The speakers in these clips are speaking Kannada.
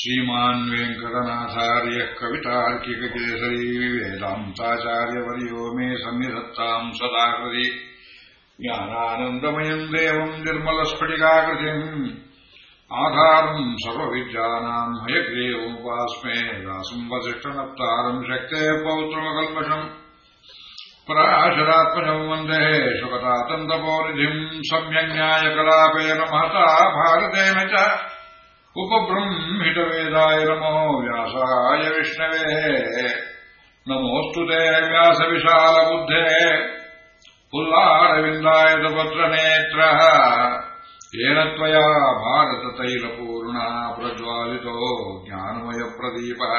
श्रीमान् वेङ्कटनाथार्यः कवितार्किककेसरी वेदान्ताचार्यवर्यो मे सन्निधत्ताम् सदा कृति ज्ञानानन्दमयम् देवम् निर्मलस्फटिकाकृतिम् आधारम् सर्वविद्यानाम् हयग्रीवमुपास्मे व्यासम् वसिष्ठनप्तारम् शक्तेः पौत्रमकल्मषम् पराशरात्मजम् वंदे शुकतातन्तपोनिधिम् सम्यज्ञायकलापेन महता भारतेन च। उपबृंहितवेदाय नमो व्यासाय विष्णवे नमोऽस्तु ते व्यासविशालबुद्धे पुल्लारविन्दायतपत्रनेत्रः येन त्वया भारततैलपूर्णा प्रज्वालितो ज्ञानमयप्रदीपः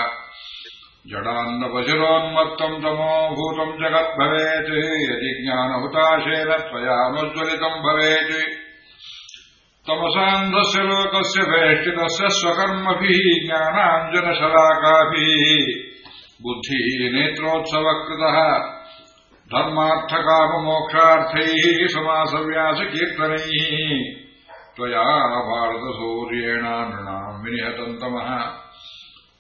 जडान्नपशिरोन्मत्तम् तमोभूतम् जगद्भवेत् यदि ज्ञानहुताशेन त्वयानुज्ज्वलितम् भवेत् तमसान्धस्य लोकस्य वेष्टितस्य स्वकर्मभिः ज्ञानाञ्जनशलाकाभिः बुद्धिः नेत्रोत्सवकृतः धर्मार्थकाममोक्षार्थैः समासव्यासकीर्तनैः त्वया भारतसूर्येण नृणाम् विनिहतन्तमः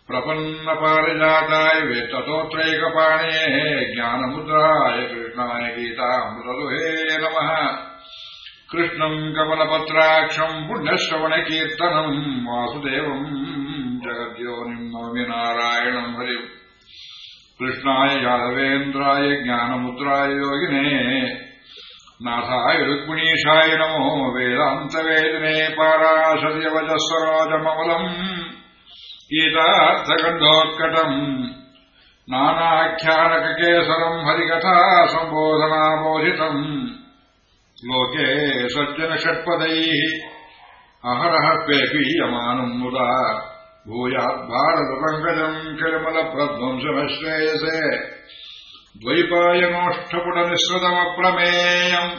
प्रपन्नपारिजाताय वेत्ततोत्रैकपाणेः ज्ञानमुद्राय कृष्णाय गीतामृतदुहे नमः कृष्णम् कमलपत्राक्षम् पुण्यश्रवणकीर्तनम् वासुदेवम् जगद्योनिम् नौमि नारायणम् हरिम् कृष्णाय यादवेन्द्राय ज्ञानमुद्राय योगिने नाथाय रुक्मिणीशाय नमो वेदान्तवेदिने पाराशर्यवजस्वरोजममलम् गीतार्थगन्धोत्कटम् नानाख्यानककेसरम् हरिकथा सम्बोधनाबोधितम् लोके सज्जनषट्पदैः अहरः पेपीयमानम् मुदा भूयाद्भारतपङ्कजम् किलमलप्रध्वंसमश्रेयसे द्वैपायनोष्ठपुटनिःसृतमप्रमेयम्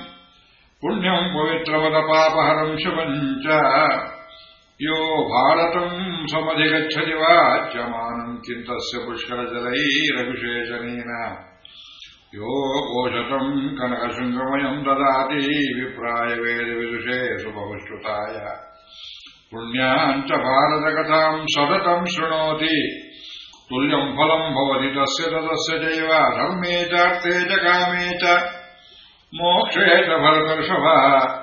पुण्यम् पवित्रवदपापहरम् शिवम् च यो भारतम् समधिगच्छति वाच्यमानम् किम् तस्य पुष्करजलैरभिषेचनेन यो गोशतम् कनकशृङ्गमयम् ददाति विप्राय वेदविदुषे सुबहुश्रुताय पुण्याम् च भारतकथाम् सततम् शृणोति। तुल्यम् फलम् भवति तस्य तदस्य चैव। धर्मे चार्थे च कामे च। मोक्षे च भरतर्षभः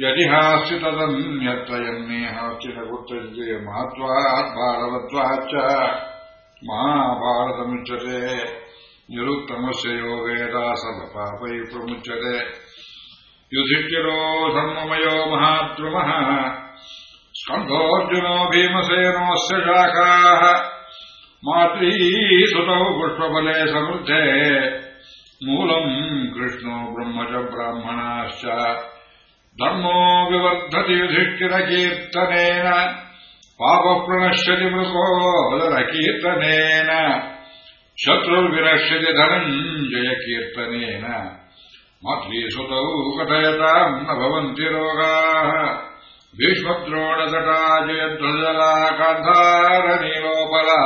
यदि हास्ति तदन्यत्रयन्नेहास्ति न कुत्रचित् महत्त्वात् भारवत्वाच्च महाभारतमुच्यते। ನಿರುತ್ತಮಶಯೋ ವೇದ ಸರ್ವಪಾಪೈ ಪ್ರಮುಚ್ಯತೆ ಯುಧಿಷ್ಠಿರೋ ಧರ್ಮಮಯೋ ಮಹಾತ್ಮಃ ಸ್ಕಂಧೋರ್ಜುನೋ ಭೀಮಸೇನೋಸ್ಯ ಶಾಖಾ ಮಾತ್ರೀ ಸುತೌ ಪುಷ್ಪಬಲೆ ಸಮೃದ್ಧೆ ಮೂಲಂ ಕೃಷ್ಣೋ ಬ್ರಹ್ಮಚ ಬ್ರಾಹ್ಮಣಾಶ್ಚ ಧರ್ಮೋ ವಿವರ್ಧತಿ ಯುಧಿಷ್ಠಿರಕೀರ್ತನೇನ ಪಾಪ ಪ್ರಣಶ್ಯತಿ ಮೃಗೋ ಬಲರಕೀರ್ತನೇನ मृकोदरकीर्तनेन शत्रुर्विनश्यति धनञ्जयकीर्तनेन मातृसुतौ कथयताम् न भवन्ति रोगाः। भीष्मद्रोणतटाजयध्वजला कान्धारनीलोपला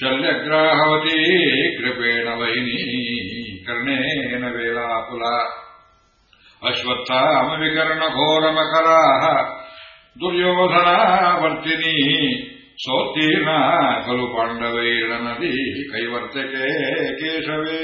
शल्यग्राहवती कृपेण वहिनी कर्णेन वेलाकुला। अश्वत्थामविकर्णघोरमकराः दुर्योधनावर्तिनी ಸೋತ್ತೀರ್ಣಾಕಲು ಪಾಂಡವೈರನದಿ ಕೈವರ್ತಕೆ ಕೇಶವೇ.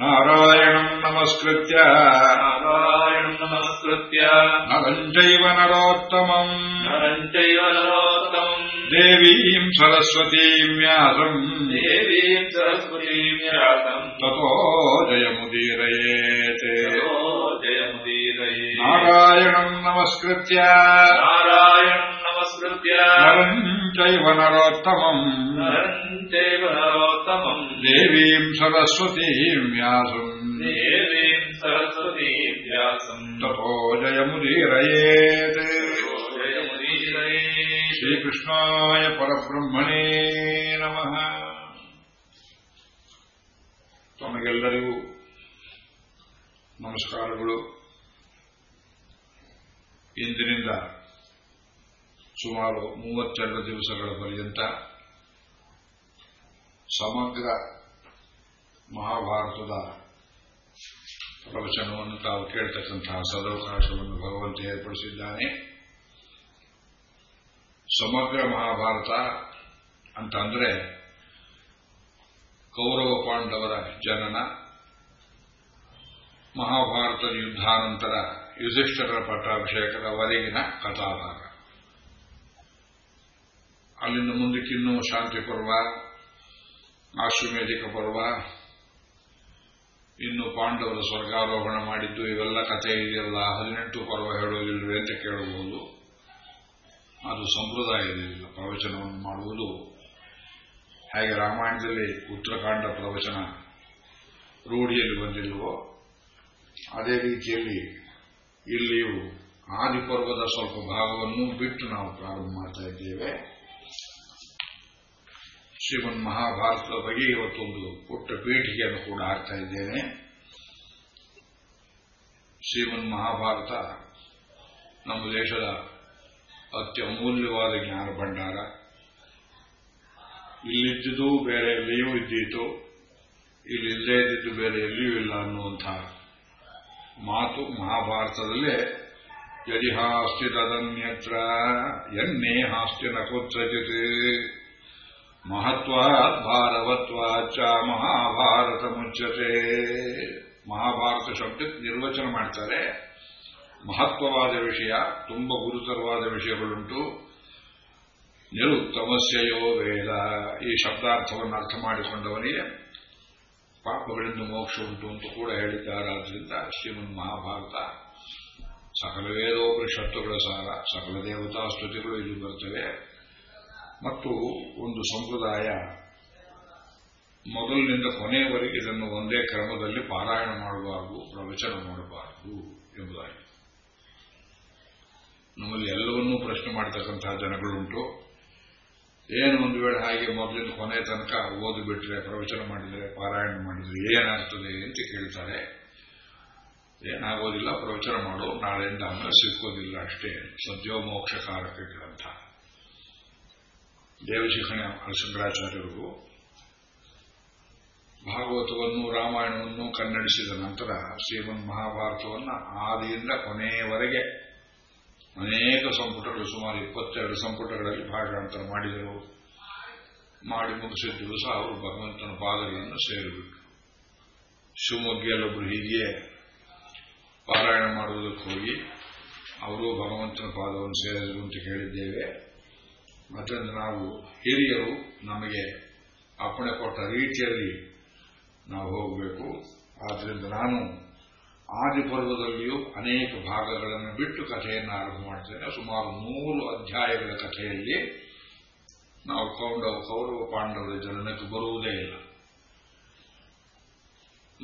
नारायणम् नमस्कृत्य। नारायणम् नमस्कृत्य। नरम् चैव नरोत्तमम्। नरम् चैव नरोत्तमम्। देवीम् सरस्वतीम् व्यासम्। देवीम् सरस्वतीम् यातम् ततो जयमुदीरयेत्। जयमुदीरये नारायणम् नमस्कृत्य। नारायणम् नमस्कृत्य। नरम् चैव नरोत्तमम्। नरम् चैव नरोत्तमम् देवीम् सरस्वतीम् व्यासम् देवीम् सरस्वतीम् व्यासम् ततो जयमुदीरयेत् ततो जयमुदीरये ಶ್ರೀಕೃಷ್ಣಾಯ ಪರಬ್ರಹ್ಮಣೇ ನಮಃ ತಮಗೆಲ್ಲರಿಗೂ ನಮಸ್ಕಾರಗಳು ಇಂದಿನಿಂದ ಸುಮಾರು ಮೂವತ್ತೆರಡು ದಿವಸಗಳ ಪರ್ಯಂತ ಸಮಗ್ರ ಮಹಾಭಾರತದ ಪ್ರವಚನವನ್ನು ತಾವು ಕೇಳ್ತಕ್ಕಂತಹ ಸದವಕಾಶವನ್ನು ಭಗವಂತ ಏರ್ಪಡಿಸಿದ್ದಾನೆ. ಸಮಗ್ರ ಮಹಾಭಾರತ ಅಂತಂದ್ರೆ ಕೌರವ ಪಾಂಡವರ ಜನನ ಮಹಾಭಾರತದ ಯುದ್ಧಾನಂತರ ಯುಧಿಷ್ಠರ ಪಟ್ಟಾಭಿಷೇಕದವರೆಗಿನ ಕಥಾಭಾಗ. ಅಲ್ಲಿಂದ ಮುಂದಕ್ಕಿನ್ನೂ ಶಾಂತಿ ಪರ್ವ ಆಶ್ವಮೇಧಿಕ ಪರ್ವ ಇನ್ನು ಪಾಂಡವರ ಸ್ವರ್ಗಾರೋಹಣ ಮಾಡಿದ್ದು ಇವೆಲ್ಲ ಕಥೆ ಇದೆಯಲ್ಲ? ಹದಿನೆಂಟು ಪರ್ವ ಹೇಳೋದಿಲ್ವೇ ಅಂತ ಕೇಳಬಹುದು. ಅದು ಸಂಪ್ರದಾಯದಿಲ್ಲ ಪ್ರವಚನವನ್ನು ಮಾಡುವುದು. ಹಾಗೆ ರಾಮಾಯಣದಲ್ಲಿ ಉತ್ತರಕಾಂಡ ಪ್ರವಚನ ರೂಢಿಯಲ್ಲಿ ಬಂದಿಲ್ವೋ? ಅದೇ ರೀತಿಯಲ್ಲಿ ಇಲ್ಲಿಯೂ ಆದಿಪರ್ವದ ಸ್ವಲ್ಪ ಭಾಗವನ್ನು ಬಿಟ್ಟು ನಾವು ಪ್ರಾರಂಭ ಮಾಡ್ತಾ ಇದ್ದೇವೆ. ಶ್ರೀಮನ್ ಮಹಾಭಾರತದ ಬಗ್ಗೆ ಇವತ್ತೊಂದು ಪುಟ್ಟ ಪೀಠಿಕೆಯನ್ನು ಕೂಡ ಹಾಕ್ತಾ ಇದ್ದೇನೆ. ಶ್ರೀಮನ್ ಮಹಾಭಾರತ ನಮ್ಮ ದೇಶದ ಅತ್ಯಮೂಲ್ಯವಾದ ಜ್ಞಾನ ಭಂಡಾರ. ಇಲ್ಲಿದ್ದುದು ಬೇರೆ ಎಲ್ಲಿಯೂ ಇದ್ದೀತು ಇಲ್ಲಿಲ್ಲದೇ ಇದ್ದಿದ್ದು ಬೇರೆ ಎಲ್ಲಿಯೂ ಇಲ್ಲ ಅನ್ನುವಂತಹ ಮಾತು ಮಹಾಭಾರತದಲ್ಲೇ, ಯದಿ ಹಾಸ್ತಿ ತದನ್ಯತ್ರ, ಎನ್ನೇ ಹಾಸ್ತಿ ಮಹತ್ವಾತ್ ಭಾರವತ್ವಾಚ ಮಹಾಭಾರತ ಮುಚ್ಚತೆ ಮಹಾಭಾರತ ಶಬ್ದ ನಿರ್ವಚನ ಮಾಡ್ತಾರೆ. ಮಹತ್ವವಾದ ವಿಷಯ, ತುಂಬ ಗುರುತರವಾದ ವಿಷಯಗಳುಂಟು. ನಿರುತ್ತಮಸ್ಯೋ ವೇದ, ಈ ಶಬ್ದಾರ್ಥವನ್ನು ಅರ್ಥ ಮಾಡಿಕೊಂಡವನಿಗೆ ಪಾಪಗಳಿಂದ ಮೋಕ್ಷ ಉಂಟು ಅಂತ ಕೂಡ ಹೇಳಿದ್ದಾರಾದ್ರಿಂದ ಶ್ರೀಮನ್ ಮಹಾಭಾರತ ಸಕಲ ವೇದೋಪನಿಷತ್ತುಗಳ ಸಾರ, ಸಕಲ ದೇವತಾ ಸ್ತುತಿಗಳು ಇಲ್ಲಿ ಬರ್ತವೆ. ಮತ್ತು ಒಂದು ಸಂಪ್ರದಾಯ ಮೊದಲಿನಿಂದ ಕೊನೆಯವರೆಗೆ ಇದನ್ನು ಒಂದೇ ಕ್ರಮದಲ್ಲಿ ಪಾರಾಯಣ ಮಾಡಬಾರದು ಪ್ರವಚನ ಮಾಡಬಾರದು ಎಂಬುದಾಗಿ. ನಮ್ಮಲ್ಲಿ ಎಲ್ಲವನ್ನೂ ಪ್ರಶ್ನೆ ಮಾಡತಕ್ಕಂತಹ ಜನಗಳುಂಟು. ಏನು ಒಂದು ವೇಳೆ ಹಾಗೆ ಮೊದಲಿನ ಕೊನೆ ತನಕ ಓದಿಬಿಟ್ರೆ, ಪ್ರವಚನ ಮಾಡಿದರೆ, ಪಾರಾಯಣ ಮಾಡಿದರೆ ಏನಾಗ್ತದೆ ಅಂತ ಕೇಳ್ತಾರೆ. ಏನಾಗೋದಿಲ್ಲ, ಪ್ರವಚನ ಮಾಡು ನಾಳೆಯಿಂದ ಆಮೇಲೆ ಸಿಕ್ಕೋದಿಲ್ಲ ಅಷ್ಟೇ, ಸದ್ಯೋಮೋಕ್ಷಕಾರಕ ಗ್ರಂಥ. ದೇವಶಿಖಣ ಶಂಕರಾಚಾರ್ಯರು ಭಾಗವತವನ್ನು ರಾಮಾಯಣವನ್ನು ಕನ್ನಡಿಸಿದ ನಂತರ ಶ್ರೀಮನ್ ಮಹಾಭಾರತವನ್ನು ಆದಿಯಿಂದ ಕೊನೆಯವರೆಗೆ ಅನೇಕ ಸಂಪುಟಗಳು ಸುಮಾರು ಇಪ್ಪತ್ತೆರಡು ಸಂಪುಟಗಳಲ್ಲಿ ಭಾಷಾಂತರ ಮಾಡಿದರು. ಮಾಡಿ ಮುಗಿಸಿದ ದಿವಸ ಅವರು ಭಗವಂತನ ಪಾದಗಳನ್ನು ಸೇರಿಬಿಟ್ರು ಶಿವಮೊಗ್ಗಿಯಲ್ಲೊಬ್ಬರು ಹೀಗೆ ಪಾರಾಯಣ ಮಾಡುವುದಕ್ಕೆ ಹೋಗಿ, ಅವರು ಭಗವಂತನ ಪಾದವನ್ನು ಸೇರಿದರು ಅಂತ ಕೇಳಿದ್ದೇವೆ. ಅದರಿಂದ ನಾವು ಹಿರಿಯರು ನಮಗೆ ಅಪ್ಪಣೆ ಕೊಟ್ಟ ರೀತಿಯಲ್ಲಿ ನಾವು ಹೋಗಬೇಕು. ಆದ್ದರಿಂದ ನಾನು ಆದಿಪರ್ವದಲ್ಲಿಯೂ ಅನೇಕ ಭಾಗಗಳನ್ನು ಬಿಟ್ಟು ಕಥೆಯನ್ನು ಆರಂಭ ಮಾಡ್ತೇನೆ. ಸುಮಾರು ಮೂರು ಅಧ್ಯಾಯಗಳ ಕಥೆಯಲ್ಲಿ ನಾವು ಕೌಂಡವ, ಕೌರವ, ಪಾಂಡವರ ಜನನಕ್ಕೆ ಬರುವುದೇ ಇಲ್ಲ.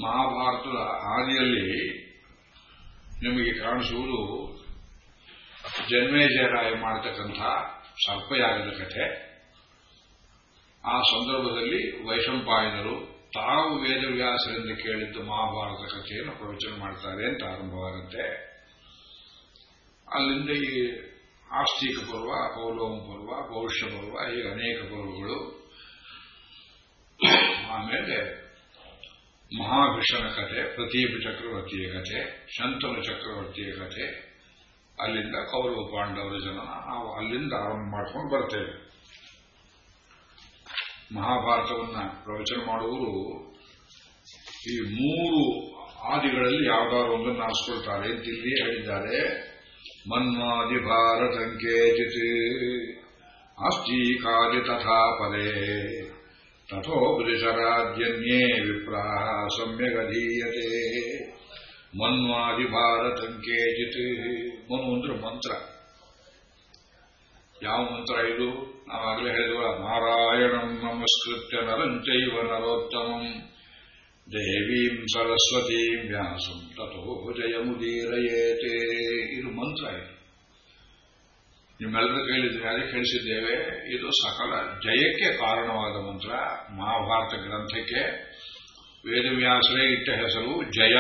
ಮಹಾಭಾರತದ ಆದಿಯಲ್ಲಿ ನಿಮಗೆ ಕಾಣಿಸುವುದು ಜನ್ಮೇಜಯರಾಯ ಮಾಡತಕ್ಕಂಥ ಸರ್ಪಯಾಗದ ಕಥೆ ಆ ಸಂದರ್ಭದಲ್ಲಿ ವೈಶಂಪಾಯನರು ತಾವು ವೇದವ್ಯಾಸರಿಂದ ಕೇಳಿದ್ದು ಮಹಾಭಾರತ ಕಥೆಯನ್ನು ಪ್ರವಚನ ಮಾಡ್ತಾರೆ ಅಂತ ಆರಂಭವಾಗುತ್ತೆ. ಅಲ್ಲಿಂದ ಈ ಆಸ್ತಿಕ ಪರ್ವ, ಪೌಲೋಮ ಪರ್ವ ಭವಿಷ್ಯ ಪರ್ವ, ಹೀಗೆ ಅನೇಕ ಪರ್ವಗಳು. ಆಮೇಲೆ ಮಹಾಭಿಷಣ ಕಥೆ, ಪ್ರತೀಪ ಚಕ್ರವರ್ತಿಯ ಕಥೆ, ಶಂತನು ಚಕ್ರವರ್ತಿಯ ಕಥೆ ಅಲ್ಲಿಂದ ಕೌರವ ಪಾಂಡವರ ಜನನ ನಾವು ಅಲ್ಲಿಂದ ಆರಂಭ ಮಾಡ್ಕೊಂಡು ಬರ್ತೇವೆ. ಮಹಾಭಾರತವನ್ನ ಪ್ರವಚನ ಮಾಡುವರು ಈ ಮೂರು ಆದಿಗಳಲ್ಲಿ ಯಾವ್ದಾದ್ರು ಒಂದನ್ನು ಆರಿಸ್ಕೊಳ್ತಾರೆ. ಇಲ್ಲಿ ಹೇಳಿದ್ದಾರೆ ಮನ್ವಾದಿ ಆಸ್ತಿ ಆಸ್ತೀಕಾದಿ ತಥಾ ಪದೇ ತಥೋಪದಿಶರಾದ್ಯನ್ಯೇ ವಿಪ್ರಾಹ ಸಮ್ಯಗಧೀಯತೆ ಮನ್ವಾದಿ ಭಾರತಂಕೇಚಿತ್ ಮನು ಅಂದ್ರೆ ಮಂತ್ರ. ಯಾವ ಮಂತ್ರ ಇದು? ನಾವಾಗಲೇ ಹೇಳಿದ್ವ ನಾರಾಯಣಂ ನಮಸ್ಕೃತ್ಯ ನರಂಚೈವ ನರೋತ್ತಮಂ ದೇವೀಂ ಸರಸ್ವತೀಂ ವ್ಯಾಸಂ ತಥೋ ಜಯಮುದೀರಯೇತೆ. ಇದು ಮಂತ್ರ ಇದು. ನಿಮ್ಮೆಲ್ಲರೂ ಕೇಳಿದ್ರೆ ಅದೇ ಕೇಳಿಸಿದ್ದೇವೆ? ಇದು ಸಕಲ ಜಯಕ್ಕೆ ಕಾರಣವಾದ ಮಂತ್ರ, ಮಹಾಭಾರತ ಗ್ರಂಥಕ್ಕೆ. ವೇದವ್ಯಾಸರೇ ಇಟ್ಟ ಹೆಸರು ಜಯ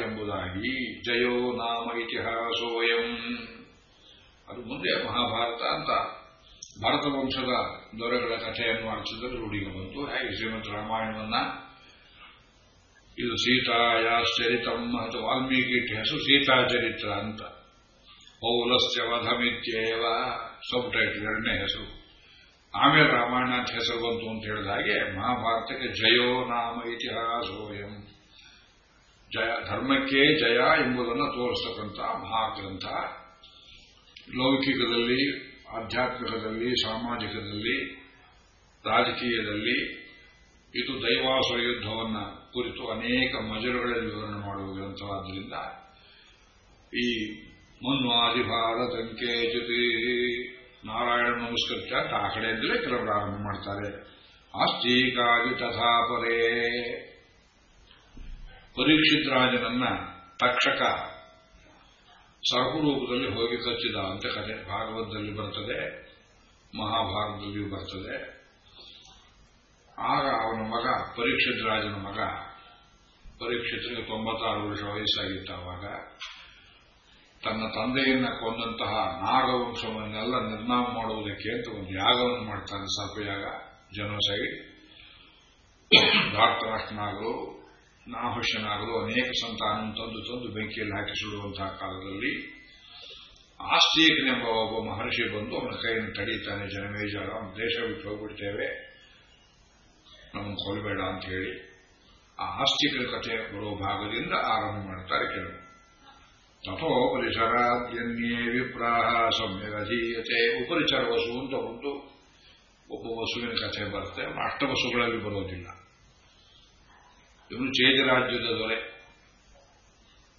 ಎಂಬುದಾಗಿ. ಜಯೋ ನಾಮ ಇತಿಹಾಸೋಯಂ. ಅದು ಮುಂದೆ ಮಹಾಭಾರತ ಅಂತ ಭಾರತ ವಂಶದ ದೊರೆಗಳ ಕಥೆಯನ್ನು ಅರ್ಥದಲ್ಲಿ ರೂಢಿಗೆ ಬಂತು. ಹಾಗೆ ಶ್ರೀಮಂತ ರಾಮಾಯಣವನ್ನ ಇದು ಸೀತಾಯಾಶ್ಚರಿತಂ ಮತ್ತು ವಾಲ್ಮೀಕಿ ಇಟ್ಟ ಹೆಸರು ಸೀತಾಚರಿತ್ರ ಅಂತ. ಪೌಲಸ್ಯ ವಧಮಿತ್ಯೇವ. ಸಬ್ ಟೈಟಲ್ ಎರಡನೇ ಹೆಸರು. ಆಮೇಲೆ ರಾಮಾಯಣ ಅಂತ ಹೆಸರು ಬಂತು ಅಂತ ಹೇಳಿದ ಹಾಗೆ ಮಹಾಭಾರತಕ್ಕೆ ಜಯೋ ನಾಮ ಇತಿಹಾಸೋಯಂ ಜಯ ಧರ್ಮಕ್ಕೆ ಜಯ ಎಂಬುದನ್ನು ತೋರಿಸ್ತಕ್ಕಂಥ ಮಹಾಗ್ರಂಥ. ಲೌಕಿಕದಲ್ಲಿ, ಆಧ್ಯಾತ್ಮಿಕದಲ್ಲಿ, ಸಾಮಾಜಿಕದಲ್ಲಿ, ರಾಜಕೀಯದಲ್ಲಿ ಇದು ದೈವಾಸುರ ಯುದ್ಧವನ್ನು ಕುರಿತು ಅನೇಕ ಮಜಲುಗಳಲ್ಲಿ ವಿವರಣೆ ಮಾಡುವ ಗ್ರಂಥವಾದ್ದರಿಂದ ಈ ಮನ್ವಾದಿ ಭಾರತಂಕೇಜತಿ ಜೊತೆ ನಾರಾಯಣ ನಮಸ್ಕೃತ್ಯ, ಆ ಕಡೆಯಿಂದಲೇ ಕೆಲವರು ಆರಂಭ ಮಾಡ್ತಾರೆ. ಆಸ್ತಿಕಾಗಿ ತಥಾಪರೇ ಪರೀಕ್ಷಿತ್ ರಾಜನನ್ನ ತಕ್ಷಕ ಸರ್ಪರೂಪದಲ್ಲಿ ಹೋಗಿ ಕಚ್ಚಿದ ಅಂತ ಕಥೆ ಭಾಗವತದಲ್ಲಿ ಬರ್ತದೆ, ಮಹಾಭಾರತದಲ್ಲಿಯೂ ಬರ್ತದೆ. ಆಗ ಅವನ ಮಗ, ಪರೀಕ್ಷಿತ್ ರಾಜನ ಮಗ ಪರೀಕ್ಷಿತ್ರಿಗೆ ತೊಂಬತ್ತಾರು ವರ್ಷ ವಯಸ್ಸಾಗಿತ್ತು ಆವಾಗ ತನ್ನ ತಂದೆಯನ್ನ ಕೊಂದಂತಹ ನಾಗವಂಶವನ್ನೆಲ್ಲ ನಿರ್ನಾಮ ಮಾಡುವುದಕ್ಕೆ ಅಂತ ಒಂದು ಯಾಗವನ್ನು ಮಾಡ್ತಾನೆ ಸರ್ಪಯಾಗ, ಜನೋಸೈಡ್. ಧಾರ್ತರಾಷ್ಟ್ರನಾಗಲು ನಾಹುಷ್ಯನಾಗಲು ಅನೇಕ ಸಂತಾನ ತಂದು ತಂದು ಬೆಂಕಿಯಲ್ಲಿ ಹಾಕಿ ಸುಡುವಂತಹ ಕಾಲದಲ್ಲಿ ಆಸ್ತೀಕನೆಂಬ ಒಬ್ಬ ಮಹರ್ಷಿ ಬಂದು ಅವನ ಕೈಯನ್ನು ತಡೀತಾನೆ ಜನಮೇಜಾರ ಅವನ ದೇಶ ಬಿಟ್ಟು ಹೋಗ್ಬಿಡ್ತೇವೆ. ನಮ್ಮನ್ನು ಕೊಲ್ಲಬೇಡ ಅಂತ ಹೇಳಿ ಆ ಆಸ್ತಿಕರ ಕಥೆ ಬರುವ ಭಾಗದಿಂದ ಆರಂಭ ಮಾಡ್ತಾರೆ ಕೆಲವು ತಥೋ ಪರಿಸರಾದ್ಯನ್ಯೇ ವಿಪ್ರಾಹ ಸಮ್ಯಗಧೀಯತೆ ಉಪರಿಚರ ವಸು ಅಂತ ಒಂದು ಒಬ್ಬ ವಸುವಿನ ಕಥೆ ಬರುತ್ತೆ. ಅಷ್ಟ ಅಷ್ಟವಸುಗಳಲ್ಲಿ ಬರೋದಿಲ್ಲ. ಇವನು ಚೇದ ರಾಜ್ಯದ ದೊರೆ.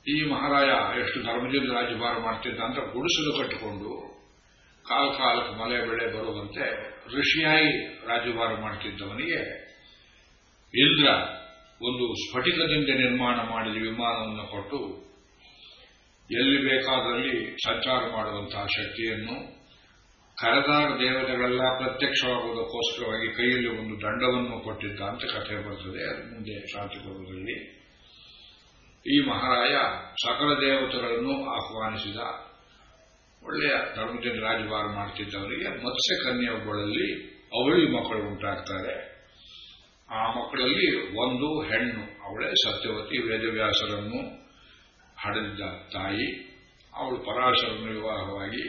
ಈ ಮಹಾರಾಯ ಎಷ್ಟು ಧರ್ಮದಿಂದ ರಾಜ್ಯಭಾರ ಮಾಡ್ತಿದ್ದ ಅಂತ ಗುಡಿಸಲು ಕಟ್ಟಿಕೊಂಡು ಕಾಲ ಕಾಲಕ್ಕೆ ಮಳೆ ಬೆಳೆ ಬರುವಂತೆ ಋಷಿಯಾಗಿ ರಾಜ್ಯಭಾರ ಮಾಡ್ತಿದ್ದವನಿಗೆ ಇಂದ್ರ ಒಂದು ಸ್ಫಟಿಕದಿಂದ ನಿರ್ಮಾಣ ಮಾಡಿದ ವಿಮಾನವನ್ನು ಕೊಟ್ಟು ಎಲ್ಲಿ ಬೇಕಾದಲ್ಲಿ ಸಂಚಾರ ಮಾಡುವಂತಹ ಶಕ್ತಿಯನ್ನು ಕರೆದಾಗ ದೇವತೆಗಳೆಲ್ಲ ಪ್ರತ್ಯಕ್ಷವಾಗುವುದಕ್ಕೋಸ್ಕರವಾಗಿ ಕೈಯಲ್ಲಿ ಒಂದು ದಂಡವನ್ನು ಕೊಟ್ಟಿದ್ದ ಅಂತ ಕಥೆ ಬರ್ತದೆ. ಅದು ಮುಂದೆ ಶಾಂತಿಪರ್ವದಲ್ಲಿ ಈ ಮಹಾರಾಯ ಸಕಲ ದೇವತೆಗಳನ್ನು ಆಹ್ವಾನಿಸಿದ. ಒಳ್ಳೆಯ ಧರ್ಮದಿಂದ ರಾಜಭಾರ ಮಾಡ್ತಿದ್ದವರಿಗೆ ಮತ್ಸ್ಯ ಕನ್ಯೆಗಳಲ್ಲಿ ಅವಳಿ ಮಕ್ಕಳು ಉಂಟಾಗ್ತಾರೆ. ಆ ಮಕ್ಕಳಲ್ಲಿ ಒಂದು ಹೆಣ್ಣು, ಅವಳೇ ಸತ್ಯವತಿ ವೇದವ್ಯಾಸರನ್ನು ಹಡೆದಿದ್ದ ತಾಯಿ, ಅವಳು ಪರಾಶರನ್ನು ವಿವಾಹವಾಗಿ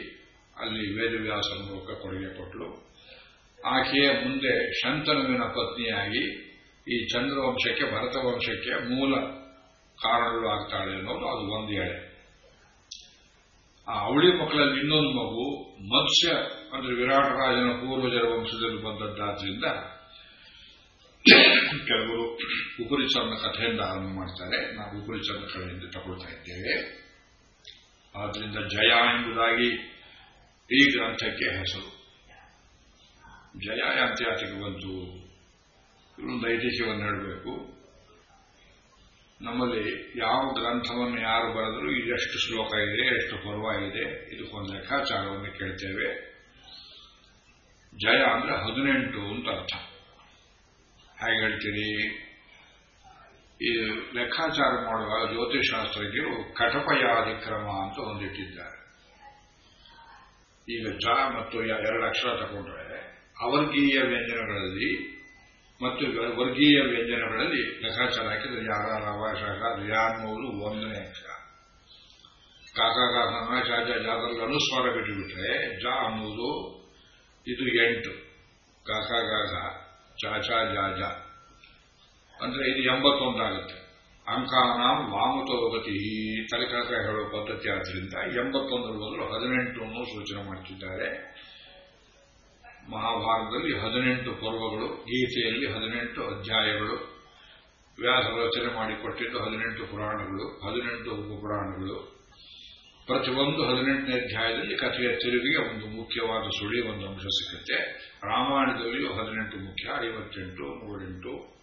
ಅಲ್ಲಿ ವೇದವ್ಯಾಸ ಮೂಲಕ ಕೊಡುಗೆ ಕೊಟ್ಟಳು ಆಕೆಯ ಮುಂದೆ ಶಂತನುವಿನ ಪತ್ನಿಯಾಗಿ ಈ ಚಂದ್ರವಂಶಕ್ಕೆ, ಭರತವಂಶಕ್ಕೆ ಮೂಲ ಕಾರಣಗಳು ಆಗ್ತಾಳೆ ಅನ್ನೋದು ಅದು ಒಂದು ಎಳೆ. ಆ ಅವಳಿ ಮಕ್ಕಳಲ್ಲಿ ಇನ್ನೊಂದು ಮಗು ಮತ್ಸ್ಯ, ಅಂದ್ರೆ ವಿರಾಟ ರಾಜನ ಪೂರ್ವಜರ ವಂಶದಲ್ಲಿ ಬಂದದ್ದಾದ್ರಿಂದ ಕೆಲವರು ಉಪರಿಚರಣ ಕಥೆಯಿಂದ ಆರಂಭ ಮಾಡ್ತಾರೆ. ನಾವು ಉಪರಿಚರಣ ಕಥೆಯಿಂದ ತಗೊಳ್ತಾ ಇದ್ದೇವೆ. ಆದ್ರಿಂದ ಜಯ ಎಂಬುದಾಗಿ ಈ ಗ್ರಂಥಕ್ಕೆ ಹೆಸರು. ಜಯ ಯಾತ್ಯಾತಿಗೆ ಬಂತು ಇಲ್ಲೊಂದು ಐತಿಹ್ಯವನ್ನು ಹೇಳಬೇಕು. ನಮ್ಮಲ್ಲಿ ಯಾವ ಗ್ರಂಥವನ್ನು ಯಾರು ಬರೆದರೂ ಇದೆಷ್ಟು ಶ್ಲೋಕ ಇದೆ, ಎಷ್ಟು ಪರ್ವ ಇದೆ ಇದಕ್ಕೊಂದು ಲೆಕ್ಕಾಚಾರವನ್ನು ಕೇಳ್ತೇವೆ. ಜಯ ಅಂದ್ರೆ ಹದಿನೆಂಟು ಅಂತ ಅರ್ಥ. ಹೇಗೆ ಹೇಳ್ತೀನಿ. ಈ ಲೆಕ್ಕಾಚಾರ ಮಾಡುವಾಗ ಜ್ಯೋತಿಷಾಸ್ತ್ರಜ್ಞರು ಕಟಪಯಾದಿಕ್ರಮ ಅಂತ ಒಂದಿಟ್ಟಿದ್ದಾರೆ. ಈಗ ಜ ಮತ್ತು ಎರಡು ಅಕ್ಷರ ತಗೊಂಡ್ರೆ ಅವರ್ಗೀಯ ವ್ಯಂಜನಗಳಲ್ಲಿ ಮತ್ತು ವರ್ಗೀಯ ವ್ಯಂಜನಗಳಲ್ಲಿ ಲೆಕ್ಕಾಚಾರ ಹಾಕಿದ್ರೆ ಯಾರ ರವ ಯಾರು ಒಂದನೇ ಅಕ್ಷರ. ಕಾಕ ಕಾಕ ಜಾಜ ಜಾದಲ್ಲಿ ಅನುಸ್ವಾರ ಬಿಟ್ಟುಬಿಟ್ರೆ ಜ ಅನ್ನುವುದು ಇದು ಎಂಟು. ಕಾಕ ಚಾಚಾ ಜಾಜ ಅಂದ್ರೆ ಇದು ಎಂಬತ್ತೊಂದಾಗುತ್ತೆ. ಅಂಕಾನಾಂ ವಾಮತೋಗತಿ ತಲೆಕಾಕ ಹೇಳುವ ಪದ್ಧತಿ ಆದ್ರಿಂದ ಎಂಬತ್ತೊಂದರ ಬದಲು ಹದಿನೆಂಟು ಅನ್ನು ಸೂಚನೆ ಮಾಡುತ್ತಿದ್ದಾರೆ ಮಹಾಭಾರತದಲ್ಲಿ ಹದಿನೆಂಟು ಪರ್ವಗಳು, ಗೀತೆಯಲ್ಲಿ ಹದಿನೆಂಟು ಅಧ್ಯಾಯಗಳು ವ್ಯಾಸ ರಚನೆ ಮಾಡಿಕೊಟ್ಟಿದ್ದು ಹದಿನೆಂಟು ಪುರಾಣಗಳು, ಹದಿನೆಂಟು ಉಪಪುರಾಣಗಳು. ಪ್ರತಿಯೊಂದು ಹದಿನೆಂಟನೇ ಅಧ್ಯಾಯದಲ್ಲಿ ಕಥೆಯ ತಿರುವಿಗೆ ಒಂದು ಮುಖ್ಯವಾದ ಸುಳಿ ಒಂದು ಅಂಶ ಸಿಗುತ್ತೆ ರಾಮಾಯಣದಲ್ಲಿ ಹದಿನೆಂಟು ಮುಖ್ಯ, ಐವತ್ತೆಂಟು ನೂರೆಂಟು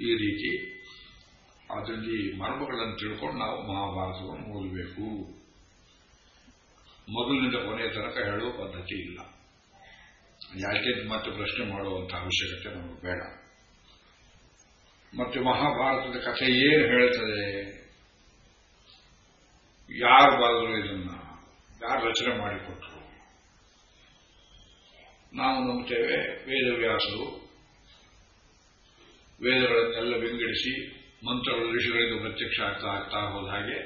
ಈ ರೀತಿ. ಅದರಲ್ಲಿ ಮರ್ಮಗಳನ್ನು ತಿಳ್ಕೊಂಡು ನಾವು ಮಹಾಭಾರತವನ್ನು ಓದಬೇಕು. ಮೊದಲಿನಿಂದ ಕೊನೆಯ ತನಕ ಹೇಳುವ ಪದ್ಧತಿ ಇಲ್ಲ. ಯಾಕೆ ಮತ್ತೆ ಪ್ರಶ್ನೆ ಮಾಡುವಂತ ಅವಶ್ಯಕತೆ ನಮಗೆ ಬೇಡ. ಮತ್ತೆ ಮಹಾಭಾರತದ ಕಥೆ ಏನು ಹೇಳ್ತದೆ? ಯಾರು ಬರೆದ್ರು ಇದನ್ನ? ಯಾರು ರಚನೆ ಮಾಡಿಕೊಟ್ರು? ನಾವು ನಂಬುತ್ತೇವೆ ವೇದವ್ಯಾಸರು. ವೇದಗಳನ್ನೆಲ್ಲ ವಿಂಗಡಿಸಿ ಮಂತ್ರಗಳು ಋಷಿಗಳಿಂದ ಪ್ರತ್ಯಕ್ಷ ಆಗ್ತಾ ಆಗ್ತಾ ಹೋದ ಹಾಗೆ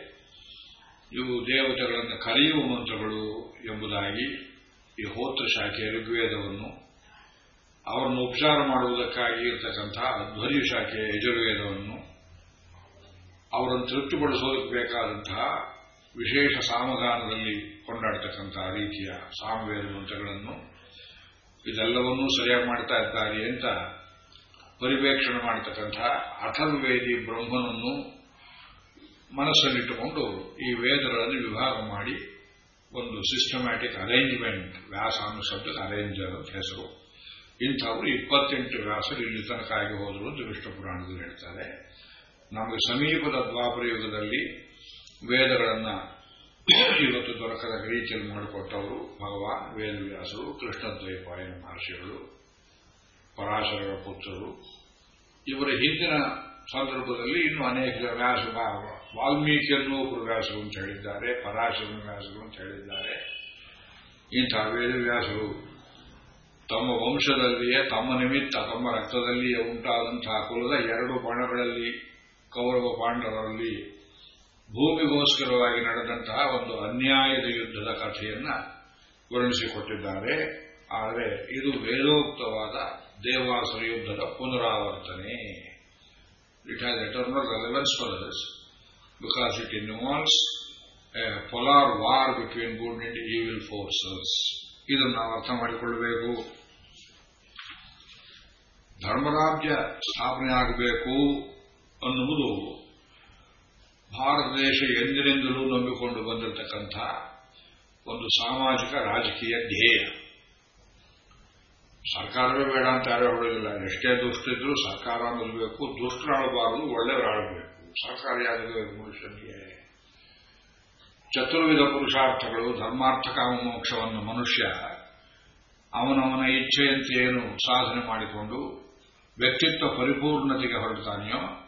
ಇವು ದೇವತೆಗಳನ್ನು ಕರೆಯುವ ಮಂತ್ರಗಳು ಎಂಬುದಾಗಿ ಈ ಹೋತ್ರ ಶಾಖೆ ಋಗ್ವೇದವನ್ನು ಅವರನ್ನು ಉಪಚಾರ ಮಾಡುವುದಕ್ಕಾಗಿ ಇರತಕ್ಕಂತಹ ಧ್ವನಿ ಶಾಖೆ ಯಜುರ್ವೇದವನ್ನು ಅವರನ್ನು ತೃಪ್ತಿಪಡಿಸೋದಕ್ಕೆ ಬೇಕಾದಂತಹ ವಿಶೇಷ ಸಾಮಗಾನದಲ್ಲಿ ಕೊಂಡಾಡ್ತಕ್ಕಂತಹ ರೀತಿಯ ಸಾಮವೇದ ಮಂತ್ರಗಳನ್ನು ಇದೆಲ್ಲವನ್ನೂ ಸರಿಯಾಗಿ ಮಾಡ್ತಾ ಇದ್ದಾರೆ ಅಂತ ಪರಿವೇಕ್ಷಣೆ ಮಾಡತಕ್ಕಂತಹ ಅಥರ್ವೇದಿ ಬ್ರಹ್ಮನನ್ನು ಮನಸ್ಸಲ್ಲಿಟ್ಟುಕೊಂಡು ಈ ವೇದಗಳನ್ನು ವಿಭಾಗ ಮಾಡಿ ಒಂದು ಸಿಸ್ಟಮ್ಯಾಟಿಕ್ ಅರೇಂಜ್ಮೆಂಟ್ ವ್ಯಾಸ ಅನ್ನೋ ಶಬ್ದಕ್ಕೆ ಅರೇಂಜರ್ ಅಂತ ಹೆಸರು. ಇಂಥವರು ಇಪ್ಪತ್ತೆಂಟು ವ್ಯಾಸರು ಇಲ್ಲಿ ತನಕ ಆಗಿ ಹೋದರು ಅಂತ ವಿಷ್ಣು ಪುರಾಣದಲ್ಲಿ ಹೇಳ್ತಾರೆ. ನಮಗೆ ಸಮೀಪದ ದ್ವಾಪರ ಯುಗದಲ್ಲಿ ವೇದಗಳನ್ನ ಇವತ್ತು ದೊರಕದ ರೀತಿಯಲ್ಲಿ ಮಾಡಿಕೊಟ್ಟವರು ಭಗವಾನ್, ವೇದವ್ಯಾಸರು, ಕೃಷ್ಣದ್ವೈಪಾಯನ ಮಹರ್ಷಿಗಳು, ಪರಾಶರರ ಪುತ್ರರು. ಇವರ ಹಿಂದಿನ ಸಂದರ್ಭದಲ್ಲಿ ಇನ್ನು ಅನೇಕ ವ್ಯಾಸ ವಾಲ್ಮೀಕಿಯನ್ನು ಒಬ್ಬರು ವ್ಯಾಸರು ಅಂತ ಹೇಳಿದ್ದಾರೆ, ಪರಾಶರನ ವ್ಯಾಸರು ಅಂತ ಹೇಳಿದ್ದಾರೆ. ಇಂಥ ವೇದವ್ಯಾಸರು ತಮ್ಮ ವಂಶದಲ್ಲಿಯೇ, ತಮ್ಮ ನಿಮಿತ್ತ, ತಮ್ಮ ರಕ್ತದಲ್ಲಿಯೇ ಉಂಟಾದಂತಹ ಕುಲದ ಎರಡು ಬಣಗಳಲ್ಲಿ, ಕೌರವ ಪಾಂಡವರಲ್ಲಿ ಭೂಮಿಗೋಸ್ಕರವಾಗಿ ನಡೆದಂತಹ ಒಂದು ಅನ್ಯಾಯದ ಯುದ್ಧದ ಕಥೆಯನ್ನ ವರ್ಣಿಸಿಕೊಟ್ಟಿದ್ದಾರೆ. ಆದರೆ ಇದು ವೇದೋಕ್ತವಾದ ದೇವಾಸುರ ಯುದ್ಧದ ಪುನರಾವರ್ತನೆ. It has eternal relevance for us because it involves polar war between good and evil forces ಇದನ್ನು ನಾವು ಅರ್ಥ ಮಾಡಿಕೊಳ್ಳಬೇಕು. ಧರ್ಮರಾಜ್ಯ ಸ್ಥಾಪನೆ ಆಗಬೇಕು ಅನ್ನುವುದು ಭಾರತ ದೇಶ ಎಂದಿನಿಂದಲೂ ನಂಬಿಕೊಂಡು ಬಂದಿರತಕ್ಕಂಥ ಒಂದು ಸಾಮಾಜಿಕ ರಾಜಕೀಯ ಧ್ಯೇಯ. ಸರ್ಕಾರವೇ ಬೇಡ ಅಂತ ಯಾರು ಹೇಳಲಿಲ್ಲ ಎಷ್ಟೇ ದುಷ್ಟಿದ್ರು ಸರ್ಕಾರ ನಿಲ್ಲಬೇಕು ದುಷ್ಟರಾಳಬಾರದು ಒಳ್ಳೆಯವರಾಳಬೇಕು ಸರ್ಕಾರ ಯಾರಿಗೆ ಮನುಷ್ಯನಿಗೆ ಚತುರ್ವಿಧ ಪುರುಷಾರ್ಥಗಳು, ಧರ್ಮಾರ್ಥ ಕಾಮ ಮೋಕ್ಷವನ್ನು ಮನುಷ್ಯ ಅವನವನ ಇಚ್ಛೆಯಂತೆ ಏನು ಸಾಧನೆ ಮಾಡಿಕೊಂಡು ವ್ಯಕ್ತಿತ್ವ ಪರಿಪೂರ್ಣತೆಗೆ ಹೊರಡ್ತಾನೆಯೋ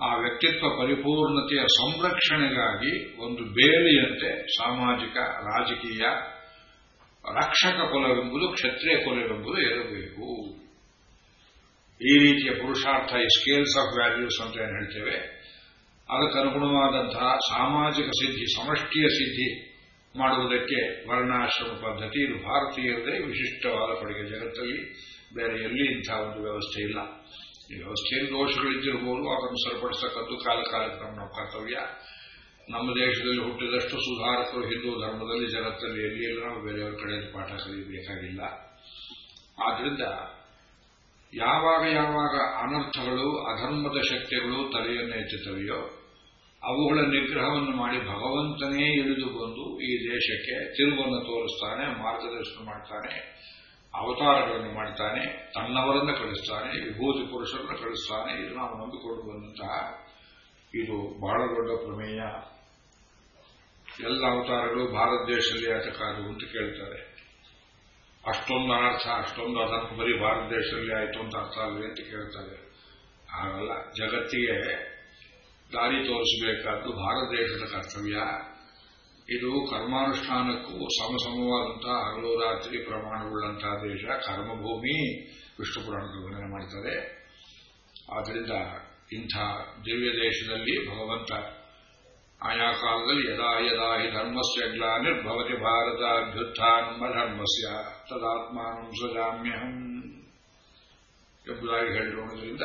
ಆ ವ್ಯಕ್ತಿತ್ವ ಪರಿಪೂರ್ಣತೆಯ ಸಂರಕ್ಷಣೆಗಾಗಿ ಒಂದು ಬೇಲಿಯಂತೆ ಸಾಮಾಜಿಕ, ರಾಜಕೀಯ, ರಕ್ಷಕ ಕೊಲವೆಂಬುದು, ಕ್ಷತ್ರಿಯ ಕುಲವೆಂಬುದು ಇರಬೇಕು ಈ ರೀತಿಯ ಪುರುಷಾರ್ಥ ಈ ಸ್ಕೇಲ್ಸ್ ಆಫ್ ವ್ಯಾಲ್ಯೂಸ್ ಅಂತ ಏನು ಹೇಳ್ತೇವೆ, ಅದಕ್ಕನುಗುಣವಾದಂತಹ ಸಾಮಾಜಿಕ ಸಿದ್ಧಿ, ಸಮಷ್ಟಿಯ ಸಿದ್ಧಿ ಮಾಡುವುದಕ್ಕೆ ವರ್ಣಾಶ್ರಮ ಪದ್ಧತಿ. ಇದು ಭಾರತೀಯರದೇ ವಿಶಿಷ್ಟವಾದ ಕೊಡುಗೆ. ಜಗತ್ತಲ್ಲಿ ಬೇರೆ ಎಲ್ಲಿ ಇಂಥ ಒಂದು ವ್ಯವಸ್ಥೆ ಇಲ್ಲ. ವ್ಯವಸ್ಥೆಯಲ್ಲಿ ದೋಷಗಳಿದ್ದಿರಬಹುದು ಅದನ್ನು ಸರಿಪಡಿಸತಕ್ಕದ್ದು ಕಾಲ ಕಾಲಕ್ಕೆ ನಮ್ಮ ಕರ್ತವ್ಯ. ನಮ್ಮ ದೇಶದಲ್ಲಿ ಹುಟ್ಟಿದಷ್ಟು ಸುಧಾರಕರು ಹಿಂದೂ ಧರ್ಮದಲ್ಲಿ ಜಗತ್ತಲ್ಲಿ ಎಲ್ಲಿ ಎಲ್ಲ ನಾವು ಬೇರೆಯವರ ಕಡೆಯಲ್ಲಿ ಪಾಠ ಕಲಿಯಬೇಕಾಗಿಲ್ಲ ಆದ್ರಿಂದ ಯಾವಾಗ ಯಾವಾಗ ಅನರ್ಥಗಳು, ಅಧರ್ಮದ ಶಕ್ತಿಗಳು ತಲೆಯನ್ನು ಎಚ್ಚುತ್ತವೆಯೋ, ಅವುಗಳ ನಿಗ್ರಹವನ್ನು ಮಾಡಿ ಭಗವಂತನೇ ಇಳಿದು ಬಂದು ಈ ದೇಶಕ್ಕೆ ತಿರುವನ್ನು ತೋರಿಸ್ತಾನೆ, ಮಾರ್ಗದರ್ಶನ ಮಾಡ್ತಾನೆ ಅವತಾರಗಳನ್ನು ಮಾಡ್ತಾನೆ, ತನ್ನವರನ್ನ ಕಳಿಸ್ತಾನೆ ವಿಭೂತಿ ಪುರುಷರನ್ನು ಕಳಿಸ್ತಾನೆ, ಇದು ನಾವು ನಂಬಿಕೊಂಡು ಬಂದಂತಹ ಇದು ಬಹಳ ದೊಡ್ಡ ಪ್ರಮೇಯ. ಎಲ್ಲ ಅವತಾರಗಳು ಭಾರತ ದೇಶದಲ್ಲಿ ಆತಕ್ಕಾದವು ಅಂತ ಕೇಳ್ತಾರೆ. ಅಷ್ಟೊಂದು ಅನರ್ಥ, ಅಷ್ಟೊಂದು ಅದನ್ನು ಬರೀ ಭಾರತ ದೇಶದಲ್ಲಿ ಆಯಿತು ಅಂತ ಅರ್ಥ ಅಲ್ವೇ ಅಂತ ಕೇಳ್ತಾರೆ. ಹಾಗಲ್ಲ, ಜಗತ್ತಿಗೆ ದಾರಿ ತೋರಿಸಬೇಕಾದ್ದು ಭಾರತ ದೇಶದ ಕರ್ತವ್ಯ. ಇದು ಕರ್ಮಾನುಷ್ಠಾನಕ್ಕೂ ಸಮಸಮವಾದಂತಹ ಹಗಲು ರಾತ್ರಿ ಪ್ರಮಾಣವುಳ್ಳಂತಹ ದೇಶ, ಕರ್ಮಭೂಮಿ ವಿಷ್ಣು ಪುರಾಣದ ವರ್ಣನೆ ಮಾಡ್ತಾರೆ ಆದ್ದರಿಂದ ಇಂಥ ದಿವ್ಯ ದೇಶದಲ್ಲಿ ಭಗವಂತ ಆಯಾ ಕಾಲದಲ್ಲಿ ಯದಾ ಯದಾ ಹಿ ಧರ್ಮಸ್ಯ ಗ್ಲಾನಿರ್ಭವತಿ ಭಾರತ ಅಭ್ಯುತ್ಥಾನಮ ಧರ್ಮಸ್ಯ ತದಾತ್ಮಾನಂ ಸಜಾಮ್ಯಹಂ ಎಂಬುದಾಗಿ ಹೇಳಿರುವುದರಿಂದ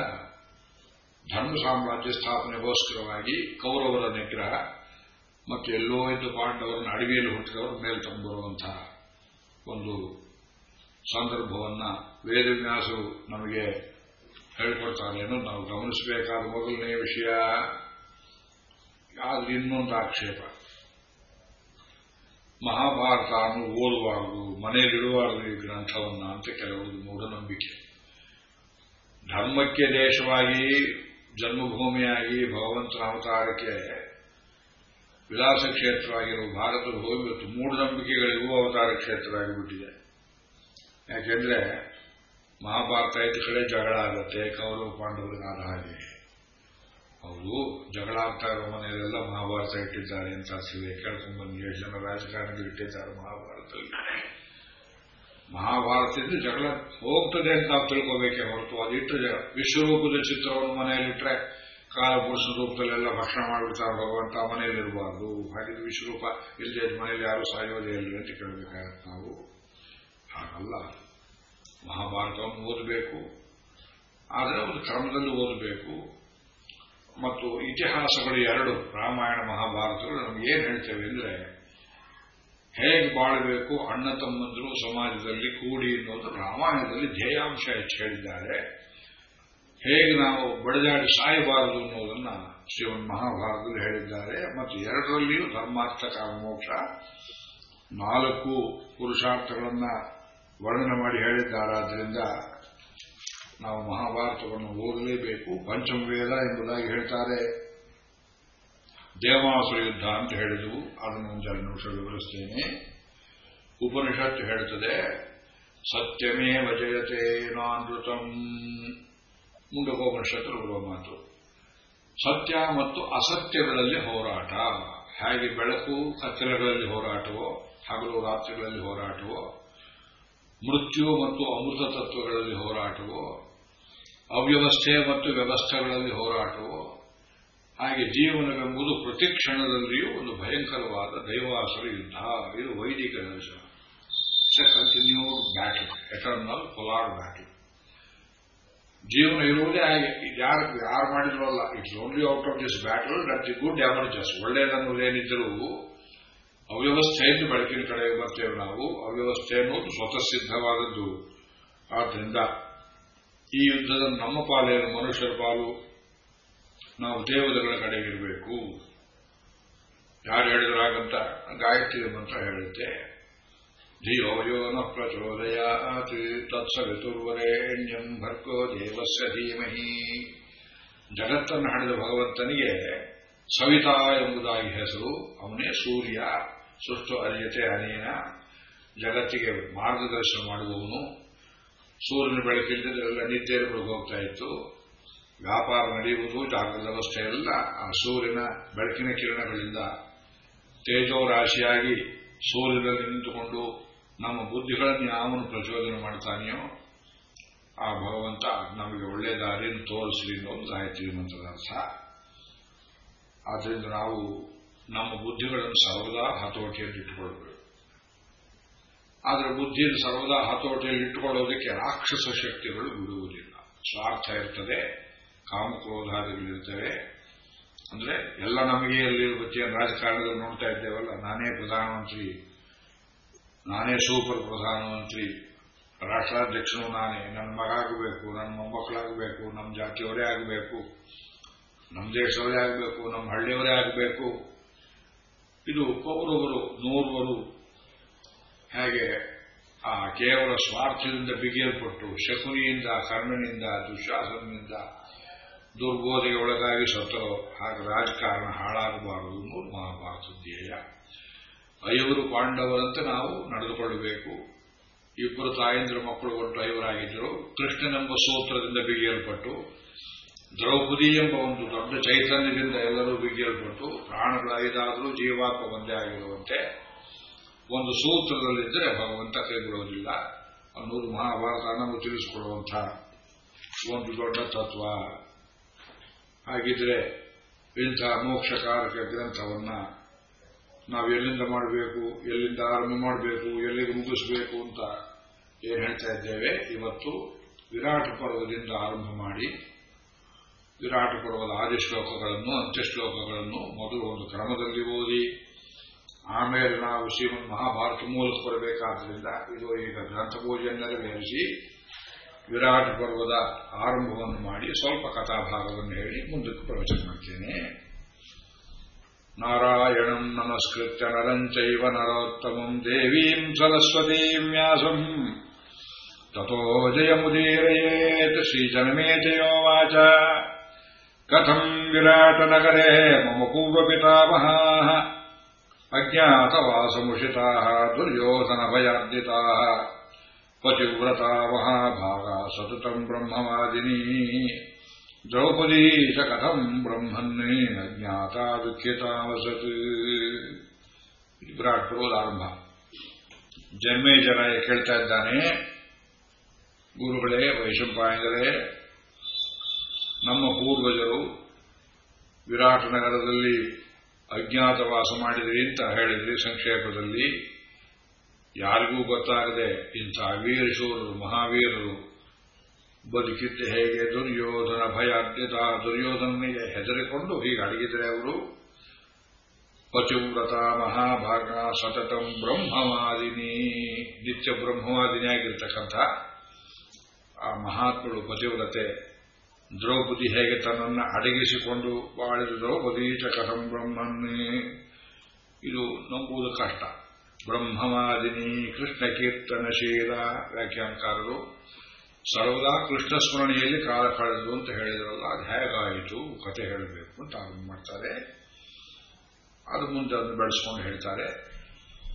ಧರ್ಮ ಸಾಮ್ರಾಜ್ಯ ಸ್ಥಾಪನೆಗೋಸ್ಕರವಾಗಿ ಕೌರವರ ನಿಗ್ರಹ ಮತ್ತು ಎಲ್ಲೋ ಇದ್ದು ಪಾಂಡವರನ್ನು ಅಡವಿಯಲ್ಲಿ ಹುಟ್ಟಿದವರು ಮೇಲೆ ತಂಬರುವಂತಹ ಒಂದು ಸಂದರ್ಭವನ್ನ ವೇದವ್ಯಾಸರು ನಮಗೆ ಹೇಳಿಕೊಡ್ತಾರೆ ಅನ್ನೋದು ನಾವು ಗಮನಿಸಬೇಕಾದ ಮೊದಲನೇ ವಿಷಯ. ಆದ್ರೆ ಇನ್ನೊಂದು ಆಕ್ಷೇಪ. ಮಹಾಭಾರತ ಓದಬಾರದು ಮನೆಯಲ್ಲಿಡಬಾರದು ಈ ಗ್ರಂಥವನ್ನ ಅಂತ ಕೆಲವೊಂದು ಮೂಢನಂಬಿಕೆ. ಧರ್ಮಕ್ಕೆ ದೇಶವಾಗಿ, ಜನ್ಮಭೂಮಿಯಾಗಿ ಭಗವಂತನ ಅವತಾರಕ್ಕೆ ವಿಲಾಸ ಕ್ಷೇತ್ರವಾಗಿರುವ ಭಾರತದ ಹೋಗಿ ಮೂಢನಂಬಿಕೆಗಳಿಗೂ ಅವತಾರ ಕ್ಷೇತ್ರವಾಗಿಬಿಟ್ಟಿದೆ. ಯಾಕೆಂದ್ರೆ ಮಹಾಭಾರತ ಐದು ಕಡೆ ಜಗಳ ಆಗುತ್ತೆ, ಕೌರವ ಪಾಂಡವರಿಗಾದ ಹಾಗೆ. ಅವರು ಜಗಳ ಆಗ್ತಾ ಇರೋ ಮನೆಯಲ್ಲೆಲ್ಲ ಮಹಾಭಾರತ ಇಟ್ಟಿದ್ದಾರೆ ಅಂತ ಸಿವೆ ಕೇಳ್ಕೊಂಡು ಬಂದು ಏಳು ಜನ ರಾಜಕಾರಣಿಗಳು ಇಟ್ಟಿದ್ದಾರೆ ಮಹಾಭಾರತದಲ್ಲಿ. ಮಹಾಭಾರತದಿಂದ ಜಗಳ ಹೋಗ್ತದೆ ಅಂತ ತಿಳ್ಕೋಬೇಕೆ ತಿಳ್ಕೋಬೇಕೇ ಹೊರತು ಅದಿಟ್ಟು ವಿಶ್ವರೂಪದ ಚಿತ್ರವನ್ನು ಮನೆಯಲ್ಲಿಟ್ಟರೆ ಕಾಲಪುರುಷ ರೂಪದಲ್ಲೆಲ್ಲ ಭಕ್ಷಣ ಮಾಡಿಬಿಡ್ತಾರೆ ಭಗವಂತ ಮನೆಯಲ್ಲಿರಬಾರ್ದು. ಹಾಗಿದ್ರೆ ವಿಶ್ವರೂಪ ಇಲ್ಲದೆ ಮನೆಯಲ್ಲಿ ಯಾರು ಸಾಯೋದೇ ಇಲ್ಲ ಅಂತ ಕೇಳಬೇಕಾಗತ್ತೆ ನಾವು. ಹಾಗಲ್ಲ. ಮಹಾಭಾರತವನ್ನು ಓದಬೇಕು. ಆದರೆ ಒಂದು ಕ್ರಮದಲ್ಲಿ ಓದಬೇಕು. ಮತ್ತು ಇತಿಹಾಸಗಳು ಎರಡು, ರಾಮಾಯಣ, ಮಹಾಭಾರತಗಳು ನಮ್ಗೆ ಏನ್ ಹೇಳ್ತೇವೆ ಅಂದ್ರೆ, ಹೇಗೆ ಬಾಳಬೇಕು, ಅಣ್ಣ ತಮ್ಮಂದರು ಸಮಾಜದಲ್ಲಿ ಕೂಡಿ ಅನ್ನೋದು ರಾಮಾಯಣದಲ್ಲಿ ಧ್ಯೇಯಾಂಶ ಹೆಚ್ಚು ಹೇಳಿದ್ದಾರೆ. ಹೇಗೆ ನಾವು ಬಡಿದಾಡಿ ಸಾಯಬಾರದು ಅನ್ನೋದನ್ನ ಶ್ರೀಮನ್ ಮಹಾಭಾರತದಲ್ಲಿ ಹೇಳಿದ್ದಾರೆ. ಮತ್ತು ಎರಡರಲ್ಲಿಯೂ ಧರ್ಮಾರ್ಥ ಕಾಮಮೋಕ್ಷ ನಾಲ್ಕು ಪುರುಷಾರ್ಥಗಳನ್ನ ವರ್ಣನೆ ಮಾಡಿ ಹೇಳಿದ್ದಾರಾದ್ರಿಂದ ನಾವು ಮಹಾಭಾರತವನ್ನು ಓದಲೇಬೇಕು. ಪಂಚಮವೇದ ಎಂಬುದಾಗಿ ಹೇಳ್ತಾರೆ. ದೇವಾಸುರ ಯುದ್ಧ ಅಂತ ಹೇಳಿದವು. ಅದನ್ನು ಒಂದೆರಡು ನಿಮಿಷ ವಿವರಿಸ್ತೇನೆ. ಉಪನಿಷತ್ತು ಹೇಳುತ್ತದೆ ಸತ್ಯಮೇ ವಜಯತೆ ನಾನೃತಂ ಮುಂಡಕೋಪನಿಷತ್ತು ಬರುವ ಮಾತು. ಸತ್ಯ ಮತ್ತು ಅಸತ್ಯಗಳಲ್ಲಿ ಹೋರಾಟ. ಹೇಗೆ ಬೆಳಕು ಕತ್ತಲೆಗಳಲ್ಲಿ ಹೋರಾಟವೋ, ಹಗಲು ರಾತ್ರಿಗಳಲ್ಲಿ ಹೋರಾಟವೋ, ಮೃತ್ಯು ಮತ್ತು ಅಮೃತ ತತ್ವಗಳಲ್ಲಿ ಹೋರಾಟವೋ, ಅವ್ಯವಸ್ಥೆ ಮತ್ತು ವ್ಯವಸ್ಥೆಗಳಲ್ಲಿ ಹೋರಾಟವೋ, ಹಾಗೆ ಜೀವನವೆಂಬುದು ಪ್ರತಿ ಕ್ಷಣದಲ್ಲಿಯೂ ಒಂದು ಭಯಂಕರವಾದ ದೈವಾಸುರ ಯುದ್ಧ. ಇದು ವೈದಿಕ ದರ್ಶನ. Continue battle eternal polar battle ಜೀವನ ಇರುವುದೇ ಹಾಗೆ. ಯಾರು ಯಾರು ಮಾಡಿದ್ರು ಅಲ್ಲ it's only out of this battle that the good emerges ಒಳ್ಳೆಯದನ್ನುವುದೇನಿದ್ದರೂ ಅವ್ಯವಸ್ಥೆಯಿಂದ ಬೆಳಕಿನ ಕಡೆಗೆ ಬರ್ತೇವೆ ನಾವು. ಅವ್ಯವಸ್ಥೆ ಅನ್ನೋದು ಸ್ವತಃ ಸಿದ್ಧವಾದದ್ದು. ಆದ್ದರಿಂದ ಈ ಯುದ್ಧದ ನಮ್ಮ ಪಾಲೇನು ಮನುಷ್ಯರ ಪಾಲು? ನಾವು ದೇವತೆಗಳ ಕಡೆಗಿರಬೇಕು ಯಾರು ಹೇಳಿದ್ರಾಗಂತ ಗಾಯತ್ರಿ ಮಂತ್ರ ಹೇಳುತ್ತೆ. ಧಿಯೋ ಯೋ ನ प्रचोदयात् तत्सवितुर्वरेण्यम् ಭರ್ಗೋ ದೇವಸ್ಯ ಧೀಮಹಿ ಜಗತ್ತನ್ನು ಹಣಿದ ಭಗವಂತನಿಗೆ ಸವಿತಾ ಎಂಬುದಾಗಿ ಹೆಸರು, ಅವನೇ ಸೂರ್ಯ ಸುಷ್ಟು ಅರಿಯತೆ ಅನೇನ, ಜಗತ್ತಿಗೆ ಮಾರ್ಗದರ್ಶನ ಮಾಡುವವನು. ಸೂರ್ಯನ ಬೆಳಕಿಲ್ಲದೆಲ್ಲ ನಿದ್ದೆಯಲ್ಲಿ ಹೋಗ್ತಾ ಇತ್ತು. ವ್ಯಾಪಾರ ನಡೆಯುವುದು ಜಾಗೃತ ವ್ಯವಸ್ಥೆ ಎಲ್ಲ ಆ ಸೂರ್ಯನ ಬೆಳಕಿನ ಕಿರಣಗಳಿಂದ ತೇಜೋರಾಶಿಯಾಗಿ ಸೂರ್ಯನಲ್ಲಿ ನಿಂತುಕೊಂಡು ನಮ್ಮ ಬುದ್ಧಿಗಳನ್ನು ಯಾವನು ಪ್ರಚೋದನೆ ಮಾಡ್ತಾನೆಯೋ, ಆ ಭಗವಂತ ನಮಗೆ ಒಳ್ಳೆಯ ದಾರಿಯನ್ನು ತೋರಿಸಲಿ ಅನ್ನೋದು ಗಾಯತ್ರಿ ಮಂತ್ರದ ಅರ್ಥ. ಆದ್ದರಿಂದ ನಾವು ನಮ್ಮ ಬುದ್ಧಿಗಳನ್ನು ಸರ್ವದಾ ಹತೋಟಿಯಲ್ಲಿ ಇಟ್ಟುಕೊಳ್ಬೇಕು. ಆದರೆ ಬುದ್ಧಿಯನ್ನು ಸರ್ವದಾ ಹತೋಟಿಯಲ್ಲಿ ಇಟ್ಟುಕೊಳ್ಳೋದಕ್ಕೆ ರಾಕ್ಷಸ ಶಕ್ತಿಗಳು ಬಿಡುವುದಿಲ್ಲ. ಸ್ವಾರ್ಥ ಇರ್ತದೆ, ಕಾಮಕ್ರೋಧಾದಿಗಳಿರ್ತವೆ. ಅಂದ್ರೆ ಎಲ್ಲ ನಮಗೆ ಎಲ್ಲಿರುತ್ತೆ ರಾಜಕಾರಣದಲ್ಲಿ ನೋಡ್ತಾ ಇದ್ದೇವಲ್ಲ, ನಾನೇ ಪ್ರಧಾನಮಂತ್ರಿ ನಾನೇ ಸೂಪರ್ ಪ್ರಧಾನಮಂತ್ರಿ, ರಾಷ್ಟ್ರಾಧ್ಯಕ್ಷನು ನಾನೇ. ನನ್ನ ಮಗ ಆಗಬೇಕು ನನ್ನ ಮೊಮ್ಮಕ್ಕಳಾಗಬೇಕು, ನಮ್ಮ ಜಾತಿಯವರೇ ಆಗಬೇಕು, ನಮ್ಮ ದೇಶವರೇ ಆಗಬೇಕು, ನಮ್ಮ ಹಳ್ಳಿಯವರೇ ಆಗಬೇಕು. ಇದು ಕೌರವರು ನೋರ್ವರು. ಹಾಗೆ ಆ ಕೇವಲ ಸ್ವಾರ್ಥದಿಂದ ಬಿಗಿಯಲ್ಪಟ್ಟು, ಶಕುನಿಯಿಂದ, ಕರ್ಣನಿಂದ ದುಶಾಸನದಿಂದ ದುರ್ಬೋಧೆಗೆ ಒಳಗಾಗಿ ಸತ್ತರೋ ಹಾಗೆ ರಾಜಕಾರಣ ಹಾಳಾಗಬಾರದು ಅನ್ನೋದು ಮಹಾಭಾರತ ಧ್ಯೇಯ. ಐವರು ಪಾಂಡವರಂತೆ ನಾವು ನಡೆದುಕೊಳ್ಳಬೇಕು. ಇಬ್ಬರು ತಾಯಂದ್ರ ಮಕ್ಕಳು ಒಟ್ಟು ಐವರಾಗಿದ್ದರು ಕೃಷ್ಣನೆಂಬ ಸೂತ್ರದಿಂದ ಬಿಗಿಯಲ್ಪಟ್ಟು, ದ್ರೌಪದಿ ಎಂಬ ಒಂದು ದೊಡ್ಡ ಚೈತನ್ಯದಿಂದ ಎಲ್ಲರೂ ಬಿಗಿಯಲ್ಪಟ್ಟು, ಪ್ರಾಣಗಳ ಐದಾದರೂ ಜೀವಾತ್ಮ ಒಂದೇ ಆಗಿರುವಂತೆ, ಒಂದು ಸೂತ್ರದಲ್ಲಿದ್ದರೆ ಭಗವಂತ ಕೈಬಿಡುವುದಿಲ್ಲ. ಅನ್ನೋದು ಮಹಾಭಾರತ ನಮಗೆ ತಿಳಿಸಿಕೊಡುವಂತಹ ಒಂದು ದೊಡ್ಡ ತತ್ವ. ಹಾಗಿದ್ರೆ ಇಂಥ ಮೋಕ್ಷಕಾರಕ ಗ್ರಂಥವನ್ನ ನಾವು ಎಲ್ಲಿಂದ ಮಾಡಬೇಕು, ಎಲ್ಲಿಂದ ಆರಂಭ ಮಾಡಬೇಕು, ಎಲ್ಲಿಗೆ ಮುಗಿಸಬೇಕು ಅಂತ ಏನ್ ಹೇಳ್ತಾ ಇದ್ದೇವೆ, ಇವತ್ತು ವಿರಾಟ ಪರ್ವದಿಂದ ಆರಂಭ ಮಾಡಿ, ವಿರಾಟ ಪರ್ವದ ಆದಿ ಶ್ಲೋಕಗಳನ್ನು, ಅಂತ್ಯಶ್ಲೋಕಗಳನ್ನು ಮೊದಲು ಒಂದು ಕ್ರಮದಲ್ಲಿ ಓದಿ, ಆಮೇಲೆ ನಾವು ಶ್ರೀಮನ್ ಮಹಾಭಾರತ ಮೂಲಕ ಬರಬೇಕಾದ್ರಿಂದ ಇದು ಈಗ ಗ್ರಂಥ ಪೂಜೆಯನ್ನು ನೆರವೇರಿಸಿ ವಿರಾಟ್ ಪರ್ವದ ಆರಂಭವನ್ನು ಮಾಡಿ ಸ್ವಲ್ಪ ಕಥಾಭಾಗವನ್ನು ಹೇಳಿ ಮುಂದಕ್ಕೆ ಪ್ರವಚನ ಮಾಡ್ತೇನೆ. नारायणम् नमस्कृत्य नरम् चैव नरोत्तमम् देवीम् सरस्वतीम् व्यासम्। ततो ततोऽजयमुदीरयेत् श्रीजनमेत्योवाच कथम् विराटनगरे मम पूर्वपितामहाः। अज्ञातवासमुषिताः दुर्योधनभयार्दिताः पतिव्रता महाभागा सततम् ब्रह्मवादिनी ಚ ಕಥಂ ಬ್ರಹ್ಮನ್ನೇ ಅಜ್ಞಾತ ದುಃಖಿತಾವಸತ್ ವಿರಾಟ್ ಪರ್ವದ ಆರಂಭ. ಜನ್ಮೇ ಜನ ಕೇಳ್ತಾ ಇದ್ದಾನೆ. ಗುರುಗಳೇ ವೈಶಂಪಾಯಂಗರೇ ನಮ್ಮ ಪೂರ್ವಜರು ವಿರಾಟ್ ನಗರದಲ್ಲಿ ಅಜ್ಞಾತವಾಸ ಮಾಡಿದ್ರಿ ಅಂತ ಹೇಳಿದ್ರಿ ಸಂಕ್ಷೇಪದಲ್ಲಿ, ಯಾರಿಗೂ ಗೊತ್ತಾಗದೆ ಇಂಥ ವೀರಶೂರರು, ಮಹಾವೀರರು ಬದುಕಿದ್ದ ಹೇಗೆ? ದುರ್ಯೋಧನ ಭಯ ಅದ್ಯತ ದುರ್ಯೋಧನಿಗೆ ಹೆದರಿಕೊಂಡು ಹೀಗೆ ಅಡಗಿದರೆ ಅವರು? ಪತಿವ್ರತ ಮಹಾಭಾಗ ಸತತಂ ಬ್ರಹ್ಮವಾದಿನಿ. ನಿತ್ಯ ಬ್ರಹ್ಮವಾದಿನಿಯಾಗಿರ್ತಕ್ಕಂಥ ಆ ಮಹಾತ್ಮಳು ಪತಿವ್ರತೆ, ದ್ರೌಪದಿ ಹೇಗೆ ತನ್ನನ್ನು ಅಡಗಿಸಿಕೊಂಡು ಬಾಳಿದ ದ್ರೌಪದಿ ಕಥಂ ಬ್ರಹ್ಮನ್ನೇ. ಇದು ನಂಬುವುದು ಕಷ್ಟ. ಬ್ರಹ್ಮವಾದಿನಿ ಕೃಷ್ಣ ಕೀರ್ತನಶೀಲ ವ್ಯಾಖ್ಯಾನಕಾರರು ಸರ್ವದಾ ಕೃಷ್ಣ ಸ್ಮರಣೆಯಲ್ಲಿ ಕಾಲ ಕಳೆದು ಅಂತ ಹೇಳಿದ್ರಲ್ಲ, ಅದು ಹೇಗಾಯಿತು? ಕತೆ ಹೇಳಬೇಕು ಅಂತ ಆರಂಭ ಮಾಡ್ತಾರೆ. ಅದು ಮುಂದೆ ಅದನ್ನು ಬೆಳೆಸ್ಕೊಂಡು ಹೇಳ್ತಾರೆ.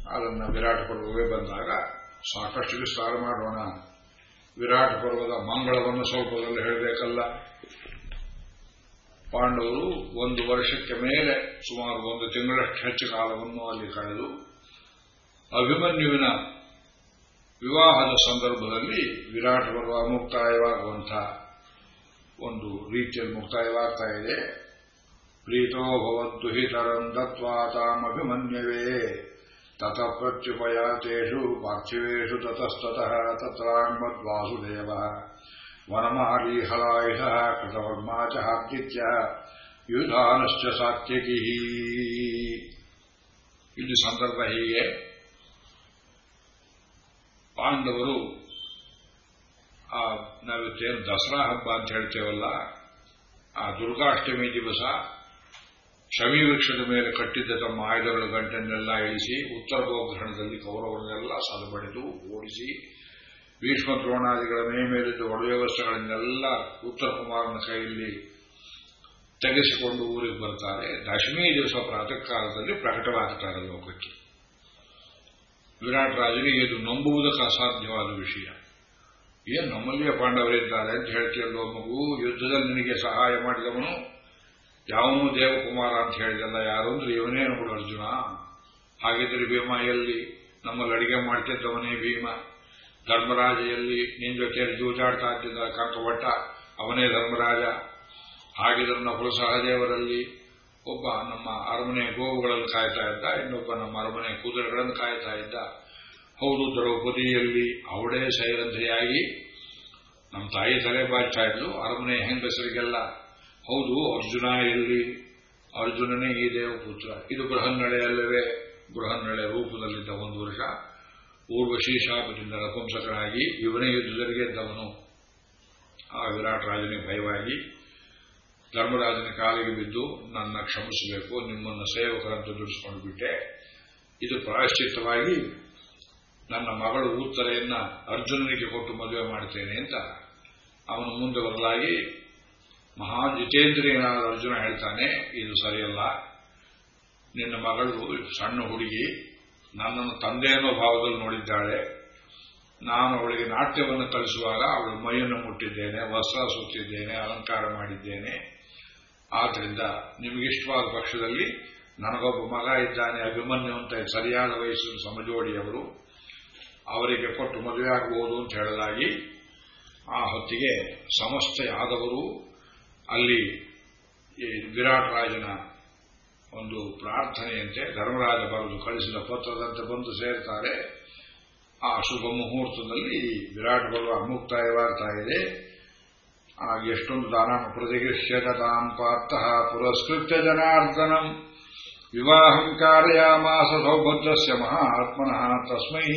ಅದನ್ನು ವಿರಾಟ್ ಪರ್ವವೇ ಬಂದಾಗ ಸಾಕಷ್ಟು ವಿಸ್ತಾರ ಮಾಡೋಣ. ವಿರಾಟ್ ಪರ್ವದ ಮಂಗಳವನ್ನು ಸ್ವಲ್ಪದಲ್ಲಿ ಹೇಳಬೇಕಲ್ಲ. ಪಾಂಡವರು ಒಂದು ವರ್ಷಕ್ಕೆ ಮೇಲೆ, ಸುಮಾರು ಒಂದು ತಿಂಗಳಷ್ಟು ಹೆಚ್ಚು ಕಾಲವನ್ನು ಅಲ್ಲಿ ಕಳೆದು, ಅಭಿಮನ್ಯುವಿನ ವಿವಾಹದ ಸಂದರ್ಭದಲ್ಲಿ ವಿರಾಟ್ ಪರ್ವ ಮುಕ್ತಾಯವಾಗುವಂಥ ಒಂದು ರೀತಿಯಲ್ಲಿ ಮುಕ್ತಾಯವಾಗ್ತಾ ಇದೆ. ಪ್ರೀತೋ ಭವದ್ದುಹಿತರಂ ದತ್ವಾ ತಾಮಭಿಮನ್ಯವೇ. ತತ ಪ್ರತ್ಯುಪಯಾತೇಷು ಪಾರ್ಥಿವೇಷು ತತಸ್ತತಃ ತತ್ರಾಂಗದ್ವಾಸುದೇವ ವನಮಾಲೀಹಲಾಯುಧ ಕೃತವರ್ಮಾ ಚ ಹಾರ್ದಿತ್ಯ ಯುಧಾನಶ್ಚ ಸಾತ್ಯಕಿ ಇಲ್ಲಿ ಸಂದರ್ಭ ಹೀಗೆ. ಪಾಂಡವರು ಆ ನಾವಿತ್ತೇನು ದಸರಾ ಹಬ್ಬ ಅಂತ ಹೇಳ್ತೇವಲ್ಲ, ಆ ದುರ್ಗಾಷ್ಟಮಿ ದಿವಸ ಶಮಿ ವೃಕ್ಷದ ಮೇಲೆ ಕಟ್ಟಿದ್ದ ತಮ್ಮ ಆಯುಧಗಳ ಗಂಟನ್ನೆಲ್ಲ ಇಳಿಸಿ ಉತ್ತರ ಗೋಗ್ರಹಣದಲ್ಲಿ ಕೌರವರನ್ನೆಲ್ಲ ಸಲಬಡಿದು ಓಡಿಸಿ ಭೀಷ್ಮ ದ್ರೋಣಾದಿಗಳ ಮೇ ಮೇಲಿದ್ದ ಒಳ ವಸ್ತ್ರಗಳನ್ನೆಲ್ಲ ಉತ್ತರ ಕುಮಾರನ ಕೈಯಲ್ಲಿ ತೆಗೆಸಿಕೊಂಡು ಊರಿಗೆ ಬರ್ತಾರೆ. ದಶಮಿ ದಿವಸ ಪ್ರಾತಃ ಕಾಲದಲ್ಲಿ ಪ್ರಕಟವಾಗ್ತಾರೆ ಲೋಕಕ್ಕೆ. ವಿರಾಟ್ ರಾಜನಿಗೆ ಇದು ನಂಬುವುದಕ್ಕೆ ಅಸಾಧ್ಯವಾದ ವಿಷಯ. ಏನ್ ನಮ್ಮಲ್ಲಿಯೇ ಪಾಂಡವರಿದ್ದಾರೆ ಅಂತ ಹೇಳ್ತೀಯಲ್ಲೋ ಮಗು? ಯುದ್ಧದಲ್ಲಿ ನಿನಗೆ ಸಹಾಯ ಮಾಡಿದವನು ಯಾವನೂ ದೇವಕುಮಾರ ಅಂತ ಹೇಳಿದಲ್ಲ ಯಾರು ಅಂದ್ರೆ ಇವನೇ ನೋಡು ಅರ್ಜುನ. ಹಾಗಿದ್ರೆ ಭೀಮ ಎಲ್ಲಿ ನಮ್ಮಲ್ಲಿ ಅಡಿಗೆ ಮಾಡ್ತಿದ್ದವನೇ ಭೀಮ. ಧರ್ಮರಾಜ ಎಲ್ಲಿ ನಿನ್ ಜೊತೆಯಲ್ಲಿ ಜೂಜಾಡ್ತಾ ಇದ್ದಿದ್ದ ಕಂಕಭಟ್ಟ ಅವನೇ ಧರ್ಮರಾಜ. ಹಾಗಿದ್ರೆ ನಕುಲ ಸಹದೇವರಲ್ಲಿ ಒಬ್ಬ ನಮ್ಮ ಅರಮನೆ ಗೋವುಗಳನ್ನು ಕಾಯ್ತಾ ಇದ್ದ, ಇನ್ನೊಬ್ಬ ನಮ್ಮ ಅರಮನೆ ಕುದುರೆಗಳನ್ನು ಕಾಯ್ತಾ ಇದ್ದ. ಹೌದು, ದ್ರೌಪದಿಯಲ್ಲಿ ಅವಳೇ ಸೈರಂಧ್ರಿಯಾಗಿ ನಮ್ಮ ತಾಯಿ ತಲೆ ಬಾಚ್ತಾ ಇದ್ಲು, ಅರಮನೆ ಹೆಂಗಸರಿಗೆಲ್ಲ. ಹೌದು, ಅರ್ಜುನ ಎಲ್ಲಿ? ಅರ್ಜುನನೇ ಈ ದೇವಪುತ್ರ. ಇದು ಬೃಹನ್ನಳೆಯಲ್ಲವೇ ಬೃಹನ್ನಳೆ ರೂಪದಲ್ಲಿದ್ದ ಒಂದು ವರ್ಷ. ಊರ್ವಶಿ ಶಾಪದಿಂದ ನಪುಂಸಕನಾಗಿ ಇವನೇ ಯುದ್ಧದಲ್ಲಿ ಗೆದ್ದವನು ಆ ವಿರಾಟ್ ರಾಜನಿಗೆ ಭಯವಾಗಿ ಧರ್ಮರಾಜನ ಕಾಲಿಗೆ ಬಿದ್ದು ನನ್ನ ಕ್ಷಮಿಸಬೇಕು, ನಿಮ್ಮನ್ನು ಸೇವಕರಂತ ದುಡಿಸ್ಕೊಂಡು ಬಿಟ್ಟೆ. ಇದು ಪ್ರಾಯಶ್ಚಿತ್ತವಾಗಿ ನನ್ನ ಮಗಳು ಉತ್ತರೆಯನ್ನ ಅರ್ಜುನನಿಗೆ ಕೊಟ್ಟು ಮದುವೆ ಮಾಡ್ತೇನೆ ಅಂತ ಅವನು ಮುಂದೆ ಬದಲಾಗಿ ಮಹಾ ಜಿತೇಂದ್ರಿಯನಾದ ಅರ್ಜುನ ಹೇಳ್ತಾನೆ, ಇದು ಸರಿಯಲ್ಲ. ನಿನ್ನ ಮಗಳು ಸಣ್ಣ ಹುಡುಗಿ, ನನ್ನನ್ನು ತಂದೆ ಅನ್ನೋ ಭಾವದಲ್ಲಿ ನೋಡಿದ್ದಾಳೆ. ನಾನು ಅವಳಿಗೆ ನಾಟ್ಯವನ್ನು ಕಲಿಸುವಾಗ ಅವಳ ಮೈಯನ್ನು ಮುಟ್ಟಿದ್ದೇನೆ, ವಸ್ತ್ರ ಸುತ್ತಿದ್ದೇನೆ, ಅಲಂಕಾರ ಮಾಡಿದ್ದೇನೆ. ಆದ್ದರಿಂದ ನಿಮಗಿಷ್ಟವಾದ ಪಕ್ಷದಲ್ಲಿ ನನಗೊಬ್ಬ ಮಗ ಇದ್ದಾನೆ, ಅಭಿಮನ್ಯು ಅಂತ ಸರಿಯಾದ ವಯಸ್ಸಿನ ಸಮಜೋಡಿಯವರು ಅವರಿಗೆ ಕೊಟ್ಟು ಮದುವೆ ಆಗಬಹುದು ಅಂತ ಹೇಳಲಾಗಿ ಆ ಹೊತ್ತಿಗೆ ಸಮಸ್ತ ಯಾದವರು ಅಲ್ಲಿ ವಿರಾಟ್ ರಾಜನ ಒಂದು ಪ್ರಾರ್ಥನೆಯಂತೆ ಧರ್ಮರಾಜ ಬರೆದು ಕಳಿಸಿದ ಪತ್ರದಂತೆ ಬಂದು ಸೇರ್ತಾರೆ. ಆ ಶುಭ ಮುಹೂರ್ತದಲ್ಲಿ ವಿರಾಟ್ ಬರುವ ಮುಕ್ತಾಯವಾಗ್ತಾ ಇದೆ. ಎಷ್ಟೊಂದು ದಾನ ಪ್ರತಿಗೃಹ್ಯತಾಂ ಪಾರ್ಥ ಪುರಸ್ಕೃತ್ಯ ಜನಾರ್ದನಂ. ವಿವಾಹಂ ಕಾರ್ಯಾಮಾಸ ಸೌಭದ್ರಸ್ಯ ಮಹಾತ್ಮನಃ ತಸ್ಮೈ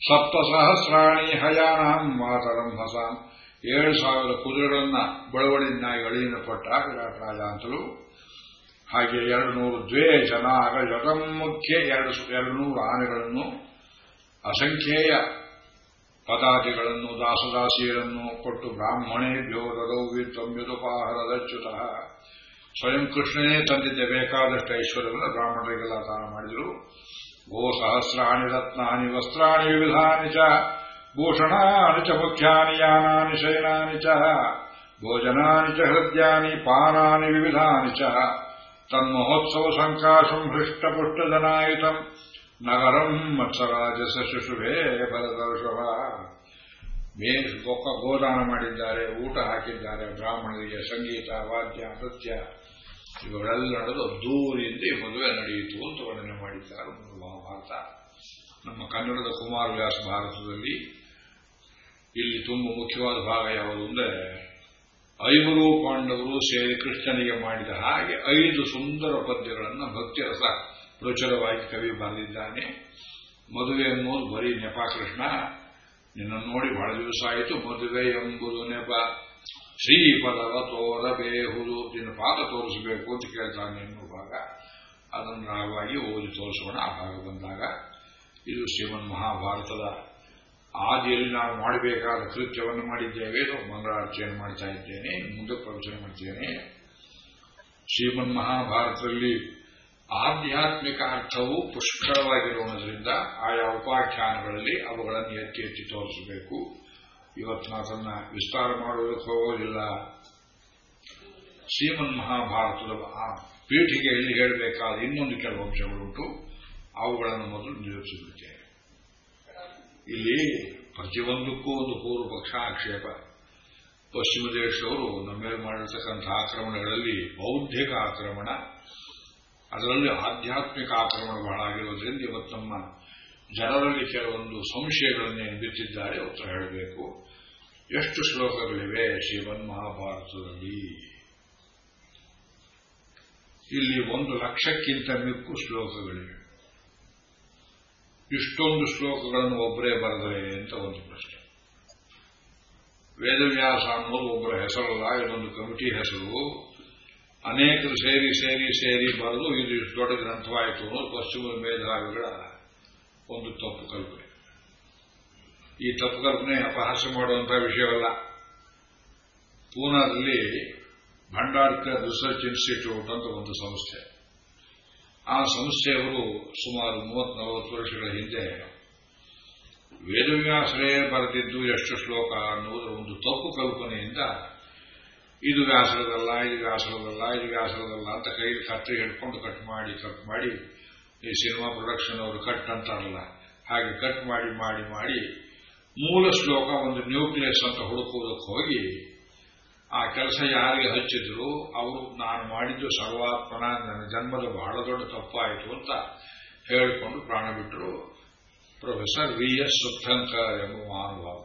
ಸಪ್ತ ಸಹಸ್ರಾಣಿ ಹಯಾನಾಂ ಮಾತರಂ ಹಸಾಂ ಏಳು ಸಾವಿರ ಕುದುರೆಗಳನ್ನ ಬಳವಳಿನಾಗಿ ಅಳಿಯನ್ನು ಕೊಟ್ಟ ವಿರಾಟ್ ರಾಜ ಅಂತಲೂ. ಹಾಗೆ ಎರಡು ನೂರು ದ್ವೇ ಜನಾಗ ಜಗಂ ಮುಖ್ಯ ಎರಡು ಎರಡು ನೂರು ಆನೆಗಳನ್ನು ಅಸಂಖ್ಯೇಯ ಪದಾತಿಗಳನ್ನು ದಾಸದಾಸಿಯರನ್ನು ಕೊಟ್ಟು ಬ್ರಾಹ್ಮಣೇಭ್ಯೋ ದದೌ ವಿತ್ತಂಬ್ಯುದುಪಾಹರದಚ್ಯುತ ಸ್ವಯಂ ಕೃಷ್ಣನೇ ತಂದಿದ್ದೆ ಬೇಕಾದಷ್ಟು ಐಶ್ವರ್ಯವನ್ನು ಬ್ರಾಹ್ಮಣರಿಗೆಲ್ಲ ದಾನ ಮಾಡಿದರು ಗೋ ಸಹಸ್ರಾಣಿ ರತ್ನಾನಿ ವಸ್ತ್ರಾಣಿ ವಿವಿಧಾನಿ ಚ ಭೂಷಣಾನಿ ಚ ಮುಖ್ಯಾನಿ ಯಾನಾನಿ ಶಯನಾನಿ ಚ ಭೋಜನಾನಿ ಚ ಹೃದಯಾನಿ ಪಾನಾನಿ ವಿವಿಧಾನಿ ಚ ತನ್ಮಹೋತ್ಸವ ಸಂಕಾಶಂ ಹೃಷ್ಟಪುಷ್ಟಜನಾಯುತಂ ನಗರಂ ಮತ್ಸರಾಜಸ ಶಿಶುಭೇ ಭರದರ್ಶವ ಮೇ ಗೊಕ್ಕ ಗೋದಾನ ಮಾಡಿದ್ದಾರೆ, ಊಟ ಹಾಕಿದ್ದಾರೆ, ಬ್ರಾಹ್ಮಣರಿಗೆ ಸಂಗೀತ, ವಾದ್ಯ, ನೃತ್ಯ. ಇವುಗಳೆಲ್ಲ ನಡೆದು ದೂರಿಂದ ಈ ಮದುವೆ ನಡೆಯಿತು ಅಂತ ವರ್ಣನೆ ಮಾಡಿದ್ದಾರೆ ಮಹಾಭಾರತ. ನಮ್ಮ ಕನ್ನಡದ ಕುಮಾರವ್ಯಾಸ ಭಾರತದಲ್ಲಿ ಇಲ್ಲಿ ತುಂಬ ಮುಖ್ಯವಾದ ಭಾಗ ಯಾವುದು ಅಂದರೆ ಐವರು ಪಾಂಡವರು ಸೇರಿ ಕೃಷ್ಣನಿಗೆ ಮಾಡಿದ ಹಾಗೆ ಐದು ಸುಂದರ ಪದ್ಯಗಳನ್ನು ಭಕ್ತಿರಸ ಪ್ರಚುರವಾಗಿ ಕವಿ ಬರೆದಿದ್ದಾನೆ. ಮದುವೆ ಎನ್ನುವುದು ಬರೀ ನೆಪ ಕೃಷ್ಣ ನಿನ್ನನ್ನು ನೋಡಿ ಬಹಳ ದಿವಸ ಆಯಿತು. ಮದುವೆ ಎಂಬುದು ನೆಪ. ಶ್ರೀಪದವ ತೋರಬೇಹುದು. ನಿನ್ನ ಪಾದ ತೋರಿಸಬೇಕು ಅಂತ ಕೇಳ್ತಾನೆ ಎನ್ನುವ ಭಾಗ ಅದನ್ನು ರಾಗವಾಗಿ ಓದಿ ತೋರಿಸೋಣ. ಆ ಭಾಗ ಬಂದಾಗ ಇದು ಶ್ರೀಮನ್ ಮಹಾಭಾರತದ ಆದಿಯಲ್ಲಿ ನಾವು ಮಾಡಬೇಕಾದ ಕೃತ್ಯವನ್ನು ಮಾಡಿದ್ದೇವೆ. ಮಂಗಳಾರ್ಚನೆ ಮಾಡ್ತಾ ಇದ್ದೇನೆ. ಮುಂದೆ ಪ್ರವಚನ ಮಾಡ್ತೇನೆ. ಶ್ರೀಮನ್ ಮಹಾಭಾರತದಲ್ಲಿ ಆಧ್ಯಾತ್ಮಿಕ ಅರ್ಥವು ಪುಷ್ಕರವಾಗಿರುವುದರಿಂದ ಆಯಾ ಉಪಾಖ್ಯಾನಗಳಲ್ಲಿ ಅವುಗಳನ್ನು ಎತ್ತಿ ಎತ್ತಿ ತೋರಿಸಬೇಕು. ಇವತ್ತು ಅದನ್ನ ವಿಸ್ತಾರ ಮಾಡುವುದಕ್ಕೆ ಹೋಗೋದಿಲ್ಲ. ಶ್ರೀಮನ್ ಮಹಾಭಾರತದ ಆ ಪೀಠಿಗೆಯಲ್ಲಿ ಹೇಳಬೇಕಾದ ಇನ್ನೊಂದು ಕೆಲವು ಅಂಶಗಳುಂಟು. ಅವುಗಳನ್ನು ಮೊದಲು ನಿರೂಪಿಸಿಬಿಡ್ತೇನೆ ಇಲ್ಲಿ ಪ್ರತಿಯೊಂದಕ್ಕೂ ಒಂದು ಪೂರ್ವ ಪಕ್ಷ ಆಕ್ಷೇಪ ಪಶ್ಚಿಮ ದೇಶದವರು ನಮ್ಮ ಮೇಲೆ ಮಾಡಿರ್ತಕ್ಕಂಥ ಆಕ್ರಮಣಗಳಲ್ಲಿ ಬೌದ್ಧಿಕ ಆಕ್ರಮಣ ಅದರಲ್ಲಿ ಆಧ್ಯಾತ್ಮಿಕ ಆಕ್ರಮಣ ಬಹಳ ಆಗಿರುವುದರಿಂದ ಇವತ್ತು ನಮ್ಮ ಜನರಲ್ಲಿ ಕೆಲವೊಂದು ಸಂಶಯಗಳನ್ನೇ ಬಿತ್ತಿದ್ದಾರೆ. ಉತ್ತರ ಹೇಳಬೇಕು. ಎಷ್ಟು ಶ್ಲೋಕಗಳಿವೆ ಶ್ರೀಮನ್ ಮಹಾಭಾರತದಲ್ಲಿ? ಇಲ್ಲಿ ಒಂದು ಲಕ್ಷಕ್ಕಿಂತ ಮಿಕ್ಕು ಶ್ಲೋಕಗಳಿವೆ. ಇಷ್ಟೊಂದು ಶ್ಲೋಕಗಳನ್ನು ಒಬ್ಬರೇ ಬರೆದರೆ ಅಂತ ಒಂದು ಪ್ರಶ್ನೆ? ವೇದವ್ಯಾಸ ಅನ್ನೋದು ಒಬ್ಬರ ಹೆಸರಲ್ಲ ಇದೊಂದು ಕಮಿಟಿ ಹೆಸರು. ಅನೇಕರು ಸೇರಿ ಸೇರಿ ಸೇರಿ ಬರೆದು ಇದು ದೊಡ್ಡ ಗ್ರಂಥವಾಯಿತು ಅನ್ನೋದು ಪಶ್ಚಿಮ ಮೇಧಾವಿಗಳ ಒಂದು ತಪ್ಪು ಕಲ್ಪನೆ. ಈ ತಪ್ಪು ಕಲ್ಪನೆ ಅಪಹಾಸ್ಯ ಮಾಡುವಂತಹ ವಿಷಯವಲ್ಲ. ಪೂನಾದಲ್ಲಿ ಭಂಡಾರ್ಕರ್ ರಿಸರ್ಚ್ ಇನ್ಸ್ಟಿಟ್ಯೂಟ್ ಅಂತ ಒಂದು ಸಂಸ್ಥೆ. ಆ ಸಂಸ್ಥೆಯವರು ಸುಮಾರು ಮೂವತ್ ನಲವತ್ತು ವರ್ಷಗಳ ಹಿಂದೆ ವೇದವ್ಯಾಸರೇ ಬರೆದಿದ್ದು ಎಷ್ಟು ಶ್ಲೋಕ ಅನ್ನುವುದರ ಒಂದು ತಪ್ಪು ಕಲ್ಪನೆಯಿಂದ ಇದು ವ್ಯಾಸರದಲ್ಲ ಇದು ವ್ಯಾಸರದಲ್ಲ ಇದು ವ್ಯಾಸರದಲ್ಲ ಅಂತ ಕೈಲಿ ಕತ್ತರಿ ಹಿಡ್ಕೊಂಡು ಕಟ್ ಮಾಡಿ ಕಟ್ ಮಾಡಿ, ಈ ಸಿನಿಮಾ ಪ್ರೊಡಕ್ಷನ್ ಅವರು ಕಟ್ ಅಂತಾರಲ್ಲ, ಹಾಗೆ ಕಟ್ ಮಾಡಿ ಮಾಡಿ ಮಾಡಿ ಮೂಲ ಶ್ಲೋಕ ಒಂದು ನ್ಯೂಕ್ಲಿಯಸ್ ಅಂತ ಹುಡುಕುವುದಕ್ಕೆ ಹೋಗಿ ಆ ಕೆಲಸ ಯಾರಿಗೆ ಹಚ್ಚಿದ್ರು, ಅವರು ನಾನು ಮಾಡಿದ್ದು ಸರ್ವಾತ್ಮನ, ನನ್ನ ಜನ್ಮದ ಬಹಳ ದೊಡ್ಡ ತಪ್ಪಾಯಿತು ಅಂತ ಹೇಳಿಕೊಂಡು ಪ್ರಾಣ ಬಿಟ್ಟರು ಪ್ರೊಫೆಸರ್ ವಿ ಎಸ್ ಸುತ್ತಂಕರ್ ಎಂಬ ಮಹಾನುಭಾವ.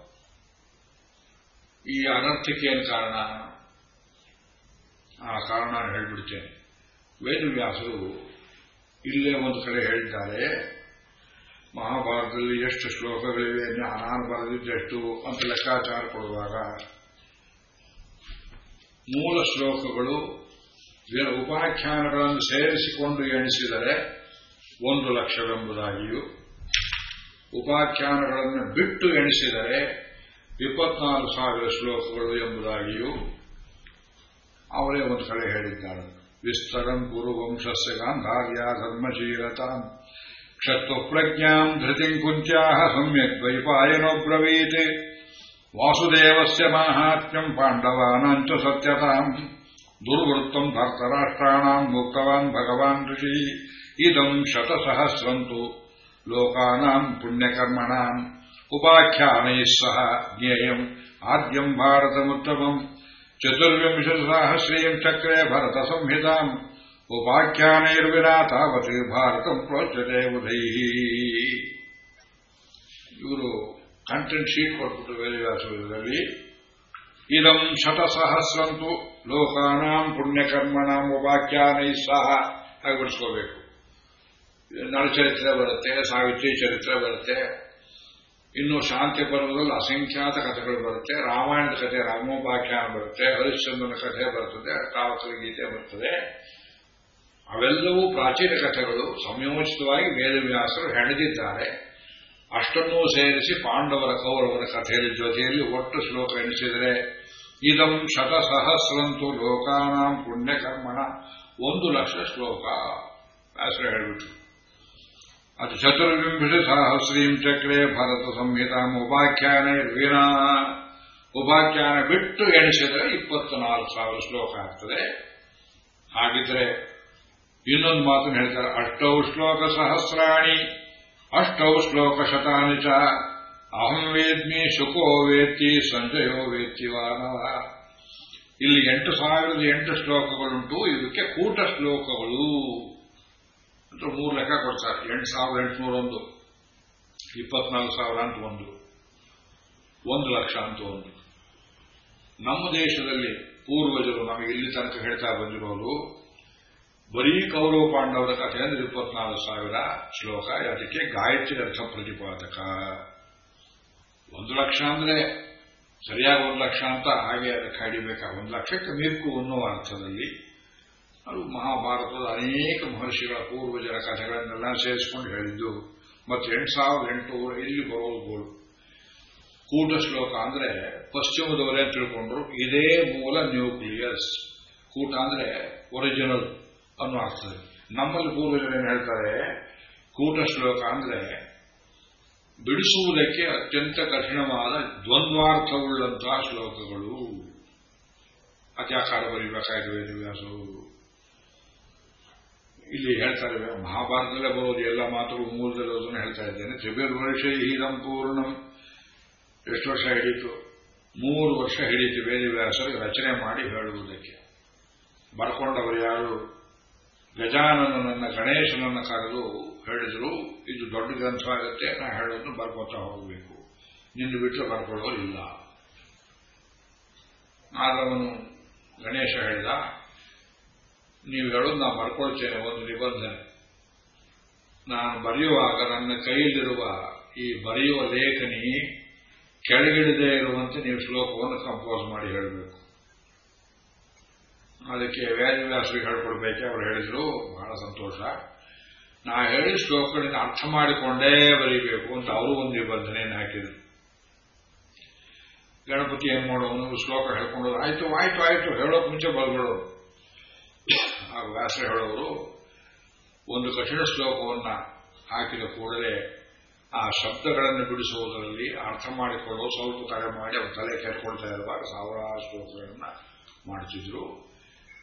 ಈ ಅನರ್ಥಕ್ಕೆ ಕಾರಣ? ಆ ಕಾರಣ ಹೇಳ್ಬಿಡ್ತೇನೆ. ವೇದವ್ಯಾಸರು ಇಲ್ಲೇ ಒಂದು ಕಡೆ ಹೇಳಿದ್ದಾರೆ, ಮಹಾಭಾರತದಲ್ಲಿ ಎಷ್ಟು ಶ್ಲೋಕಗಳಿವೆ ನಾನು ಬರೆದಿದ್ದೆಷ್ಟು ಅಂತ ಲೆಕ್ಕಾಚಾರ ಕೊಡುವಾಗ ಮೂಲ ಶ್ಲೋಕಗಳು ಉಪಾಖ್ಯಾನಗಳನ್ನು ಸೇರಿಸಿಕೊಂಡು ಎಣಿಸಿದರೆ ಒಂದು ಲಕ್ಷವೆಂಬುದಾಗಿಯೂ, ಉಪಾಖ್ಯಾನಗಳನ್ನು ಬಿಟ್ಟು ಎಣಿಸಿದರೆ ಇಪ್ಪತ್ನಾಲ್ಕು ಸಾವಿರ ಶ್ಲೋಕಗಳು ಎಂಬುದಾಗಿಯೂ ಅವರೇ ಒಂದು ಕಡೆ ಹೇಳಿದ್ದಾರೆ. ವಿಸ್ತರಂ ಕುರುವಂಶಸ್ಯ ಗಾಂಧಾರ್ಯ ಧರ್ಮಶೀಲತಾಂ. ಕ್ಷತ್ವಪ್ರಜ್ಞಾಂ ಧೃತಿಂ ಕುಂತ್ಯಾಹ ಸಮ್ಯಕ್ ದ್ವೈಪಾಯನೋಬ್ರವೀತ್ ವಾಸುದೇವಸ್ಯ ಮಾಹಾತ್ಮ್ಯಂ ಪಾಂಡವಾನಾಂಚ ಸತ್ಯತಾಂ. ದುರ್ವೃತ್ತಂ ಧರ್ತರಾಷ್ಟ್ರಾಣಾಂ ಮುಕ್ತವಾನ್ ಭಗವಾನ್ ಋಷಿ. ಇದಂ ಶತಸಹಸ್ರಂತು ಲೋಕಾನಾಂ ಪುಣ್ಯಕರ್ಮಣಾಂ. ಉಪಾಖ್ಯಾನೈಃ ಸಹ ಜ್ಞೇಯಂ. ಆದ್ಯಂ ಭಾರತಮುತ್ತಮಂ. ಚಕ್ರೆ ಭರತ ಸಂಹಿತಾಂ ಉಪಾಖ್ಯಾನೈರ್ವಿನಾ ತಾವತ್ ಭಾರತಂ ಪ್ರೋಚ್ಯತೆ ಉದೈ ಇವರು ಕಂಟೆಂಟ್ ಶೀಟ್ ಕೊಟ್ಬಿಟ್ಟು ವೇದವ್ಯಾಸದಲ್ಲಿ ಇದಂ ಶತಸಹಸ್ರಂತು ಲೋಕಾನಾಂ ಪುಣ್ಯಕರ್ಮಣಾಂ ಉಪಾಖ್ಯಾನೈ ಸಹ ಹಾಗೆ ಬಿಡಿಸ್ಕೋಬೇಕು ನಳಚರಿತ್ರೆ ಬರುತ್ತೆ, ಸಾವಿತ್ರಿ ಚರಿತ್ರೆ ಬರುತ್ತೆ। ಇನ್ನು ಶಾಂತಿ ಪರ್ವದಲ್ಲಿ ಅಸಂಖ್ಯಾತ ಕಥೆಗಳು ಬರುತ್ತೆ. ರಾಮಾಯಣದ ಕಥೆ, ರಾಮೋಪಾಖ್ಯಾನ ಬರುತ್ತೆ, ಹರಿಶ್ಚಂದ್ರನ ಕಥೆ ಬರುತ್ತದೆ ಅಟ್ಟಾವತರ ಗೀತೆ ಬರ್ತದೆ. ಅವೆಲ್ಲವೂ ಪ್ರಾಚೀನ ಕಥೆಗಳು. ಸಂಯೋಚಿತವಾಗಿ ವೇದವ್ಯಾಸರು ಹೆಣೆದಿದ್ದಾರೆ. ಅಷ್ಟನ್ನೂ ಸೇರಿಸಿ ಪಾಂಡವರ ಕೌರವರ ಕಥೆಯಲ್ಲಿ ಜೊತೆಯಲ್ಲಿ ಒಟ್ಟು ಶ್ಲೋಕ ಎಣಿಸಿದರೆ, ಇದಂ ಶತಸಹಸ್ರಂತೂ ಲೋಕಾನಾಂ ಪುಣ್ಯಕರ್ಮಣ, ಒಂದು ಲಕ್ಷ ಶ್ಲೋಕ. ವ್ಯಾಸರು ಹೇಳಿಬಿಟ್ರು. ಅದು ಚತುರ್ವಿಂಶತಿ ಸಹಸ್ರೀಂ ಚಕ್ರೆ ಭರತ ಸಂಹಿತಾಂ ವೀಣಾ. ಉಪಾಖ್ಯಾನ ಬಿಟ್ಟು ಎಣಿಸಿದರೆ ಇಪ್ಪತ್ತು ನಾಲ್ಕು ಸಾವಿರ ಶ್ಲೋಕ ಆಗ್ತದೆ. ಹಾಗಿದ್ರೆ ಇನ್ನೊಂದು ಮಾತು ಹೇಳ್ತಾರೆ, ಅಷ್ಟೌ ಶ್ಲೋಕ ಸಹಸ್ರಾಣಿ, ಅಷ್ಟೌ ಶ್ಲೋಕ ಶತಾನಿ ಚ, ಅಹಂ ವೇದ್ಮಿ ಶುಕೋ ವೇತ್ತಿ ಸಂಜಯೋ ವಾನವ ಇಲ್ಲಿ ಎಂಟು ಸಾವಿರದ ಎಂಟು ಶ್ಲೋಕಗಳುಂಟು, ಇದಕ್ಕೆ ಕೂಟ ಶ್ಲೋಕಗಳು. ಅಂತ ಮೂರು ಲೆಕ್ಕ ಕೊಡ್ತಾರೆ. ಎಂಟು ಸಾವಿರದ ಎಂಟುನೂರೊಂದು ಇಪ್ಪತ್ನಾಲ್ಕು ಸಾವಿರ ಅಂತ ಒಂದು. ಒಂದು ಲಕ್ಷ ಅಂತ ಒಂದು. ನಮ್ಮ ದೇಶದಲ್ಲಿ ಪೂರ್ವಜರು ನಮಗೆ ಇಲ್ಲಿ ತನಕ ಹೇಳ್ತಾ ಬಂದಿರೋರು, ಬರೀ ಕೌರವ ಪಾಂಡವರ ಕಥೆ ಅಂದ್ರೆ ಇಪ್ಪತ್ನಾಲ್ಕು ಸಾವಿರ ಶ್ಲೋಕ, ಅದಕ್ಕೆ ಗಾಯತ್ರಿ ಅರ್ಥ ಪ್ರತಿಪಾದಕ. ಒಂದು ಲಕ್ಷ ಅಂದ್ರೆ ಸರಿಯಾಗಿ ಒಂದು ಲಕ್ಷ ಅಂತ ಹಾಗೆ ಅದಕ್ಕೆ ಹಿಡಿಬೇಕಾ ಒಂದು ಲಕ್ಷಕ್ಕೆ ಮೀರ್ಕು ಅನ್ನುವ ಅರ್ಥದಲ್ಲಿ ಅದು ಮಹಾಭಾರತದ ಅನೇಕ ಮಹರ್ಷಿಗಳ ಪೂರ್ವಜರ ಕಥೆಗಳನ್ನೆಲ್ಲ ಸೇರಿಸಿಕೊಂಡು ಹೇಳಿದ್ದು. ಮತ್ತೆ ಎಂಟು ಸಾವಿರದ ಎಂಟುನೂರು ಇಲ್ಲಿ ಬರೋದು ಕೂಟ ಶ್ಲೋಕ ಅಂದ್ರೆ ಪಶ್ಚಿಮದವರೇ ತಿಳ್ಕೊಂಡ್ರು. ಇದೇ ಮೂಲ ನ್ಯೂಕ್ಲಿಯಸ್. ಕೂಟ ಅಂದ್ರೆ ಒರಿಜಿನಲ್ ಅನ್ನೋ ಆಗ್ತದೆ ನಮ್ಮಲ್ಲಿ ಪೂರ್ವಜರು ಏನು ಹೇಳ್ತಾರೆ? ಕೂಟ ಶ್ಲೋಕ ಅಂದ್ರೆ ಬಿಡಿಸುವುದಕ್ಕೆ ಅತ್ಯಂತ ಕಠಿಣವಾದ ದ್ವಂದ್ವಾರ್ಥವುಳ್ಳಂತಹ ಶ್ಲೋಕಗಳು. ಅತ್ಯಾಕಾರ ಬರೀಬೇಕಾಗಿದೆ ವೇದವ್ಯಾಸರು ಇಲ್ಲಿ ಹೇಳ್ತಾರೆ ಮಹಾಭಾರತದಲ್ಲೇ ಬರೋದು ಎಲ್ಲ ಮಾತುಗಳು ಮೂಲದಲ್ಲಿ ಅದನ್ನು ಹೇಳ್ತಾ ಇದ್ದೇನೆ. ತ್ರಿಭಿರ್ವರ್ಷ ಸಂಪೂರ್ಣ ಪೂರ್ಣಂ. ಎಷ್ಟು ವರ್ಷ ಹಿಡೀತು? ಮೂರು ವರ್ಷ ಹಿಡೀತು ವೇದವ್ಯಾಸರು ರಚನೆ ಮಾಡಿ ಹೇಳುವುದಕ್ಕೆ. ಬರ್ಕೊಂಡವರು ಯಾರು? ಗಜಾನನನ್ನ ಗಣೇಶನನ್ನ ಕರೆದು ಹೇಳಿದ್ರು, ಇದು ದೊಡ್ಡ ಗ್ರಂಥ ಆಗುತ್ತೆ, ನಾ ಹೇಳೋದನ್ನು ಬರ್ಕೋತಾ ಹೋಗಬೇಕು. ನಿಂದು ಬರ್ಕೊಳ್ಳೋರು ಇಲ್ಲ. ಆದವನು ಗಣೇಶ ಹೇಳಿದ ನೀವು ಹೇಳೋದು ನಾನು ಬರ್ಕೊಳ್ತೇನೆ ಒಂದು ನಿಬಂಧನೆ. ನಾನು ಬರೆಯುವಾಗ ನನ್ನ ಕೈಯಲ್ಲಿರುವ ಈ ಬರೆಯುವ ಲೇಖನಿ ಕೆಳಗಿಡದೇ ಇರುವಂತೆ ನೀವು ಶ್ಲೋಕವನ್ನು ಕಂಪೋಸ್ ಮಾಡಿ ಹೇಳಬೇಕು. ಅದಕ್ಕೆ ವೇದವ್ಯಾಸರಿಗೆ ಹೇಳ್ಕೊಡ್ಬೇಕೆ, ಅವರು ಹೇಳಿದ್ರು, ಬಹಳ ಸಂತೋಷ. ನಾ ಹೇಳಿ ಶ್ಲೋಕಗಳಿಂದ ಅರ್ಥ ಮಾಡಿಕೊಂಡೇ ಬರೀಬೇಕು ಅಂತ ಅವರು ಒಂದು ನಿಬಂಧನೆಯನ್ನು ಹಾಕಿದರು. ಗಣಪತಿ ಏನ್ ಮಾಡೋನು ಶ್ಲೋಕ ಹೇಳ್ಕೊಂಡು ಆಯ್ತು ಆಯ್ತು ಆಯ್ತು, ಹೇಳೋಕೆ ಮುಂಚೆ ಬಲ್ಬಿಡೋರು ಆ ವ್ಯಾಸ ಹೇಳೋರು ಒಂದು ಕಠಿಣ ಶ್ಲೋಕವನ್ನು ಹಾಕಿದ ಕೂಡಲೇ ಆ ಶಬ್ದಗಳನ್ನು ಬಿಡಿಸುವುದರಲ್ಲಿ ಅರ್ಥ ಮಾಡಿಕೊಳ್ಳೋ ಸ್ವಲ್ಪ ತಡೆ ಮಾಡಿ ಅವರು ತಲೆ ಕೇಳ್ಕೊಳ್ತಾ ಇರುವಾಗ ಸಾವಿರಾರು ಶ್ಲೋಕಗಳನ್ನು ಮಾಡ್ತಿದ್ರು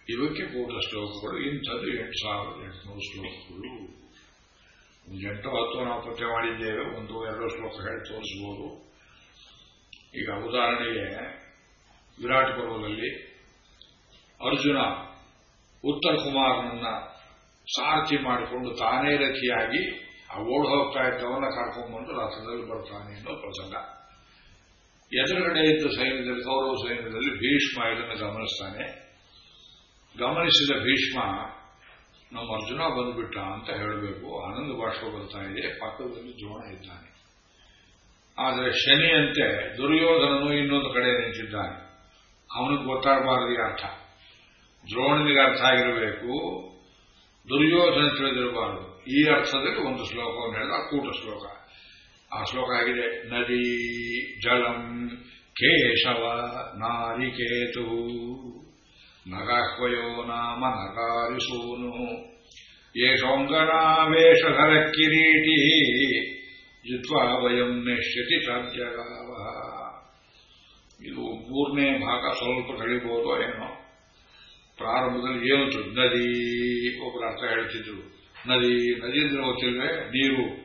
ಇವಕ್ಕೆ ಕೂಡ ಶ್ಲೋಕಗಳು, ಇಂಥದ್ದು ಎಂಟು ಸಾವಿರದ ಎಂಟುನೂರು ಶ್ಲೋಕಗಳು. ಒಂದು ಎಂಟು ಹತ್ತು ನಾವು ಪತ್ತೆ ಮಾಡಿದ್ದೇವೆ, ಒಂದು ಎರಡು ಶ್ಲೋಕ ಹೇಳಿ ತೋರಿಸಬಹುದು ಈಗ ಉದಾಹರಣೆಗೆ ವಿರಾಟ್ ಪರ್ವದಲ್ಲಿ ಅರ್ಜುನ ಉತ್ತರ ಕುಮಾರನನ್ನ ಸಾರಥಿ ಮಾಡಿಕೊಂಡು ತಾನೇ ರಥಿಯಾಗಿ ಆ ಓಡ್ ಹೋಗ್ತಾ ಇದ್ದವನ್ನ ಕರ್ಕೊಂಡ್ಬಂದು ರಥದಲ್ಲಿ ಬರ್ತಾನೆ ಅನ್ನೋ ಪ್ರಸಂಗ. ಎದುರುಗಡೆ ಇದ್ದ ಸೈನ್ಯದಲ್ಲಿ ಕೌರವ ಸೈನ್ಯದಲ್ಲಿ ಭೀಷ್ಮ ಇದನ್ನು ಗಮನಿಸ್ತಾನೆ. ಗಮನಿಸಿದ ಭೀಷ್ಮ, ನಮ್ಮ ಅರ್ಜುನ ಬಂದ್ಬಿಟ್ಟ ಅಂತ ಹೇಳಬೇಕು. ಆನಂದ ಭಾಷೆ ಬರ್ತಾ ಇದೆ, ಪಕ್ಕದಲ್ಲಿ ದ್ರೋಣ ಇದ್ದಾನೆ. ಆದರೆ ಶನಿಯಂತೆ ದುರ್ಯೋಧನನು ಇನ್ನೊಂದು ಕಡೆ ನಿಂತಿದ್ದಾನೆ. ಅವನಿಗೆ ಗೊತ್ತಾಗಬಾರದು ಅರ್ಥ. ದ್ರೋಣನಿಗೆ ಅರ್ಥ ಆಗಿರಬೇಕು, ದುರ್ಯೋಧನ ತಿಳಿದಿರಬಾರದು. ಈ ಅರ್ಥದಲ್ಲಿ ಒಂದು ಶ್ಲೋಕವನ್ನು ಹೇಳಿದ ಕೂಟ ಶ್ಲೋಕ. ಆ ಶ್ಲೋಕ ಆಗಿದೆ ನದಿ, ಜಲಂ, ಕೇಶವ, ನಾರಿಕೇತು. ನಗಾಹ್ವಯೋ ನಾಮ ನಗಾರಿಸೂನು ಯೇಷೋಂಗನಾವೇಶಧರ ಕಿರೀಟಿ. ಜಿತ್ವಾ ವಯಂ ನಿಶ್ಯತಿ ಸಾಧ್ಯಗಾವ ಇದು ಮೂರನೇ ಭಾಗ ಸ್ವಲ್ಪ ಕಳಿಬಹುದು ಏನೋ. ಪ್ರಾರಂಭದಲ್ಲಿ ಏನುಂಟು ನದಿ ಒಬ್ಬರ ಅರ್ಥ ಹೇಳ್ತಿದ್ರು. ನದಿ ನದಿ ಅಂದ್ರೆ ಗೊತ್ತಿಲ್ವೇ ನೀರು,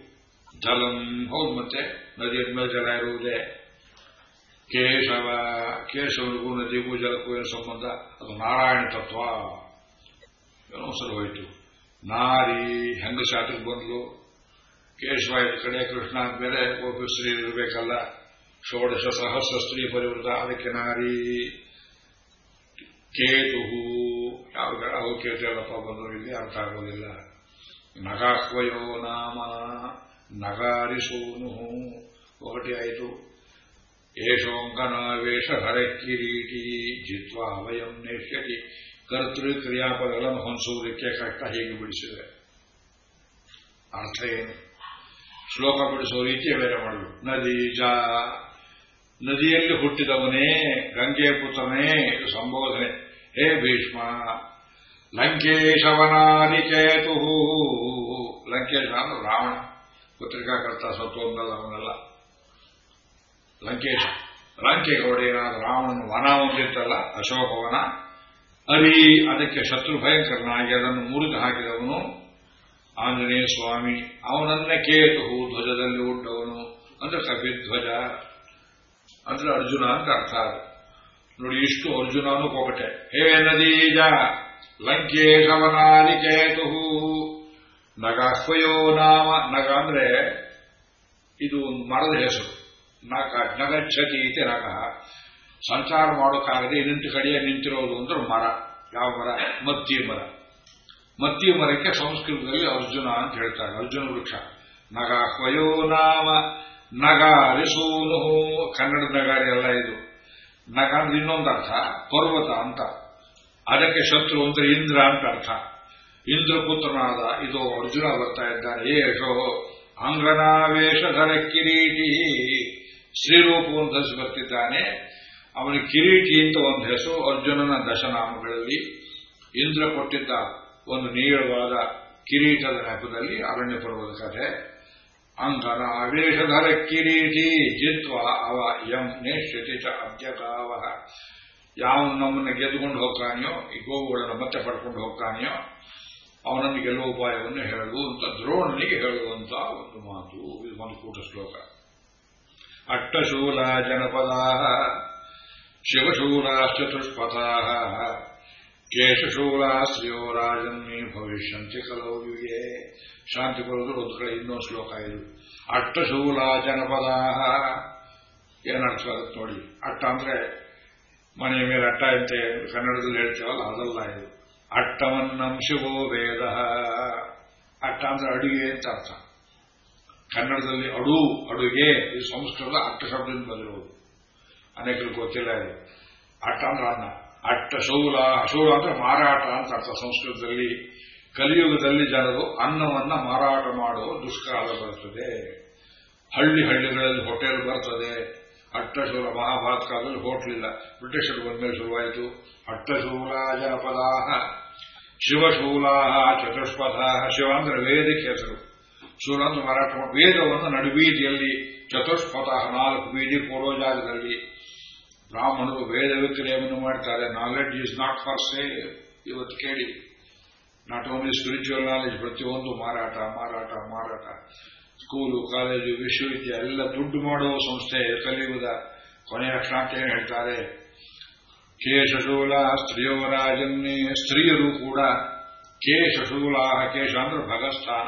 ಜಲಂ, ಹೌದು ಮತ್ತೆ, ನದಿ ಅಂದ್ಮೇಲೆ ಜಲ ಇರುವುದೇ. ಕೇಶವ, ಕೇಶವನಿಗೂ ನದಿಗೂ ಜಲಕ್ಕೂ ಏನು ಸಂಬಂಧ? ಅದು ನಾರಾಯಣ ತತ್ವ. ಏನೋ ಸರಿ ಹೋಯ್ತು. ನಾರಿ ಹೆಂಗಸಾಟಕ್ಕೆ ಬಂದ್ಲು. ಕೇಶವ ಇದ್ದ ಕಡೆ, ಕೃಷ್ಣ ಅಂದ್ಮೇಲೆ ಗೋಪಿ ಸ್ತ್ರೀ ಇರಬೇಕಲ್ಲ. ಷೋಡಶ ಸಹಸ್ರ ಸ್ತ್ರೀ ಪರಿವೃತ, ಅದಕ್ಕೆ ನಾರಿ. ಕೇತು ಯಾವ ಅವು ಕೇತು ಎಲ್ಲಪ್ಪ ಬಂದರು ಇಲ್ಲಿ ಅರ್ಥ ಆಗೋದಿಲ್ಲ ನಗಾಹ್ವಯೋ ನಾಮ ನಗಾರಿಸೋನು ఒకటి ಆಯಿತು ಏಷೋಂಕನಾವೇಶ ಹರ ಕಿರೀಟಿ ಜಿತ್ವಾ ವಯಂ ನೇಷ್ಯತಿ ಕರ್ತೃ ಕ್ರಿಯಾಪದಗಳನ್ನು ಹೊಂದಿಸುವುದಕ್ಕೆ ಕಷ್ಟ ಹೀಗೆ ಬಿಡಿಸಿದೆ ಅರ್ಥ ಏನು ಶ್ಲೋಕ ಬಿಡಿಸುವ ರೀತಿಯ ಬೇರೆ ಮಾಡಲು ನದಿ ಜಾ ನದಿಯಲ್ಲಿ ಹುಟ್ಟಿದವನೇ ಗಂಗೆ ಪುತ್ರನೇ ಇದು ಸಂಬೋಧನೆ ಹೇ ಭೀಷ್ಮ ಲಂಕೇಶವನಾನಿಕೇತು ಲಂಕೇಶ ಅಂದ್ರೆ ರಾವಣ, ಪತ್ರಿಕಾಕರ್ತ ಸತ್ವೊಂದಲ್ಲ ಅವನಲ್ಲ ಲಂಕೇಶ ಲಂಕೆಗೆ ಒಡೆಯನಾದ ರಾವಣನ ವನ ಒಂದಿತ್ತಲ್ಲ ಅಶೋಕವನ ಅರಿ, ಅದಕ್ಕೆ ಶತ್ರು ಭಯಂಕರನಾಗಿ ಅದನ್ನು ಮುರಿದು ಹಾಕಿದವನು ಆಂಜನೇಯ ಸ್ವಾಮಿ. ಅವನನ್ನ ಕೇತು ಧ್ವಜದಲ್ಲಿ ಹುಟ್ಟವನು ಅಂದ್ರೆ ಕಪಿಧ್ವಜ. ಅಂದ್ರೆ ಅರ್ಜುನ ಅಂತ ಅರ್ಥ ಅದು. ನೋಡಿ, ಇಷ್ಟು ಅರ್ಜುನನು ಕೊಕಟೆ ಹೇ ನದೀಜ ಲಂಕೇಶವನಾಲಿ ನಗ ನಗಾಹ್ವಯೋ ನಾಮ, ನಗ ಅಂದ್ರೆ ಇದು ಒಂದು ಮರದ ಹೆಸರು. ನಗ, ನಗಚ್ಛತಿ ಇದೆ ನಗ. ಸಂಚಾರ ಮಾಡೋಕ್ಕಾಗದೆ ನಿಂತು ಕಡೆಯೇ ನಿಂತಿರೋದು ಅಂದ್ರೆ ಮರ. ಯಾವ ಮರ? ಮತ್ತಿ ಮರ. ಮತ್ತಿ ಮರಕ್ಕೆ ಸಂಸ್ಕೃತದಲ್ಲಿ ಅರ್ಜುನ ಅಂತ ಹೇಳ್ತಾರೆ, ಅರ್ಜುನ ವೃಕ್ಷ. ನಗ ಕ್ವಯೋ ನಾಮ ನಗ ಸೂನು ಕನ್ನಡ ನಗಾರಿ ಎಲ್ಲ ಇದು. ನಗ ಅಂದ್ರೆ ಇನ್ನೊಂದು ಅರ್ಥ ಪರ್ವತ ಅಂತ. ಅದಕ್ಕೆ ಶತ್ರು ಅಂದ್ರೆ ಇಂದ್ರ ಅಂತ ಅರ್ಥ. ಇಂದ್ರಪುತ್ರನಾದ ಇದು ಅರ್ಜುನ ಬರ್ತಾ ಇದ್ದಾನೆ ಏಷೋ ಅಂಗನಾವೇಶಧರ ಕಿರೀಟಿ. ಶ್ರೀರೂಪವನ್ನು ಧರಿಸಿ ಬರ್ತಿದ್ದಾನೆ. ಅವನ ಕಿರೀಟಿ ಅಂತ ಒಂದು ಹೆಸರು ಅರ್ಜುನನ ದಶನಾಮಗಳಲ್ಲಿ. ಇಂದ್ರ ಕೊಟ್ಟಿದ್ದ ಒಂದು ನೀಳವಾದ ಕಿರೀಟದ ನೆಪದಲ್ಲಿ ಅರಣ್ಯ ಪರ್ವದ ಕಥೆ. ಅಂಗನ ಅವೇಶಧರ ಕಿರೀಟಿ ಜಿತ್ವ ಅವ ಯಂ ನೇಷ್ಯತಿ ಚ ಯಾವನು ನಮ್ಮನ್ನು ಗೆದ್ದುಕೊಂಡು ಹೋಗ್ತಾನೆಯೋ, ಈ ಗೋವುಗಳನ್ನು ಮತ್ತೆ ಪಡ್ಕೊಂಡು ಹೋಗ್ತಾನೆಯೋ, ಅವನನ್ನು ಗೆಲ್ಲುವ ಉಪಾಯವನ್ನು ಹೇಳು ಅಂತ ದ್ರೋಣನಿಗೆ ಹೇಳುವಂತ ಒಂದು ಮಾತು, ಇದು ಒಂದು ಕೂಟ ಶ್ಲೋಕ. ಅಟ್ಟಶೂಲ ಜನಪದಾ ಶಿವಶೂಲಾಶ್ಚತುಷ್ಪಥಾ ಕೇಶಶೂಲ ಶ್ರೀಯೋ ರಾಜನ್ಮಿ ಭವಿಷ್ಯಂತಿ ಕಲೌಯುಗೆ ಶಾಂತಿ ಕೊಡೋದು ಒಂದು ಕಡೆ, ಇನ್ನೊಂದು ಶ್ಲೋಕ ಇದು. ಅಟ್ಟಶೂಲ ಜನಪದಾ ಏನರ್ಥ ನೋಡಿ. ಅಟ್ಟ ಅಂದ್ರೆ ಮನೆಯ ಮೇಲೆ ಅಟ್ಟ ಅಂತ ಕನ್ನಡದಲ್ಲಿ ಹೇಳ್ತೇವಲ್ಲ, ಅದಲ್ಲ ಇದು. ಅಟ್ಟವನ್ನಂಶವೋ ವೇದ. ಅಟ್ಟ ಅಂದ್ರೆ ಅಡುಗೆ ಅಂತ ಅರ್ಥ. ಕನ್ನಡದಲ್ಲಿ ಅಡು, ಅಡುಗೆ, ಇದು ಸಂಸ್ಕೃತ ಅಟ್ಟ ಶಬ್ದದಿಂದ ಬಂದಿರುವುದು ಅನೇಕರು ಗೊತ್ತಿಲ್ಲ ಇದು. ಅಟ್ಟ ಅಂದ್ರೆ ಅನ್ನ. ಅಟ್ಟ ಶೌಲ ಶೌಲ ಅಂದ್ರೆ ಮಾರಾಟ ಅಂತ ಅರ್ಥ ಸಂಸ್ಕೃತದಲ್ಲಿ. ಕಲಿಯುಗದಲ್ಲಿ ಜನರು ಅನ್ನವನ್ನ ಮಾರಾಟ ಮಾಡುವ ದುಷ್ಕಾಲ ಬರ್ತದೆ. ಹಳ್ಳಿ ಹಳ್ಳಿಗಳಲ್ಲಿ ಹೋಟೆಲ್ ಬರ್ತದೆ. ಅಟ್ಟಶೂಲ ಮಹಾಭಾರತ ಕಾಲದಲ್ಲಿ ಹೋಟ್ಲಿಲ್ಲ ಬ್ರಿಟಿಷರು ಬಂದ್ಮೇಲೆ ಶುರುವಾಯಿತು. ಅಟ್ಟಶೂಲ ಜನಪದಾ ಶಿವಶೂಲ ಚತುಷ್ಪಥ ಶಿವ ಅಂದ್ರೆ ವೇದಿಕ ಹೆಸರು. ಶೂಲ ಅಂದ್ರೆ ಮಾರಾಟ ವೇದವನ್ನು ನಡುಬೀದಿಯಲ್ಲಿ ಚತುಷ್ಪಥ ನಾಲ್ಕು ಬೀದಿ ಪೂರ್ವಜಾಗದಲ್ಲಿ ಬ್ರಾಹ್ಮಣರು ವೇದ ವಿಕ್ರಯವನ್ನು ಮಾಡ್ತಾರೆ? Knowledge is not for sale ಇವತ್ತು ಕೇಳಿ. ನಾಟ್ ಓನ್ಲಿ ಸ್ಪಿರಿಚುವಲ್ ನಾಲೆಜ್ ಪ್ರತಿಯೊಂದು ಮಾರಾಟ ಮಾರಾಟ ಮಾರಾಟ. ಸ್ಕೂಲು, ಕಾಲೇಜು, ವಿಶ್ವವಿದ್ಯಾಲಯ ಎಲ್ಲ ದುಡ್ಡು ಮಾಡುವ ಸಂಸ್ಥೆ ಕಲಿಯುವುದ ಕೊನೆಯ ಅಕ್ಷಾಂತ ಏನು ಹೇಳ್ತಾರೆ. ಕೇಶಶೂಲ ಸ್ತ್ರೀಯವರಾಜನ್ನೇ ಸ್ತ್ರೀಯರು ಕೂಡ ಕೇಶಶೂಲ ಕೇಶ ಅಂದ್ರೆ ಭಗಸ್ಥಾನ.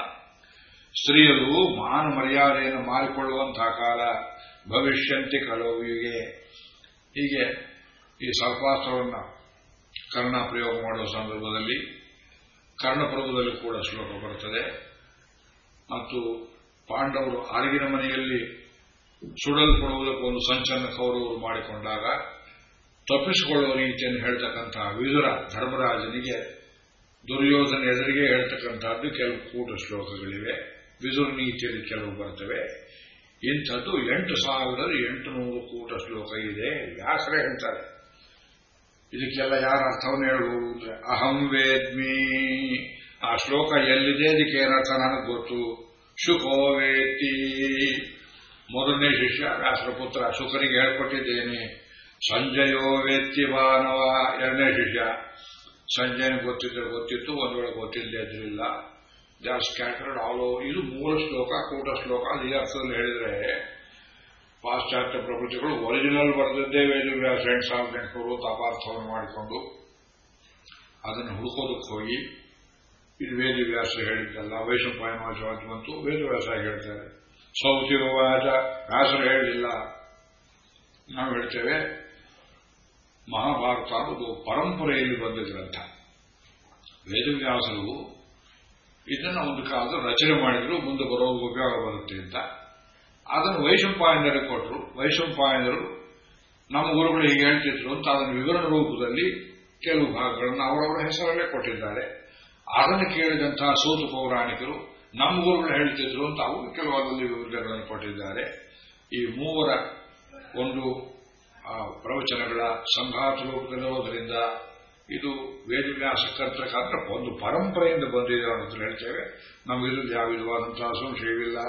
ಸ್ತ್ರೀಯರು ಮಾನ ಮರ್ಯಾದೆಯನ್ನು ಮಾರಿಕೊಳ್ಳುವಂತಹ ಕಾಲ ಭವಿಷ್ಯಂತಿ ಕಲೋವಿಗೆ ಹೀಗೆ ಈ ಸರ್ಪಾಸ್ತ್ರವನ್ನು ಕರ್ಣ ಪ್ರಯೋಗ ಮಾಡುವ ಸಂದರ್ಭದಲ್ಲಿ ಕರ್ಣಪ್ರಭುದಲ್ಲಿ ಕೂಡ ಶ್ಲೋಕ ಬರುತ್ತದೆ ಮತ್ತು ಪಾಂಡವರು ಅರಗಿನ ಮನೆಯಲ್ಲಿ ಸುಡಲ್ಪಡುವುದಕ್ಕೆ ಒಂದು ಸಂಚನ್ನು ಕೌರವರು ಮಾಡಿಕೊಂಡಾಗ ತಪ್ಪಿಸಿಕೊಳ್ಳುವ ರೀತಿಯನ್ನು ಹೇಳ್ತಕ್ಕಂತಹ ವಿದುರ ಧರ್ಮರಾಜನಿಗೆ ದುರ್ಯೋಧನ ಎದುರಿಗೆ ಹೇಳ್ತಕ್ಕಂಥದ್ದು ಕೆಲವು ಕೂಟ ಶ್ಲೋಕಗಳಿವೆ. ವಿದುರ ನೀತಿಯಲ್ಲಿ ಕೆಲವು ಬರ್ತವೆ. ಇಂಥದ್ದು ಎಂಟು ಸಾವಿರದ ಎಂಟು ನೂರು ಕೂಟ ಶ್ಲೋಕ ಇದೆ. ವ್ಯಾಸರೇ ಹೇಳ್ತಾರೆ. ಇದಕ್ಕೆಲ್ಲ ಯಾರ ಅರ್ಥವನ್ನು ಹೇಳಬಹುದು ಅಹಂ ವೇದ್ಮಿ. ಆ ಶ್ಲೋಕ ಎಲ್ಲಿದೆ? ಅದಕ್ಕೆ ಏನರ್ಥ ನನಗೆ ಗೊತ್ತು? ಶುಕೋ ವೇತಿ ಮೊದಲನೇ ಶಿಷ್ಯ ವ್ಯಾಸರ ಪುತ್ರ ಶುಕನಿಗೆ ಹೇಳ್ಕೊಟ್ಟಿದ್ದೇನೆ. ಸಂಜಯೋ ವೇತ್ತಿ ಮಾನವ ಎರಡನೇ ಶಿಷ್ಯ, ಸಂಜಯನ ಗೊತ್ತಿದ್ರೆ ಗೊತ್ತಿತ್ತು, ಒಂದು ವೇಳೆ ಗೊತ್ತಿಲ್ಲದೆ ಇದ್ರಿಲ್ಲ. They are scattered all over ಇದು ಮೂಲ ಶ್ಲೋಕ, ಕೂಟ ಶ್ಲೋಕ ಈ ಅರ್ಥದಲ್ಲಿ ಹೇಳಿದ್ರೆ ಪಾಶ್ಚಾತ್ಯ ಪ್ರಕೃತಿಗಳು ಒರಿಜಿನಲ್ ಬರೆದದ್ದೇ ವೇದವ್ಯಾಸ ಎಂಟು ಸಾವಿರದ ಎಂಟುನೂರು ತಾಪಾರ್ಥವನ್ನು ಮಾಡಿಕೊಂಡು ಅದನ್ನು ಹುಡುಕೋದಕ್ಕೆ ಹೋಗಿ ಇದು ವೇದವ್ಯಾಸ ಹೇಳಿದ್ದಲ್ಲ ವೈಶಂಪಾಯನವಾಚವಾದ ಬಂತು ವೇದವ್ಯಾಸ ಹೇಳ್ತಾರೆ. ಸೌತಿವಾಚ ವ್ಯಾಸರು ಹೇಳಲಿಲ್ಲ ನಾವು ಹೇಳ್ತೇವೆ, ಮಹಾಭಾರತ ಅನ್ನೋದು ಪರಂಪರೆಯಲ್ಲಿ ಬಂದ ಗ್ರಂಥ. ವೇದವ್ಯಾಸರು ಇದನ್ನ ಒಂದು ಕಾಲದ ರಚನೆ ಮಾಡಿದ್ರು, ಮುಂದೆ ಬರೋ ಉಪಯೋಗ ಬರುತ್ತೆ ಅಂತ. ಅದನ್ನು ವೈಶಂಪಾಯನರಿಗೆ ಕೊಟ್ಟರು ವೈಶಂಪಾಯನರು ನಮ್ಮ ಗುರುಗಳು ಹೀಗೆ ಹೇಳ್ತಿದ್ರು ಅಂತ ಅದನ್ನು ವಿವರಣ ರೂಪದಲ್ಲಿ ಕೆಲವು ಭಾಗಗಳನ್ನು ಅವರವರ ಹೆಸರಲ್ಲೇ ಕೊಟ್ಟಿದ್ದಾರೆ. ಅದನ್ನು ಕೇಳಿದಂತಹ ಸೋತು ಪೌರಾಣಿಕರು, ನಮ್ಮ ಗುರುಗಳು ಹೇಳ್ತಿದ್ರು ಅಂತ ಅವರು ಕೆಲವು ಅದರಲ್ಲಿ ವಿವರಣೆಗಳನ್ನು ಕೊಟ್ಟಿದ್ದಾರೆ. ಈ ಮೂವರ ಒಂದು ಪ್ರವಚನಗಳ ಸಂಘಾತ ರೂಪದಲ್ಲಿರೋದ್ರಿಂದ ಇದು ವೇದವ್ಯಾಸ ಕರ್ತಕ್ಕಂಥ ಒಂದು ಪರಂಪರೆಯಿಂದ ಬಂದಿದೆ ಅಂತ ಹೇಳ್ತೇವೆ. ನಮಗಿದ್ರಲ್ಲಿ ಯಾವ ವಿಧವಾದಂತಹ ಸಂಶಯವಿಲ್ಲ.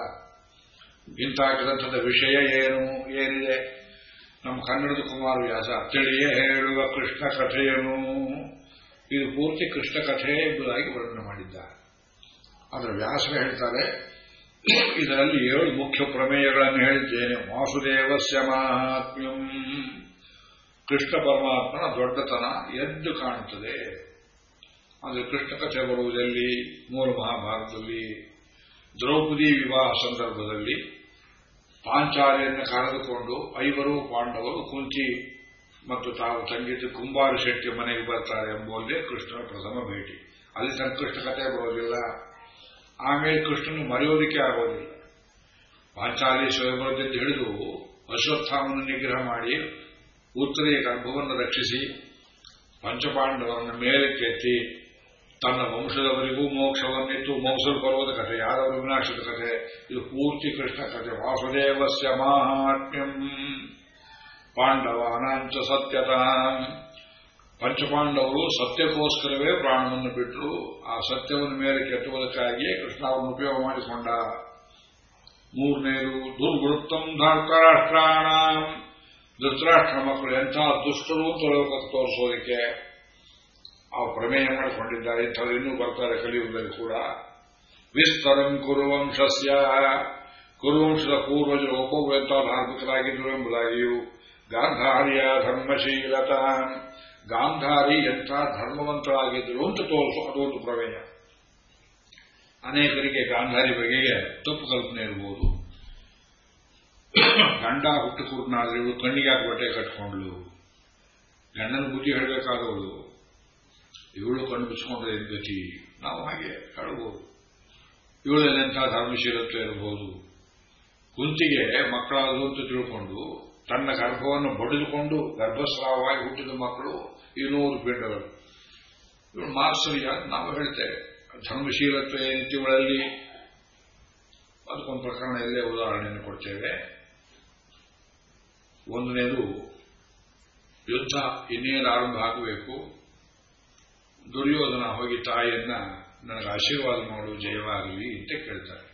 ಗ್ರಂಥದ ವಿಷಯ ಏನು, ಏನಿದೆ? ನಮ್ಮ ಕನ್ನಡದ ಕುಮಾರವ್ಯಾಸ ತಿಳಿಯೇ ಹೇಳುವ ಕೃಷ್ಣ ಕಥೆಯನ್ನು ಇದು ಪೂರ್ತಿ ಕೃಷ್ಣ ಕಥೆ ಎಂಬುದಾಗಿ ವರ್ಣನೆ ಮಾಡಿದ್ದಾರೆ. ಆದರೆ ವ್ಯಾಸರು ಹೇಳ್ತಾರೆ, ಇದರಲ್ಲಿ ಏಳು ಮುಖ್ಯ ಪ್ರಮೇಯಗಳನ್ನು ಹೇಳಿದ್ದೇನೆ. ವಾಸುದೇವಸ್ಯ ಮಹಾತ್ಮ್ಯಂ. ಕೃಷ್ಣ ಪರಮಾತ್ಮನ ದೊಡ್ಡತನ ಎದ್ದು ಕಾಣುತ್ತದೆ. ಅಂದರೆ ಕೃಷ್ಣ ಕಥೆ ಬರುವುದಲ್ಲಿ? ಮೂರು ಮಹಾಭಾರತದಲ್ಲಿ. ದ್ರೌಪದಿ ವಿವಾಹ ಸಂದರ್ಭದಲ್ಲಿ ಪಾಂಚಾಲಿಯನ್ನು ಕರೆದುಕೊಂಡು ಐವರು ಪಾಂಡವರು ಕುಂತಿ ಮತ್ತು ತಾವು ತಂಗಿದ್ದು ಕುಂಬಾರ ಶೆಟ್ಟಿ ಮನೆಗೆ ಬರ್ತಾರೆ ಎಂಬುದೇ ಕೃಷ್ಣನ ಪ್ರಥಮ ಭೇಟಿ. ಅಲ್ಲಿ ಸಂಕಷ್ಟ ಕಥೆ ಬರೋದಿಲ್ಲ. ಆಮೇಲೆ ಕೃಷ್ಣನು ಮರೆಯೋದಿಕ್ಕೆ ಆಗೋದಿಲ್ಲ. ಪಾಂಚಾಲಿ ಸ್ವಯಂವರದಿಂದ ಹಿಡಿದು ಅಶ್ವತ್ಥಾಮನ ನಿಗ್ರಹ ಮಾಡಿ ಉತ್ತರೆಯ ಗರ್ಭವನ್ನು ರಕ್ಷಿಸಿ ಪಂಚಪಾಂಡವರನ್ನು ಮೇಲಕ್ಕೆತ್ತಿ ತನ್ನ ವಂಶದವರಿಗೂ ಮೋಕ್ಷವನ್ನಿತ್ತು. ಮೋಕ್ಷರು ಬರುವುದ ಕಥೆ, ಯಾದವ ವಿನಾಶದ ಕಥೆ. ಇದು ಪೂರ್ತಿ ಕೃಷ್ಣ ಕಥೆ. ವಾಸುದೇವಸ್ಯ ಮಾಹಾತ್ಮ್ಯಂ. ಪಾಂಡವಾನಾಂಚ ಸತ್ಯತಾಂ. ಪಂಚಪಾಂಡವರು ಸತ್ಯಕ್ಕೋಸ್ಕರವೇ ಪ್ರಾಣವನ್ನು ಬಿಟ್ಟರು ಆ ಸತ್ಯವನ್ನು ಮೇಲೆ ಕೆತ್ತುವುದಕ್ಕಾಗಿಯೇ ಕೃಷ್ಣ ಅವರನ್ನು ಉಪಯೋಗ ಮಾಡಿಕೊಂಡ. ಮೂರನೇದು, ದುರ್ವೃತ್ತಂ ಧರ್ತರಾಷ್ಟ್ರಾಣ ಧೃತರಾಷ್ಟ್ರ ಮಕ್ಕಳು ಎಂಥ ದುಷ್ಟರು ಲೋಕಕ್ಕೆ ತೋರಿಸೋದಕ್ಕೆ. ಆ ಪ್ರಮೇಯ ಮಾಡಿಕೊಂಡಿದ್ದಾರೆ. ಇಂಥವ್ರು ಇನ್ನೂ ಬರ್ತಾರೆ ಕಲಿಯುಗದಲ್ಲಿ ಕೂಡ. ವಿಸ್ತರಂ ಕುರುವಂಶಸ್ಯ. ಕುರುವಂಶದ ಪೂರ್ವಜರು ಒಬ್ಬೊಬ್ಬರು ಎಂಥ ಗಾಂಧಾರಿಯ ಧರ್ಮಶೀಲತ. ಗಾಂಧಾರಿ ಎಂಥ ಧರ್ಮವಂತರಾಗಿದ್ದರು ಅಂತ ತೋರಿಸು ಅದೊಂದು ಪ್ರಮೇಯ. ಅನೇಕರಿಗೆ ಗಾಂಧಾರಿ ಬಗೆಗೆ ತಪ್ಪು ಕಲ್ಪನೆ ಇರಬಹುದು ಗಂಡ ಹುಟ್ಟು ಇವಳು ಕಣ್ಣಿಗೆ ಬಟ್ಟೆ ಕಟ್ಕೊಂಡ್ಲು ಗಂಡನ ಬುದ್ಧಿ ಹೇಳಬೇಕಾದವಳು. ಇವಳು ಕಣ್ಣು ಬಿಚ್ಕೊಂಡ್ರೆ ಏನ್ ಗತಿ? ನಾವು ಹಾಗೆ ಹೇಳಬಹುದು ಇವಳಲ್ಲೆಂಥ ಧರ್ಮಶೀಲತ್ವ ಇರಬಹುದು ಕುಂತಿಗೆ ಮಕ್ಕಳಾದ್ರು ಅಂತ ತಿಳ್ಕೊಂಡು ತನ್ನ ಗರ್ಭವನ್ನು ಬಡಿದುಕೊಂಡು ಗರ್ಭಸ್ರಾವವಾಗಿ ಹುಟ್ಟಿದ ಮಕ್ಕಳು ಈ ನೂರು ಪಿಂಡಗಳು ಇವಳು ಮಾರ್ಸರಿಯ ನಾವು ಹೇಳ್ತೇವೆ. ಧರ್ಮಶೀಲತ್ವ ಇವಳಲ್ಲಿ ಅದಕ್ಕೊಂದು ಪ್ರಕರಣ ಇಲ್ಲೇ ಉದಾಹರಣೆಯನ್ನು ಕೊಡ್ತೇವೆ. ಒಂದನೇದು, ಯುದ್ಧ ಇನ್ನೇನು ಆರಂಭ ಆಗಬೇಕು? ದುರ್ಯೋಧನ ಹೋಗಿ ತಾಯಿಯನ್ನ, ನನಗೆ ಆಶೀರ್ವಾದ ಮಾಡು, ಜಯವಾಗಲಿ ಅಂತ ಕೇಳ್ತಾರೆ.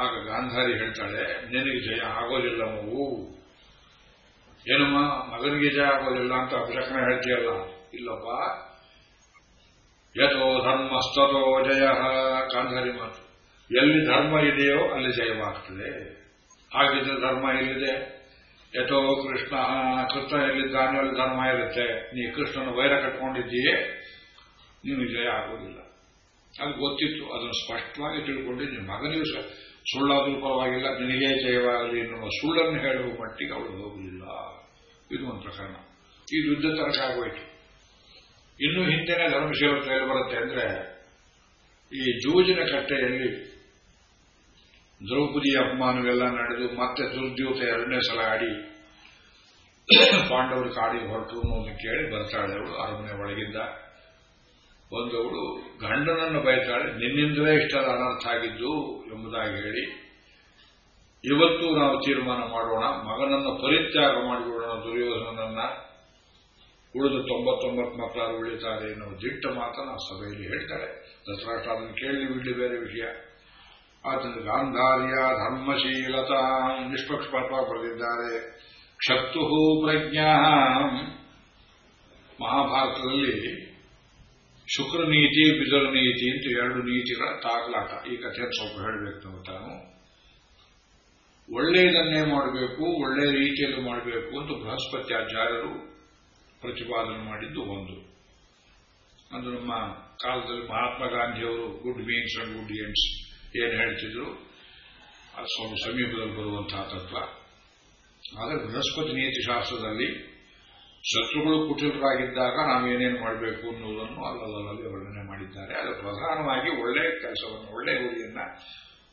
ಆಗ ಗಾಂಧಾರಿ ಹೇಳ್ತಾಳೆ, ನಿನಗೆ ಜಯ ಆಗೋದಿಲ್ಲ ಮಗು. ಏನಮ್ಮ, ಮಗನಿಗೆ ಜಯ ಆಗೋದಿಲ್ಲ ಅಂತ ಅಭಿಲಕ್ಷಣ ಹೇಳ್ತೀಯಲ್ಲ? ಇಲ್ಲಪ್ಪ. ಯಥೋ ಧರ್ಮಸ್ತೋ ಜಯ, ಗಾಂಧಾರಿ ಮಾತು. ಎಲ್ಲಿ ಧರ್ಮ ಇದೆಯೋ ಅಲ್ಲಿ ಜಯವಾಗ್ತದೆ ಹಾಗಿದ್ರೆ ಧರ್ಮ ಎಲ್ಲಿದೆ? ಯಥೋ ಕೃಷ್ಣ ಕೃಷ್ಣ ಎಲ್ಲಿದ್ದಾನೋ ಅಲ್ಲಿ ಧರ್ಮ ಇರುತ್ತೆ. ನೀ ಕೃಷ್ಣನ ವೈರ ಕಟ್ಕೊಂಡಿದ್ದೀಯೇ? ನೀನು ಜಯ ಆಗೋದಿಲ್ಲ. ಅದು ಗೊತ್ತಿತ್ತು, ಅದನ್ನು ಸ್ಪಷ್ಟವಾಗಿ ತಿಳ್ಕೊಂಡು ನಿನ್ನ ಮಗನಿಗೂ ಸುಳ್ಳಾದರೂ ಪರವಾಗಿಲ್ಲ, ನಿನಗೇ ಜಯವಾಗಲಿ ಎನ್ನುವ ಸುಳ್ಳನ್ನು ಹೇಳುವ ಮಟ್ಟಿಗೆ ಅವಳು ಹೋಗಲಿಲ್ಲ ಇದು ಒಂದು ಪ್ರಕರಣ. ಈ ಯುದ್ಧ ತನಕ ಆಗೋಯ್ತು. ಇನ್ನು ಹಿಂದಿನ ಧರ್ಮಶೀಲತೆ ಎಲ್ಲಿ ಬರುತ್ತೆ ಅಂದ್ರೆ, ಈ ಜೂಜಿನ ಕಟ್ಟೆಯಲ್ಲಿ ದ್ರೌಪದಿ ಅಪಮಾನವೆಲ್ಲ ನಡೆದು ಮತ್ತೆ ದುರ್ದ್ಯೂತ ಎರಡನೇ ಸಲ ಆಡಿ ಪಾಂಡವರು ಕಾಡಿಗೆ ಹೊರಟು ಕೇಳಿ ಬರ್ತಾಳೆ ಅವಳು ಅರಮನೆ ಒಳಗಿಂದ. ಬಂದವಳು ಗಂಡನನ್ನು ಬಯತಾಳೆ ನಿನ್ನಿಂದಲೇ ಇಷ್ಟದ ಅನರ್ಥ ಆಗಿದ್ದು ಎಂಬುದಾಗಿ ಹೇಳಿ, ಇವತ್ತು ನಾವು ತೀರ್ಮಾನ ಮಾಡೋಣ, ಮಗನನ್ನು ಪರಿತ್ಯಾಗ ಮಾಡಿಬಿಡೋಣ ದುರ್ಯೋಧನನ್ನ ಉಳಿದು ತೊಂಬತ್ತೊಂಬತ್ತು ಮಕ್ಕಳು ಉಳಿತಾರೆ ಎನ್ನುವ ದಿಟ್ಟ ಮಾತನ್ನು ಸಭೆಯಲ್ಲಿ ಹೇಳ್ತಾರೆ. ದಸರಾಷ್ಟ್ರ ಅದನ್ನು ಕೇಳಿ ಬಿಡಲಿ ಬೇರೆ ವಿಷಯ. ಆದ್ದರಿಂದ ಗಾಂಧಾರ್ಯ ಧರ್ಮಶೀಲತಾ ನಿಷ್ಪಕ್ಷಪಾತವಾಗಿ ಬರೆದಿದ್ದಾರೆ. ಕ್ಷತ್ತು ಪ್ರಜ್ಞಾ. ಮಹಾಭಾರತದಲ್ಲಿ ಶುಕ್ರ ನೀತಿ ಬಿದರ ನೀತಿ ಅಂತ ಎರಡು ನೀತಿಗಳ ತಾಕಲಾಟ. ಈ ಕಥೆಯನ್ನು ಸ್ವಲ್ಪ ಹೇಳಬೇಕು ನಾವು ತಾನು. ಒಳ್ಳೆಯದನ್ನೇ ಮಾಡಬೇಕು ಒಳ್ಳೆಯ ರೀತಿಯಲ್ಲಿ ಮಾಡಬೇಕು ಅಂತ ಬೃಹಸ್ಪತಿ ಆಚಾರ್ಯರು ಪ್ರತಿಪಾದನೆ ಮಾಡಿದ್ದು ಒಂದು. ಅಂದ್ರೆ ನಮ್ಮ ಕಾಲದಲ್ಲಿ ಮಹಾತ್ಮ ಗಾಂಧಿಯವರು, good means and good ends ಏನು ಹೇಳ್ತಿದ್ರು? ಅದು ಸ್ವಲ್ಪ ಸಮೀಪದಲ್ಲಿ ಬರುವಂತಹ ತತ್ವ. ಆದರೆ ಬೃಹಸ್ಪತಿ ನೀತಿ ಶಾಸ್ತ್ರದಲ್ಲಿ ಶತ್ರುಗಳು ಕುಟಿಲರಾಗಿದ್ದಾಗ ಏನೇನು ಮಾಡಬೇಕು ಅನ್ನುವುದನ್ನು ಅಲ್ಲಲ್ಲಿ ವರ್ಣನೆ ಮಾಡಿದ್ದಾರೆ. ಅದು ಪ್ರಧಾನವಾಗಿ ಒಳ್ಳೆಯ ಕೆಲಸವನ್ನು, ಒಳ್ಳೆ ಗುರಿಯನ್ನ,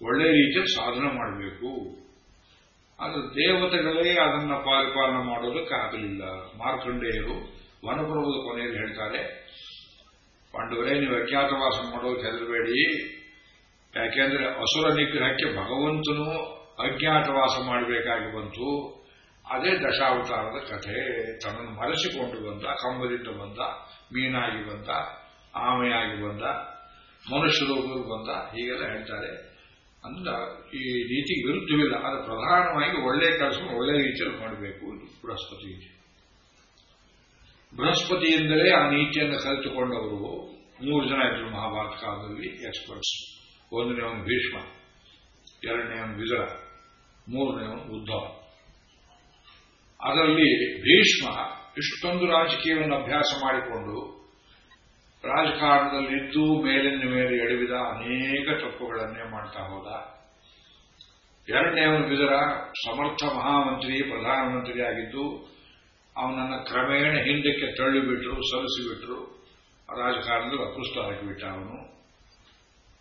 ಒಳ್ಳೆ ರೀತಿಯಲ್ಲಿ ಸಾಧನೆ ಮಾಡಬೇಕು. ಅದು ದೇವತೆಗಳೇ ಅದನ್ನ ಪರಿಪಾಲನೆ ಮಾಡೋದಕ್ಕೆ ಆಗಲಿಲ್ಲ ಮಾರ್ಕಂಡೇಯರು ವನಪರ್ವದ ಕೊನೆಯಲ್ಲಿ ಹೇಳ್ತಾರೆ, ಪಾಂಡವರೇ, ನೀವು ಅಜ್ಞಾತವಾಸ ಮಾಡೋದು ಹೆದರಬೇಡಿ. ಯಾಕೆಂದ್ರೆ ಅಸುರ ನಿಗ್ರಹಕ್ಕೆ ಭಗವಂತನು ಅಜ್ಞಾತವಾಸ ಮಾಡಬೇಕಾಗಿ ಬಂತು. ಅದೇ ದಶಾವತಾರದ ಕಥೆ. ತನ್ನನ್ನು ಮರೆಸಿಕೊಂಡು ಬಂದ, ಕಂಬದಿಂದ ಬಂದ, ಮೀನಾಗಿ ಬಂದ, ಆಮೆಯಾಗಿ ಬಂದ ಮನುಷ್ಯ ರೂಪದಲ್ಲಿ ಬಂದ, ಹೀಗೆಲ್ಲ ಹೇಳ್ತಾರೆ. ಅಂದ, ಈ ರೀತಿ ವಿರುದ್ಧವಿಲ್ಲ. ಅದು ಪ್ರಧಾನವಾಗಿ ಒಳ್ಳೆಯ ಕೆಲಸ ಒಳ್ಳೆಯ ರೀತಿಯಲ್ಲಿ ಮಾಡಬೇಕು ಬೃಹಸ್ಪತಿ ಬೃಹಸ್ಪತಿಯಿಂದಲೇ ಆ ನೀತಿಯನ್ನು ಕಲಿತುಕೊಂಡವರು ಮೂರು ಜನ ಇದ್ರು ಮಹಾಭಾರತ ಕಾಲದಲ್ಲಿ, ಎಕ್ಸ್ಪರ್ಟ್ಸ್. ಒಂದನೇವನು ಭೀಷ್ಮ ಎರಡನೇವನು ವಿಜಯ ಮೂರನೇವನು ಉದ್ಧವ ಅದರಲ್ಲಿ ಭೀಷ್ಮ ಇಷ್ಟೊಂದು ರಾಜಕೀಯವನ್ನು ಅಭ್ಯಾಸ ಮಾಡಿಕೊಂಡು ರಾಜಕಾರಣದಲ್ಲಿದ್ದು ಮೇಲಿನ ಮೇಲೆ ಎಡವಿದ ಅನೇಕ ತಪ್ಪುಗಳನ್ನೇ ಮಾಡ್ತಾ ಹೋದ. ಎರಡನೇವನು ಬಿದರ ಸಮರ್ಥ ಮಹಾಮಂತ್ರಿ, ಪ್ರಧಾನಮಂತ್ರಿ ಆಗಿದ್ದು, ಅವನನ್ನು ಕ್ರಮೇಣ ಹಿಂದಕ್ಕೆ ತಳ್ಳಿಬಿಟ್ರು ಸಲ್ಲಿಸಿಬಿಟ್ರು ರಾಜಕಾರಣದಲ್ಲಿ ಅಕೃಷ್ಟ ಹಾಕಿಬಿಟ್ಟ ಅವನು.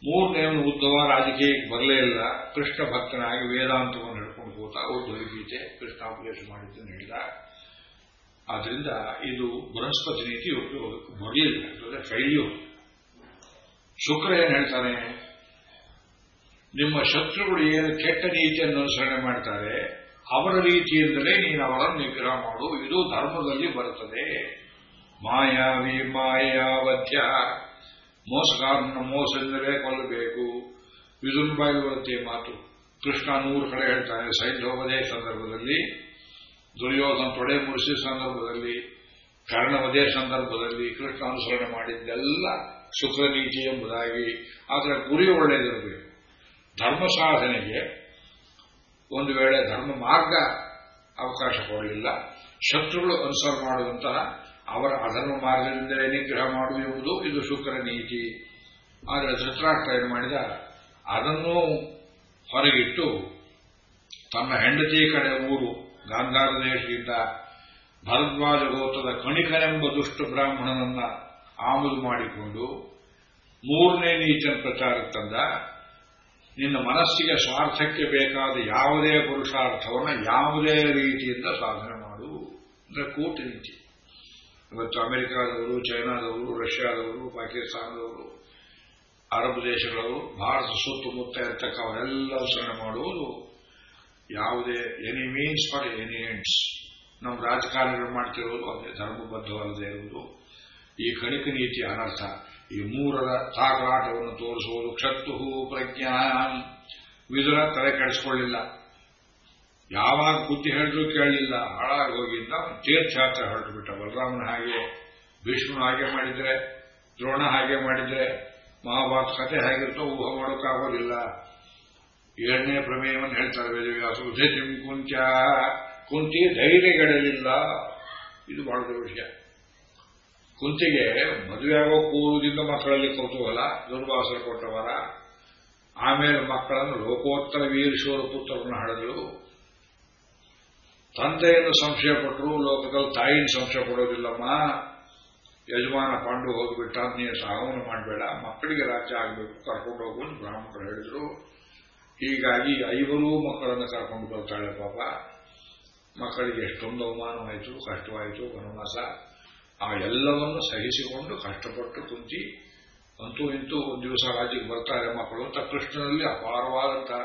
ಮೂರನೇವನು ಉದ್ದವ ರಾಜಕೀಯಕ್ಕೆ ಬರಲೇ ಇಲ್ಲ. ಕೃಷ್ಣ ಭಕ್ತನಾಗಿ ವೇದಾಂತವನ್ನು ಉದ್ಧವ ಗೀತೆ ಕೃಷ್ಣಾಪದೇಶ ಮಾಡಿದ್ದನ್ನು ಹೇಳಿದ. ಆದ್ರಿಂದ ಇದು ಬೃಹಸ್ಪತಿ ನೀತಿ ಉಪಯೋಗಕ್ಕೆ ಬರಲಿಲ್ಲ ಫೈಲ್ಯೂರ್ ಶುಕ್ರ ಏನ್ ಹೇಳ್ತಾನೆ ನಿಮ್ಮ ಶತ್ರುಗಳು ಏನು ಕೆಟ್ಟ ನೀತಿಯನ್ನು ಅನುಸರಣೆ ಮಾಡ್ತಾರೆ, ಅವರ ರೀತಿಯಿಂದಲೇ ನೀನು ಅವರನ್ನು ನಿಗ್ರಹ ಮಾಡು. ಇದು ಧರ್ಮದಲ್ಲಿ ಬರುತ್ತದೆ. ಮಾಯಾವಿ ಮಾಯಾವಧ್ಯ. ಮೋಸಗಾರನ ಮೋಸದಿಂದಲೇ ಕೊಲ್ಲಬೇಕು. ಬಾಯಿ ಬರುತ್ತೆ ಮಾತು. ಕೃಷ್ಣ ನೂರು ಕಡೆ ಹೇಳ್ತಾನೆ ಸೈನ್ಯವದೇ ಸಂದರ್ಭದಲ್ಲಿ, ದುರ್ಯೋಧನ ತೊಡೆ ಮುರಿಸಿದ ಸಂದರ್ಭದಲ್ಲಿ ಕರ್ಣವದೇ ಸಂದರ್ಭದಲ್ಲಿ ಕೃಷ್ಣ ಅನುಸರಣೆ ಮಾಡಿದ್ದೆಲ್ಲ ಶುಕ್ರ ನೀತಿ ಎಂಬುದಾಗಿ ಆದರೆ ಗುರಿ ಒಳ್ಳೆಯದಿರಬೇಕು ಧರ್ಮ ಸಾಧನೆಗೆ ಒಂದು ವೇಳೆ ಧರ್ಮ ಮಾರ್ಗ ಅವಕಾಶ ಕೊಡಲಿಲ್ಲ, ಶತ್ರುಗಳು ಅನುಸರ ಮಾಡುವಂತಹ ಅವರ ಅಧರ್ಮ ಮಾರ್ಗದಿಂದಲೇ ನಿಗ್ರಹ ಮಾಡುವುದು ಇದು ಶುಕ್ರ ನೀತಿ ಆದರೆ ಧೃತರಾಷ್ಟ್ರ ಏನು ಮಾಡಿದ? ಅದನ್ನೂ ಹೊರಗಿಟ್ಟು ತನ್ನ ಹೆಂಡತಿ ಕಡೆ ಊರು ಗಾಂಧಾರ ದೇಶದಿಂದ ಭರದ್ವಾಜ ಗೋತ್ರದ ಕಣಿಕನೆಂಬ ದುಷ್ಟ ಬ್ರಾಹ್ಮಣನನ್ನ ಆಮದು ಮಾಡಿಕೊಂಡು ಮೂರನೇ ನೀಚನ ಪ್ರಚಾರ ತಂದ. ನಿನ್ನ ಮನಸ್ಸಿಗೆ ಸ್ವಾರ್ಥಕ್ಕೆ ಬೇಕಾದ ಯಾವುದೇ ಪುರುಷಾರ್ಥವನ್ನು ಯಾವುದೇ ರೀತಿಯಿಂದ ಸಾಧನೆ ಮಾಡು ಅಂದ್ರೆ ಕೋಟಿ ನೀತಿ. ಇವತ್ತು ಅಮೆರಿಕಾದವರು, ಚೈನಾದವರು, ರಷ್ಯಾದವರು, ಪಾಕಿಸ್ತಾನದವರು ಅರಬ್ ದೇಶಗಳು, ಭಾರತ ಸುತ್ತಮುತ್ತ ಇರ್ತಕ್ಕ ಅವರೆಲ್ಲ ಅನುಸರಣೆ ಮಾಡುವುದು ಯಾವುದೇ any means for any ends ನಮ್ಮ ರಾಜಕಾರಣಿಗಳು ಮಾಡ್ತಿರೋದು ಅದೇ ಧರ್ಮಬದ್ಧವಲ್ಲದೆ ಇರುವುದು. ಈ ಕಣಿಕ ನೀತಿ ಅನರ್ಥ. ಈ ಮೂರರ ತಾಕಲಾಟವನ್ನು ತೋರಿಸುವುದು ಕ್ಷತ್ತು ಪ್ರಜ್ಞಾ. ವಿದುರ ತಲೆ ಕೆಡಿಸ್ಕೊಳ್ಳಿಲ್ಲ. ಯಾವಾಗ ಬುದ್ಧಿ ಹೇಳಿದ್ರು ಕೇಳಲಿಲ್ಲ. ಹಾಳಾಗಿ ಹೋಗಿದ್ದ ತೀರ್ಥಯಾತ್ರೆ ಹೊರಟು ಬಿಟ್ಟ ಬಲರಾಮನ ಹಾಗೆ, ಭೀಷ್ಮನು ಹಾಗೆ ಮಾಡಿದ್ರೆ ದ್ರೋಣ ಹಾಗೆ ಮಾಡಿದ್ರೆ ಮಹಾಭಾರತ ಕಥೆ ಹೇಗಿರ್ತೋ ಊಹ ಮಾಡೋಕ್ಕಾಗೋದಿಲ್ಲ ಏಳನೇ ಪ್ರಮೇಯವನ್ನು ಹೇಳ್ತಾರೆ ವೇದವ್ಯಾಸರು. ಧೈರ್ಯಂ ಕುಂಚ ಕುಂತಿ ಧೈರ್ಯಗೆಡಲಿಲ್ಲ ಇದು ಬಹಳ ದೊಡ್ಡ ವಿಷಯ. ಕುಂತಿಗೆ ಮದುವೆಯಾಗೋ ಕೂರುವುದಿಂದ ಮಕ್ಕಳಲ್ಲಿ ಕೌತೂಹಲ ದುರ್ವಾಸರು ಕೊಟ್ಟವರ ಆಮೇಲೆ ಮಕ್ಕಳನ್ನು ಲೋಕೋತ್ತರ ವೀರೇಶ್ವರ ಪುತ್ರರನ್ನು ಹಡೆದಳು ತಂದೆಯನ್ನು ಸಂಶಯ ಪಟ್ಟರು ಲೋಕದಲ್ಲಿ ತಾಯಿನ ಸಂಶಯ ಪಡೋದಿಲ್ಲಮ್ಮ ಯಜಮಾನ ಪಾಂಡು ಹೋಗ್ಬಿಟ್ಟ ನೀನು ಸಾಗವನ್ನು ಮಾಡಬೇಡ, ಮಕ್ಕಳಿಗೆ ರಾಜ್ಯ ಆಗಬೇಕು, ಕರ್ಕೊಂಡು ಹೋಗು ಬ್ರಾಹ್ಮಣರು ಹೇಳಿದ್ರು. ಹೀಗಾಗಿ ಐವರೂ ಮಕ್ಕಳನ್ನು ಕರ್ಕೊಂಡು ಬರ್ತಾಳೆ ಪಾಪ. ಮಕ್ಕಳಿಗೆ ಎಷ್ಟೊಂದು ಅವಮಾನವಾಯಿತು, ಕಷ್ಟವಾಯಿತು, ವನವಾಸ. ಆ ಎಲ್ಲವನ್ನು ಸಹಿಸಿಕೊಂಡು ಕಷ್ಟಪಟ್ಟು ಕುಂತಿ, ಅಂತೂ ಇಂತೂ ಒಂದು ದಿವಸ ರಾಜ್ಯಕ್ಕೆ ಬರ್ತಾರೆ ಮಕ್ಕಳು. ಅಂತ ಕೃಷ್ಣನಲ್ಲಿ ಅಪಾರವಾದಂತಹ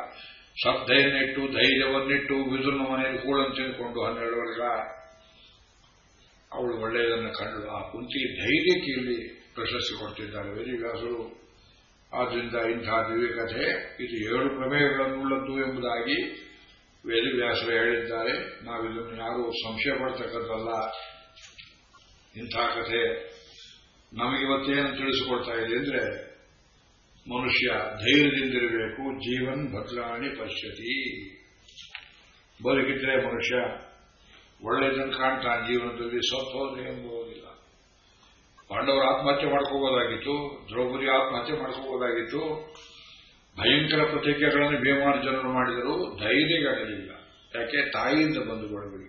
ಶ್ರದ್ಧೆಯನ್ನಿಟ್ಟು, ಧೈರ್ಯವನ್ನಿಟ್ಟು ವಿದುರ್ನ ಮನೆಯಲ್ಲಿ ಕೂಡ ತಿಳ್ಕೊಂಡು ಹನ್ನೆರಡು ವರ್ಷ ಅವಳು ಒಳ್ಳೆಯದನ್ನು ಕಂಡು ಆ ಕುಂತಿ ಧೈರ್ಯಕ್ಕೆ ಇಲ್ಲಿ ಪ್ರಶಸ್ತಿ ಕೊಡ್ತಿದ್ದಾರೆ. ವೇದಿವ್ಯಾಸರು ಆದ್ದರಿಂದ ಇಂತಹ ದಿವ್ಯ ಕಥೆ ಇದು ಏಳು ಪ್ರಮೇಯಗಳನ್ನುಳ್ಳದ್ದು ಎಂಬುದಾಗಿ ವೇದವ್ಯಾಸರು ಹೇಳಿದ್ದಾರೆ. ನಾವಿದನ್ನು ಯಾರು ಸಂಶಯ ಪಡ್ತಕ್ಕಂಥಲ್ಲ ಇಂಥ ಕಥೆ ನಮಗಿವತ್ತೇನು ತಿಳಿಸಿಕೊಡ್ತಾ ಇದೆ ಅಂದ್ರೆ, ಮನುಷ್ಯ ಧೈರ್ಯದಿಂದಿರಬೇಕು, ಜೀವನ್ ಭದ್ರಾಣಿ ಪಶ್ಯತಿ. ಬದುಕಿದ್ರೆ ಮನುಷ್ಯ ಒಳ್ಳೆಯದನ್ನು ಕಾಣ್ತಾನೆ ಜೀವನದಲ್ಲಿ ಸ್ವಲ್ಪ ಎಂಬುದಿಲ್ಲ ಪಾಂಡವರು ಆತ್ಮಹತ್ಯೆ ಮಾಡ್ಕೋಬೋದಾಗಿತ್ತು, ದ್ರೌಪದಿ ಆತ್ಮಹತ್ಯೆ ಮಾಡ್ಕೋಬೋದಾಗಿತ್ತು. ಭಯಂಕರ ಪ್ರತಿಜ್ಞೆಗಳನ್ನು ಭೀಮಾರ್ಜನರು ಮಾಡಿದರು ಧೈರ್ಯಗಳಿಲ್ಲ ಯಾಕೆ? ತಾಯಿಯಿಂದ ಬಂದು ಕೊಡಬೇಕು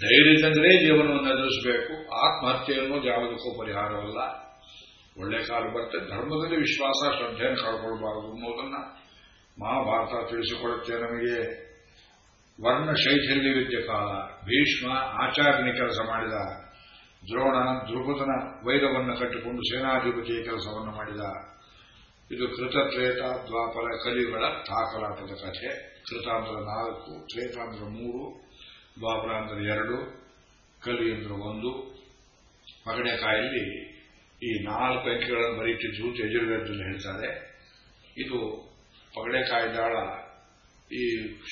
ಧೈರ್ಯದಿಂದಲೇ ಜೀವನವನ್ನು ಎದುರಿಸಬೇಕು. ಆತ್ಮಹತ್ಯೆ ಅನ್ನೋದು ಯಾವುದಕ್ಕೂ ಪರಿಹಾರವಲ್ಲ. ಒಳ್ಳೆ ಕಾಲ ಬರುತ್ತೆ. ಧರ್ಮದಲ್ಲಿ ವಿಶ್ವಾಸ, ಶ್ರದ್ಧೆಯನ್ನು ಕಳ್ಕೊಳ್ಬಾರದು ಅನ್ನೋದನ್ನ ಮಹಾಭಾರತ ತಿಳಿಸಿಕೊಡುತ್ತೆ ನಮಗೆ. ವರ್ಣ ಶೈಥಲ್ಯ ವಿದ್ಯೆ ಕಾಲ ಭೀಷ್ಮ ಆಚಾರ್ಯನ ಕೆಲಸ ಮಾಡಿದ ದ್ರೋಣ ಧ್ರುಪದನ ವೈರವನ್ನು ಕಟ್ಟಿಕೊಂಡು ಸೇನಾಧಿಪತಿಯ ಕೆಲಸವನ್ನು ಮಾಡಿದ. ಇದು ಕೃತ ತ್ರೇತ ದ್ವಾಪರ ಕಲಿಗಳ ತಾಕಲಾಟದ ಕಥೆ. ಕೃತಾಂಧ್ರ ನಾಲ್ಕು, ತ್ರೇತಾಂತರ ಮೂರು, ದ್ವಾಪರಾಂತರ ಎರಡು ಕಲಿ ಅಂದ್ರೆ ಒಂದು. ಪಗಡೆಕಾಯಲ್ಲಿ ಈ ನಾಲ್ಕು ಅಂಕಿಗಳನ್ನು ಬರೀತಿದ್ರು ಯಜುರ್ವೇದದಲ್ಲಿ ಹೇಳ್ತಾರೆ. ಇದು ಪಗಡೆಕಾಯಿ ದಾಳ ಈ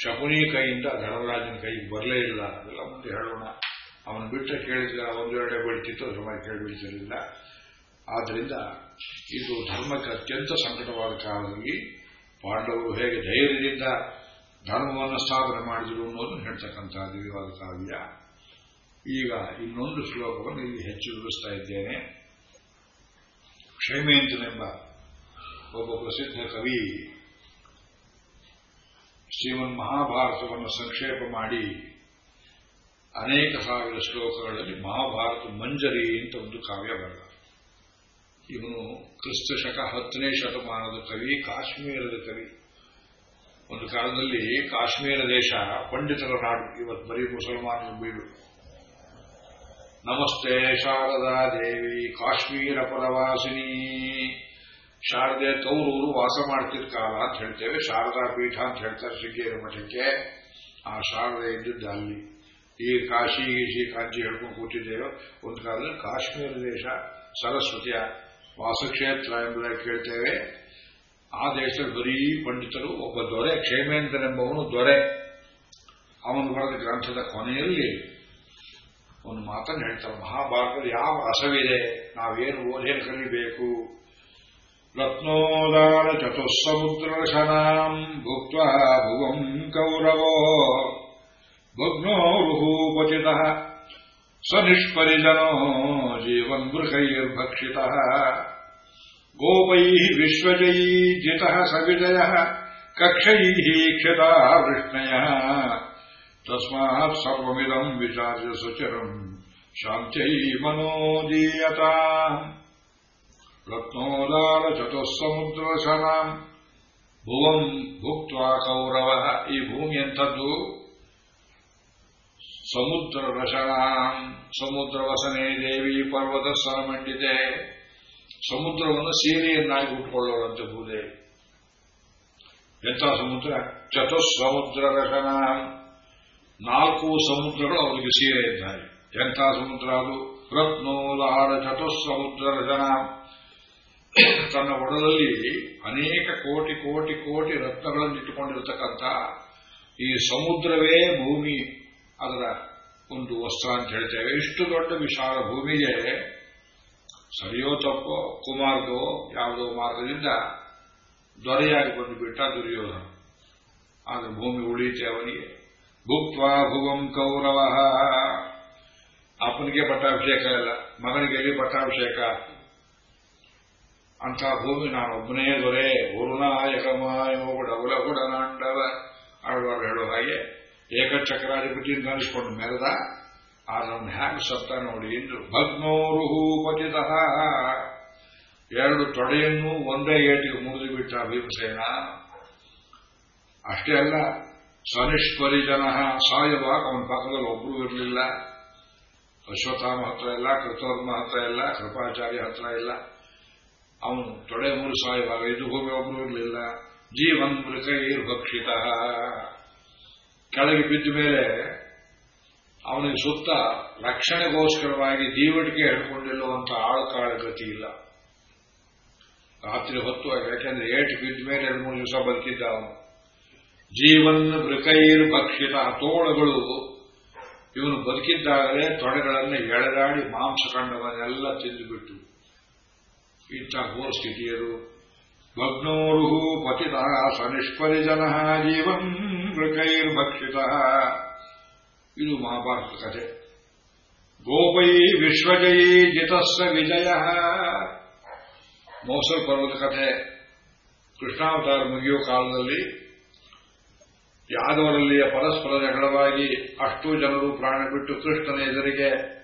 ಶಕುನಿ ಕೈಯಿಂದ ಧರ್ಮರಾಜನ ಕೈಗೆ ಬರಲೇ ಇಲ್ಲ ಅದೆಲ್ಲ ಮುಂದೆ ಹೇಳೋಣ. ಅವನು ಬಿಟ್ಟರೆ ಕೇಳಿದ್ರೆ ಒಂದು ಎರಡೇ ಬೆಳಿತಿತ್ತು ಅದ್ರ ಮೇಲೆ ಕೇಳಿಬಿಡ್ತಿರಲಿಲ್ಲ ಆದ್ದರಿಂದ ಇದು ಧರ್ಮಕ್ಕೆ ಅತ್ಯಂತ ಸಂಕಟವಾದ ಕಾಲದಲ್ಲಿ ಪಾಂಡವರು ಹೇಗೆ ಧೈರ್ಯದಿಂದ ಧರ್ಮವನ್ನು ಸ್ಥಾಪನೆ ಮಾಡಿದರು ಅನ್ನೋದನ್ನು ಹೇಳ್ತಕ್ಕಂತಹ ದಿವ್ಯವಾದ ಕಾವ್ಯ. ಈಗ ಇನ್ನೊಂದು ಶ್ಲೋಕವನ್ನು ಇಲ್ಲಿ ಹೆಚ್ಚು ವಿವರಿಸ್ತಾ ಇದ್ದೇನೆ. ಕ್ಷೇಮೇಂದ್ರನೆಂಬ ಒಬ್ಬ ಪ್ರಸಿದ್ಧ ಕವಿ ಶ್ರೀಮನ್ ಮಹಾಭಾರತವನ್ನು ಸಂಕ್ಷೇಪ ಮಾಡಿ ಅನೇಕ ಸಾವಿರ ಶ್ಲೋಕಗಳಲ್ಲಿ ಮಹಾಭಾರತ ಮಂಜರಿ ಅಂತ ಒಂದು ಕಾವ್ಯ ಬರೆದ. ಇವನು ಕ್ರಿಸ್ತ ಶಕ ಹತ್ತನೇ ಶತಮಾನದ ಕವಿ, ಕಾಶ್ಮೀರದ ಕವಿ. ಒಂದು ಕಾಲದಲ್ಲಿ ಕಾಶ್ಮೀರ ದೇಶ ಪಂಡಿತರ ನಾಡು. ಇವತ್ತು ಬರೀ ಮುಸಲ್ಮಾನರು ಬೀಡು. ನಮಸ್ತೆ ಶಾರದಾ ದೇವಿ, ಕಾಶ್ಮೀರ ಪರವಾಸಿನಿ. ಶಾರದೆ ತೌರೂರು ವಾಸ ಮಾಡ್ತಿದ್ದ ಕಾಲ ಅಂತ ಹೇಳ್ತೇವೆ. ಶಾರದಾ ಪೀಠ ಅಂತ ಹೇಳ್ತಾರೆ ಶೃಂಗೇರಿ ಮಠಕ್ಕೆ. ಆ ಶಾರದೆ ಇದ್ದಿದ್ದ ಅಲ್ಲಿ. ಈ ಕಾಶಿ ಈಶಿ ಕಾಂಚಿ ಹೇಳ್ಕೊಂಡು ಕೂತಿದ್ದೇವೆ. ಒಂದು ಕಾಲದಲ್ಲಿ ಕಾಶ್ಮೀರ ದೇಶ, ಸರಸ್ವತಿಯ ವಾಸಕ್ಷೇತ್ರ ಎಂಬುದಾಗಿ ಕೇಳ್ತೇವೆ. ಆ ದೇಶದಲ್ಲಿ ಬರೀ ಪಂಡಿತರು, ಒಬ್ಬ ದೊರೆ ಕ್ಷೇಮೇಂದ್ರನೆಂಬವನು ದೊರೆ. ಅವನು ಬರೆದ ಗ್ರಂಥದ ಕೊನೆಯಲ್ಲಿ ಒಂದು ಮಾತನ್ನು ಹೇಳ್ತಾರೆ. ಮಹಾಭಾರತದ ಯಾವ ರಸವಿದೆ? ನಾವೇನು ಓದೇನು ಕಲಿಬೇಕು? रत्नोदानचतुःसमुद्रलशनाम् भुक्त्वा भुवम् कौरवो। भग्नोरुहूपचितः स निष्परिजनो जीवम् गृहैर्भक्षितः गोपैः विश्वजै जितः सविजयः कक्षैः क्षिता वृष्णयः। तस्मात् सर्वमिदम् विचार्य विचार्यसुचरम् शान्त्यै मनोदीयता ಶಾಂತ್ಯೈ ಮನೋದೀಯತ ರತ್ನೋದಾರ ಚತುಸ್ಸಮುದ್ರಶನಾಂ ಭುವಂ ಭುಕ್ತ ಕೌರವ ಈ ಭೂಮಿ ಎಂಥದ್ದು ಸಮುದ್ರ ರಸನಾಂ ಸಮುದ್ರ ವಸನೆ ದೇವಿ ಪರ್ವತ ಸರಮಂಡಿದೆ ಸಮುದ್ರವನ್ನು ಸೀರೆಯನ್ನಾಗಿ ಉಟ್ಕೊಳ್ಳೋರಂತೆ ಭೂದೇವಿ ಎಂಥ ಸಮುದ್ರ? ಚತುಸ್ಸಮುದ್ರ ರಶನ ನಾಲ್ಕು ಸಮುದ್ರಗಳು ಅವರಿಗೆ ಸೀರೆ ಎಂಥ ಸಮುದ್ರ ಅದು? ರತ್ನೋಲಾರ ಚತುಸ್ಸಮುದ್ರ ರಚನಾಂ ತನ್ನ ಒಡಲಲ್ಲಿ ಅನೇಕ ಕೋಟಿ ಕೋಟಿ ಕೋಟಿ ರತ್ನಗಳನ್ನು ಇಟ್ಟುಕೊಂಡಿರತಕ್ಕಂಥ ಈ ಸಮುದ್ರವೇ ಭೂಮಿ ಅದರ ಒಂದು ವಸ್ತ್ರ ಅಂತ ಹೇಳ್ತೇವೆ. ಇಷ್ಟು ದೊಡ್ಡ ವಿಶಾಲ ಭೂಮಿಗೆ ಸರಿಯೋ ತಪ್ಪೋ ಕುಮಾರ್ಗೋ ಯಾವುದೋ ಮಾರ್ಗದಿಂದ ದೊರೆಯಾಗಿ ಬಂದು ಬಿಟ್ಟ ದುರ್ಯೋಧನ. ಆಗ ಭೂಮಿ ಉಳಿಯುತ್ತೆ ಅವನಿಗೆ. ಭುಕ್ವಾ ಭುವಂ ಕೌರವ. ಅಪ್ಪನಿಗೆ ಪಟ್ಟಾಭಿಷೇಕ ಇಲ್ಲ, ಮಗನಿಗೆ ಎಲ್ಲಿ ಪಟ್ಟಾಭಿಷೇಕ? ಅಂತ ಭೂಮಿ ನಾನೊಬ್ಬನೇ ದೊರೆ, ಗುರುನಾಯಕ ಮಾಯೋಗುಡ ಗುಡನಾಂಡವ ಆಳ್ವಾರು ಹೇಳೋ ಹಾಗೆ ಏಕಚಕ್ರಾಧಿಪತಿ ಅನಿಸ್ಕೊಂಡು ಮೆರೆದ. ಅದನ್ನು ಹ್ಯಾಂಗ್ ಸತ್ತ ನೋಡಿ ಇಂದು ಭಗ್ನೋರು ಹೂಪತಿತ. ಎರಡು ತೊಡೆಯನ್ನು ಒಂದೇ ಏಟಿಗೆ ಮುಗಿದು ಬಿಟ್ಟ ಭೀಮಸೇನ. ಅಷ್ಟೇ ಅಲ್ಲ ಸನಿಷ್ಪರಿಜನ ಸಾಯುವಾಗ ಅವನ ಪಕ್ಕದಲ್ಲಿ ಒಬ್ಬರು ಇರಲಿಲ್ಲ. ಅಶ್ವತ್ಥಾಮ ಹತ್ರ ಇಲ್ಲ ಕೃತೋದ್ಮ ಹತ್ರ ಇಲ್ಲ, ಕೃಪಾಚಾರ್ಯ ಹತ್ರ ಇಲ್ಲ. ಅವನು ತೊಡೆ ಮೂರು ಸಾಯುವಾಗ ಇದು ಭೂಮಿ ಒಬ್ಬರು ಇರಲಿಲ್ಲ. ಜೀವನ್ ಮೃಗೈರ್ ಭಕ್ಷಿತ ಕೆಳಗೆ ಬಿದ್ದ ಮೇಲೆ ಅವನಿಗೆ ಸುತ್ತ ರಕ್ಷಣೆಗೋಸ್ಕರವಾಗಿ ಜೀವಟಿಕೆ ಹಿಡ್ಕೊಂಡಿಲ್ಲುವಂತ ಆಳುಕಾಳ ಗತಿ ಇಲ್ಲ. ರಾತ್ರಿ ಹೊತ್ತು ಯಾಕೆಂದ್ರೆ ಏಟು ಬಿದ್ದ ಮೇಲೆ ಎರಡು ಮೂರು ದಿವಸ ಬದುಕಿದ್ದ ಅವನು. ಜೀವನ್ ಮೃಕೈರ್ ಭಕ್ಷಿತ ತೋಳಗಳು ಇವನು ಬದುಕಿದ್ದಾಗಲೇ ತೊಡೆಗಳನ್ನು ಎಳೆದಾಡಿ ಮಾಂಸಖಂಡವನ್ನೆಲ್ಲ ತಿಂದುಬಿಟ್ಟು ಇಂಥ ಸ್ಥಿತಿಯರು ಭಗ್ನೋರು ಪತಿತ ಸನಿಷ್ಪರಿಜನ ಜೀವನ್ ಮೃಕೈರ್ ಭಕ್ಷಿತ ಇದು ಮಹಾಭಾರತ ಕಥೆ. ಗೋಪೈ ವಿಶ್ವಜೈ ಜಿತಸ್ಸ ವಿಜಯ. ಮೌಸಲ್ ಪರ್ವತ ಕಥೆ. ಕೃಷ್ಣಾವತಾರ ಮುಗಿಯೋ ಕಾಲದಲ್ಲಿ ಯಾದವರಲ್ಲಿಯ ಪರಸ್ಪರ ಜಗಳವಾಗಿ ಅಷ್ಟು ಜನರು ಪ್ರಾಣ ಬಿಟ್ಟು ಕೃಷ್ಣನ ಎದುರಿಗೆ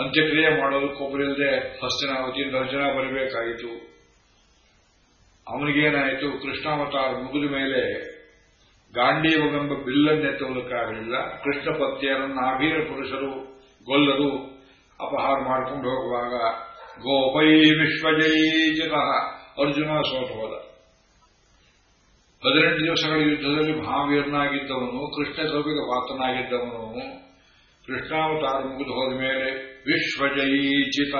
ಅಂತ್ಯಕ್ರಿಯೆ ಮಾಡೋದಕ್ಕೊಬ್ಬರಿಲ್ಲದೆ ಹಸ್ತಿನಾವತಿಯಿಂದ ಅರ್ಜುನ ಬರಬೇಕಾಯಿತು. ಅವನಿಗೇನಾಯಿತು? ಕೃಷ್ಣಾವತಾರ ಮುಗಿದ ಮೇಲೆ ಗಾಂಡೀವಗಂಬ ಬಿಲ್ಲನ್ನೆತ್ತುವುದಕ್ಕಾಗಲಿಲ್ಲ ಕೃಷ್ಣ ಪತ್ನಿಯರನ್ನು ಆಭೀರ ಪುರುಷರು ಗೊಲ್ಲರು ಅಪಹಾರ ಮಾಡಿಕೊಂಡು ಹೋಗುವಾಗ, ಗೋಪೈ ವಿಶ್ವಜೈಜಿತ ಅರ್ಜುನ ಸೋತು ಹೋದ ಹದಿನೆಂಟು ದಿವಸಗಳ ಯುದ್ಧದಲ್ಲಿ ಮಹಾವೀರನಾಗಿದ್ದವನು ಕೃಷ್ಣ ಸೌಭಿಕ ಪಾತ್ರನಾಗಿದ್ದವನು. ಕೃಷ್ಣಾವತಾರ ಮುಗಿದು ಹೋದ ಮೇಲೆ ವಿಶ್ವಜಯಿಚಿತ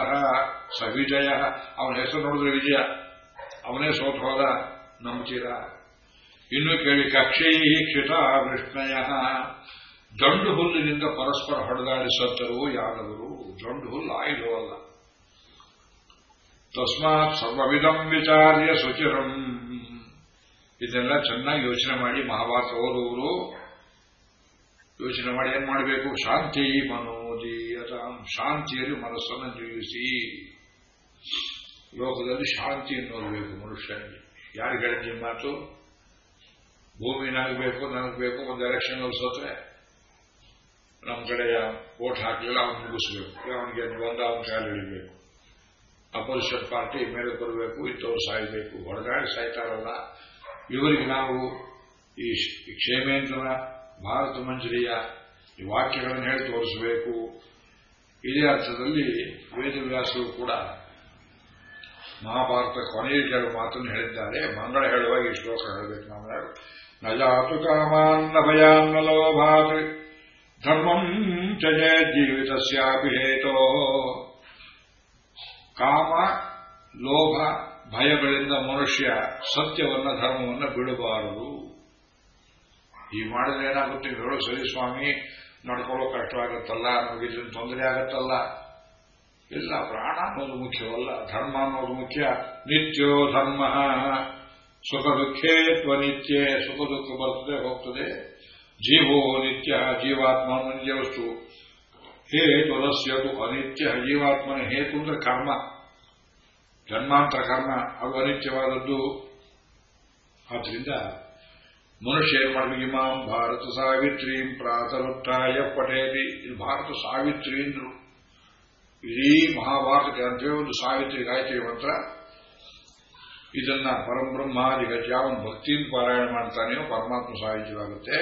ಸವಿಜಯ. ಅವನ ಹೆಸರು ನೋಡಿದ್ರೆ ವಿಜಯ. ಅವನೇ ಸೋತು ಹೋದ ನಂಬ್ತೀರಾ. ಇನ್ನು ಕೇಳಿ ಕಕ್ಷೈ ಕ್ಷಿತ ವಿಷ್ಣಯ. ಜಂಡು ಹುಲ್ಲಿನಿಂದ ಪರಸ್ಪರ ಹೊಡೆದಾಡಿ ಸತ್ತರು ಯಾದವರು ಜಂಡು ಹುಲ್ಲು ಆಯ್ದು ಅಲ್ಲ. ತಸ್ಮಾತ್ ಸರ್ವವಿಧಂ ವಿಚಾರ್ಯ ಸುಚಿರಂ. ಇದೆಲ್ಲ ಚೆನ್ನಾಗಿ ಯೋಚನೆ ಮಾಡಿ ಮಹಾಭಾರತ ಓದುವರು ಯೋಚನೆ ಮಾಡಿ ಏನ್ ಮಾಡಬೇಕು? ಶಾಂತಿ ಮನೋದೀಯತ ಶಾಂತಿಯಲ್ಲಿ ಮನಸ್ಸನ್ನು ಜೀವಿಸಿ, ಲೋಕದಲ್ಲಿ ಶಾಂತಿ ಅನ್ನೋದು ಮನುಷ್ಯನಿಗೆ. ಯಾರು ಹೇಳಿದ ಮಾತು? ಭೂಮಿ ನನಗೆ ಬೇಕು ನನಗೆ ಬೇಕು, ಒಂದು ಎಲೆಕ್ಷನ್ ಸೋತ್ರೆ ನಮ್ಮ ಕಡೆ ವೋಟ್ ಹಾಕಲಿಲ್ಲ ಅವನು ಮುಗಿಸ್ಬೇಕು. ಅವನಿಗೆ ಬಂದ ಅವನ ಕಾಲು ಹಿಡಿಬೇಕು ಅಪೋಸಿಷನ್ ಪಾರ್ಟಿ ಮೇಲೆ ಬರಬೇಕು ಇಂಥವ್ರು ಸಾಯಬೇಕು. ಹೊಡೆದಾಡಿ ಸಾಯ್ತಾರಲ್ಲ ಇವರಿಗೆ ನಾವು ಈ ಕ್ಷೇಮೇಂದ್ರ ಭಾರತ ಮಂಜರಿಯ ಈ ವಾಕ್ಯಗಳನ್ನು ಹೇಳಿ ತೋರಿಸಬೇಕು. ಇದೇ ಅರ್ಥದಲ್ಲಿ ವೇದವ್ಯಾಸರು ಕೂಡ ಮಹಾಭಾರತ ಕೊನೆಯ ಕೆಲವು ಮಾತನ್ನು ಹೇಳಿದ್ದಾರೆ. ಮಂಗಳ ಹೇಳುವಾಗ ಈ ಶ್ಲೋಕ ಹೇಳಬೇಕು ನಾವು ನ ಜಾತು ಕಾಮಾನ್ನ ಭಯಾನ್ನ ಲೋಭಾತ್ ಧರ್ಮಂ ತ್ಯಜ ಜೀವಿತ ಹೇತೋ. ಕಾಮ, ಲೋಭ, ಭಯಗಳಿಂದ ಮನುಷ್ಯ ಸತ್ಯವನ್ನ ಧರ್ಮವನ್ನ ಬಿಡಬಾರದು. ಈ ಮಾಡಿದ್ರೆ ಏನಾಗುತ್ತೆ? ಹೇಳೋ ಸರಿ ಸ್ವಾಮಿ ನಡ್ಕೊಳ್ಳೋ ಕಷ್ಟವಾಗುತ್ತಲ್ಲ ಇದರಿಂದ ತೊಂದರೆ ಆಗುತ್ತಲ್ಲ. ಇಲ್ಲ, ಪ್ರಾಣ ಅನ್ನೋದು ಮುಖ್ಯವಲ್ಲ, ಧರ್ಮ ಅನ್ನೋದು ಮುಖ್ಯ. ನಿತ್ಯೋ ಧರ್ಮ. ಸುಖ ದುಃಖೇ ತ್ವನಿತ್ಯ, ಸುಖ ದುಃಖ ಬರ್ತದೆ, ಹೋಗ್ತದೆ. ಜೀವೋ ನಿತ್ಯ ಜೀವಾತ್ಮ ನಿತ್ಯ ವಸ್ತು ಹೇತುರಸ್ಯದು ಅನಿತ್ಯ, ಜೀವಾತ್ಮನ ಹೇತು ಅಂದ್ರೆ ಕರ್ಮ. ಜನ್ಮಾಂತರ ಕರ್ಮ, ಅದು ಅನಿತ್ಯವಾದದ್ದು. ಆದ್ರಿಂದ ಮನುಷ್ಯ ಇಮಾಂ ಭಾರತ ಸಾವಿತ್ರೀಂ ಪ್ರಾತರುತ್ತಾಯ ಪಠೇದಿ ಇದು ಭಾರತ ಸಾವಿತ್ರಿ ಅಂದ್ರು. ಇಡೀ ಮಹಾಭಾರತಕ್ಕೆ ಅಂತೇಳಿ ಒಂದು ಸಾವಿತ್ರಿ ಗಾಯತ್ರಿ ಮಂತ್ರ. ಇದನ್ನ ಪರಬ್ರಹ್ಮಾದಿಗಜ ಯಾವನ್ ಭಕ್ತಿಯಿಂದ ಪಾರಾಯಣ ಮಾಡ್ತಾನೆಯೋ ಪರಮಾತ್ಮ ಸಾಹಿತ್ಯವಾಗುತ್ತೆ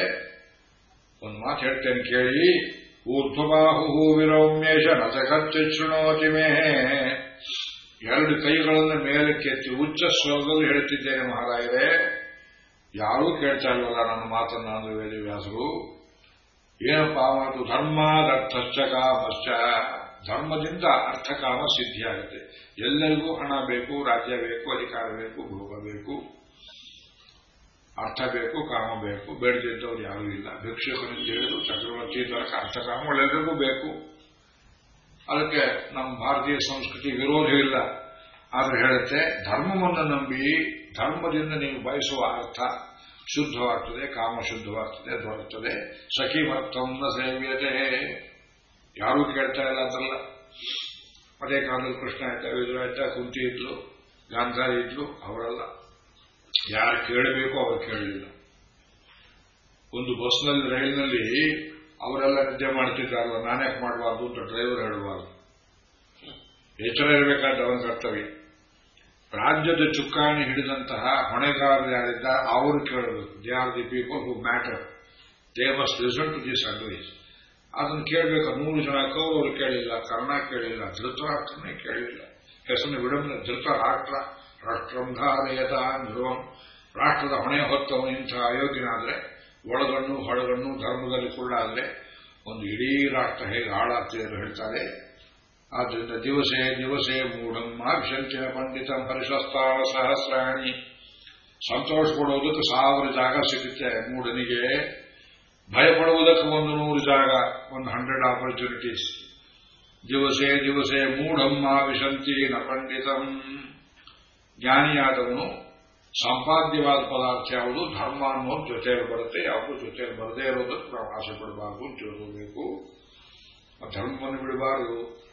ಒಂದು ಮಾತು ಹೇಳ್ತೇನೆ ಕೇಳಿ. ಊರ್ಧ್ವಬಾಹು ವಿರೌಮ್ಯೇಶ ನಚಕಚ್ಚ ಶೃಣೋತಿ ಮೇ. ಎರಡು ಕೈಗಳನ್ನು ಮೇಲಕ್ಕೆತ್ತಿ ಉಚ್ಚ ಸ್ವರದಲ್ಲಿ ಹೇಳ್ತಿದ್ದೇನೆ ಮಹಾರಾಯರೇ. ಯಾರೂ ಕೇಳ್ತಾ ಇಲ್ವಲ್ಲ ನನ್ನ ಮಾತನ್ನ ಅಂದ್ರೆ ವೇದವ್ಯಾಸರು ಏನಪ್ಪ ಮಾತು ಧರ್ಮಾದರ್ಥಶ್ಚ ಕಾಮಶ್ಚ. ಧರ್ಮದಿಂದ ಅರ್ಥಕಾಮ ಸಿದ್ಧಿಯಾಗುತ್ತೆ. ಎಲ್ಲರಿಗೂ ಹಣ ಬೇಕು, ರಾಜ್ಯ ಬೇಕು, ಅಧಿಕಾರ ಬೇಕು, ಭೋಗ ಬೇಕು. ಅರ್ಥ ಬೇಕು, ಕಾಮ ಬೇಕು. ಬೇಡದಿದ್ದವ್ರು ಯಾರೂ ಇಲ್ಲ. ಭಿಕ್ಷಕನಿಂದ ಹೇಳಿದ್ರು ಚಕ್ರವರ್ತಿ ತನಕ ಅರ್ಥಕಾಮಗಳೆಲ್ಲರಿಗೂ ಬೇಕು. ಅದಕ್ಕೆ ನಮ್ಮ ಭಾರತೀಯ ಸಂಸ್ಕೃತಿ ವಿರೋಧ ಇಲ್ಲ. ಆದ್ರೆ ಹೇಳುತ್ತೆ, ಧರ್ಮವನ್ನು ನಂಬಿ ಧರ್ಮದಿಂದ ನೀವು ಬಯಸುವ ಅರ್ಥ ಶುದ್ಧವಾಗ್ತದೆ, ಕಾಮ ಶುದ್ಧವಾಗ್ತದೆ ದೊರಕ್ತದೆ ಸಖಿಮರ್ಥಂನ ಸೇವ್ಯತೆ. ಯಾರೂ ಕೇಳ್ತಾ ಇಲ್ಲ ಅಂತಲ್ಲ ಅದೇ ಕಾಲದಲ್ಲಿ ಕೃಷ್ಣ ಆಯ್ತಾ ವಿದುರ ಆಯ್ತಾ ಕುಂತಿ ಇದ್ಲು, ಗಾಂಧಾರಿ ಇದ್ಲು, ಅವರಲ್ಲ. ಯಾರು ಕೇಳಬೇಕು ಅವರು ಕೇಳಲಿಲ್ಲ. ಒಂದು ಬಸ್ನಲ್ಲಿ, ರೈಲಿನಲ್ಲಿ ಅವರೆಲ್ಲ ನಿದ್ದೆ ಮಾಡ್ತಿದ್ದಾರಲ್ಲ ನಾನ್ಯಾಕೆ ಮಾಡಬಾರ್ದು ಅಂತ ಡ್ರೈವರ್ ಹೇಳಬಾರ್ದು ಎಚ್ಚರ ಇರಬೇಕಾದ ಅವನ ಕರ್ತವ್ಯ. ರಾಜ್ಯದ ಚುಕ್ಕಾಣಿ ಹಿಡಿದಂತಹ ಹೊಣೆಗಾರರು ಯಾರಿದ್ದ ಅವರು ಕೇಳಬೇಕು. They are the people who matter they must listen to this advice ಅದನ್ನು ಕೇಳಬೇಕು? ನೂರು ಜನ ಕೌರವರು ಕೇಳಿಲ್ಲ, ಕರ್ಣ ಕೇಳಿಲ್ಲ, ಧೃತರಾಷ್ಟ್ರನೇ ಕೇಳಿಲ್ಲ. ಹೆಸರು ವಿಡಂಬನೆ, ಧೃತರಾಷ್ಟ್ರ, ರಾಷ್ಟ್ರಂಧಾರಯದ ಧ್ರುವಂ. ರಾಷ್ಟ್ರದ ಹೊಣೆ ಹೊತ್ತವನು ಇಂಥ ಅಯೋಗ್ಯನಾದ್ರೆ ಒಳಗಣ್ಣು, ಹೊಳಗಣ್ಣು, ಧರ್ಮದಲ್ಲಿ ಕುಳ್ಳಾದ್ರೆ ಒಂದು ಇಡೀ ರಾಷ್ಟ್ರ ಹೇಗೆ ಹಾಳಾಗ್ತದೆ ಎಂದು ಹೇಳ್ತಾರೆ. ಆದ್ದರಿಂದ ದಿವಸೇ ದಿವಸೇ ಮೂಢಂ ಅಭಿಷಂಚಿನ ಪಂಡಿತ ಪರಿಶಸ್ತಾರ ಸಹಸ್ರಾಣಿ ಸಂತೋಷ ಪಡುವುದಕ್ಕೆ ಸಾವಿರ ಜಾಗ ಸಿಗುತ್ತೆ ಮೂಢನಿಗೆ. ಭಯಪಡುವುದಕ್ಕೆ ಒಂದು ನೂರು ಜಾಗ, ಒಂದು ಹಂಡ್ರೆಡ್ ಆಪರ್ಚುನಿಟೀಸ್ ದಿವಸೇ ದಿವಸೇ ಮೂಢಮ್ಮ ವಿಶಂತಿ ನ ಪಂಡಿತಂ. ಜ್ಞಾನಿಯಾದವನು ಸಂಪಾದ್ಯವಾದ ಪದಾರ್ಥ ಯಾವುದು? ಧರ್ಮ ಅನ್ನೋದು ಜೊತೆಯಲ್ಲಿ ಬರುತ್ತೆ. ಯಾವುದು ಜೊತೆಯಲ್ಲಿ ಬರದೇ ಇರೋದಕ್ಕೆ ನಾವು ಆಸೆ ಪಡಬಾರದು ತಿಳ್ಕೋಬೇಕು ಧರ್ಮವನ್ನು ಬಿಡಬಾರದು.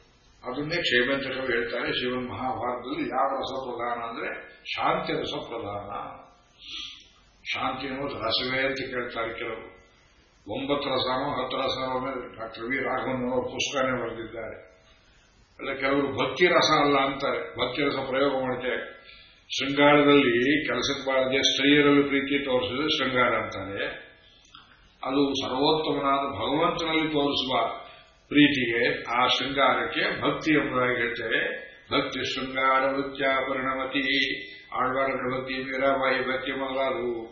ಅದನ್ನೇ ಕ್ಷೇಮಂತ ಕವಿ ಹೇಳ್ತಾರೆ ಶಿವನ್ ಮಹಾಭಾರತದಲ್ಲಿ ಯಾವ ರಸ ಪ್ರಧಾನ ಅಂದ್ರೆ ಶಾಂತಿ ರಸ ಪ್ರಧಾನ ಶಾಂತಿ ಅನ್ನೋದು ರಸವೇ ಅಂತ ಕೇಳ್ತಾರೆ ಕೆಲವರು. ಒಂಬತ್ತು ರಸನೋ ಹತ್ತು ರಸನೋ ಡಾಕ್ಟರ್ ವಿ ರಾಘವನ್ ಅವರು ಪುಸ್ತಕನೇ ಬರೆದಿದ್ದಾರೆ. ಅಲ್ಲ ಕೆಲವರು ಭಕ್ತಿ ರಸ ಅಲ್ಲ ಅಂತಾರೆ, ಭಕ್ತಿ ರಸ ಪ್ರಯೋಗ ಮಾಡ್ತೇವೆ ಶೃಂಗಾರದಲ್ಲಿ ಕೆಲಸಕ್ಕೆ ಬಾರದೆ ಸ್ತ್ರೀಯರಲ್ಲಿ ಪ್ರೀತಿ ತೋರಿಸಿದ್ರೆ ಶೃಂಗಾರ ಅಂತಾರೆ. ಅದು ಸರ್ವೋತ್ತಮನಾದ ಭಗವಂತನಲ್ಲಿ ತೋರಿಸುವ ಪ್ರೀತಿಗೆ, ಆ ಶೃಂಗಾರಕ್ಕೆ ಭಕ್ತಿ ಎಂಬುದಾಗಿ ಹೇಳ್ತೇವೆ ಭಕ್ತಿ ಶೃಂಗಾರ ವೃತ್ಯ ಪರಿಣಮತಿ. ಆಳ್ವಾರಗಳ ಭಕ್ತಿ ಮೀರಾಬಾಯಿ ಭಕ್ತಿ ಮೊದಲಾದವು.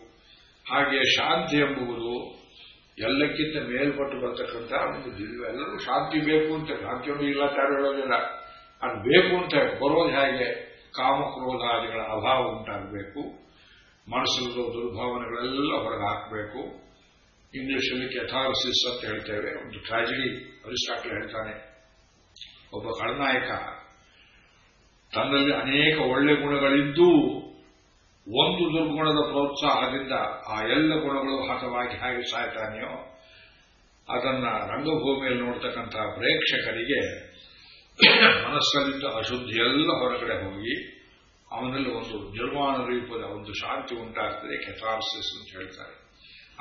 ಹಾಗೆ ಶಾಂತಿ ಎಂಬುವುದು ಎಲ್ಲಕ್ಕಿಂತ ಮೇಲ್ಪಟ್ಟು ಬರ್ತಕ್ಕಂಥ ಒಂದು ದಿವ್ಯ ಎಲ್ಲರೂ ಶಾಂತಿ ಬೇಕು ಅಂತ ಶಾಂತಿಯನ್ನು ಇಲ್ಲ ಯಾರು ಹೇಳೋದಿಲ್ಲ. ಅದು ಬೇಕು ಅಂತ ಬರೋದು ಹೇಗೆ? ಕಾಮಕ್ರೋಧಾದಿಗಳ ಅಭಾವ ಉಂಟಾಗಬೇಕು. ಮನಸ್ಸಿನ ದುರ್ಭಾವನೆಗಳೆಲ್ಲ ಹೊರಗೆ ಹಾಕಬೇಕು. ಇಂಗ್ಲಿಷಲ್ಲಿ ಕೆಥಾರ್ಸಿಸ್ ಅಂತ ಹೇಳ್ತೇವೆ. ಒಂದು ಟ್ರಾಜಿಡಿ ಅರಿಸ್ಟಾಟಲ್ ಹೇಳ್ತಾನೆ. ಒಬ್ಬ ಖಳನಾಯಕ ತನ್ನಲ್ಲಿ ಅನೇಕ ಒಳ್ಳೆ ಗುಣಗಳಿದ್ದೂ ಒಂದು ದುರ್ಗುಣದ ಪ್ರೋತ್ಸಾಹದಿಂದ ಆ ಎಲ್ಲ ಗುಣಗಳು ಹತವಾಗಿ ಹಾಗೆ ಸಾಯ್ತಾನೆಯೋ ಅದನ್ನ ರಂಗಭೂಮಿಯಲ್ಲಿ ನೋಡ್ತಕ್ಕಂಥ ಪ್ರೇಕ್ಷಕರಿಗೆ ಮನಸ್ಸಲ್ಲಿದ್ದ ಅಶುದ್ಧಿ ಎಲ್ಲ ಹೊರಗಡೆ ಹೋಗಿ ಅವನಲ್ಲಿ ಒಂದು ನಿರ್ಮಾಣ ರೂಪದ ಒಂದು ಶಾಂತಿ ಉಂಟಾಗ್ತದೆ. ಕೆಥಾರ್ಸಿಸ್ ಅಂತ ಹೇಳ್ತಾರೆ.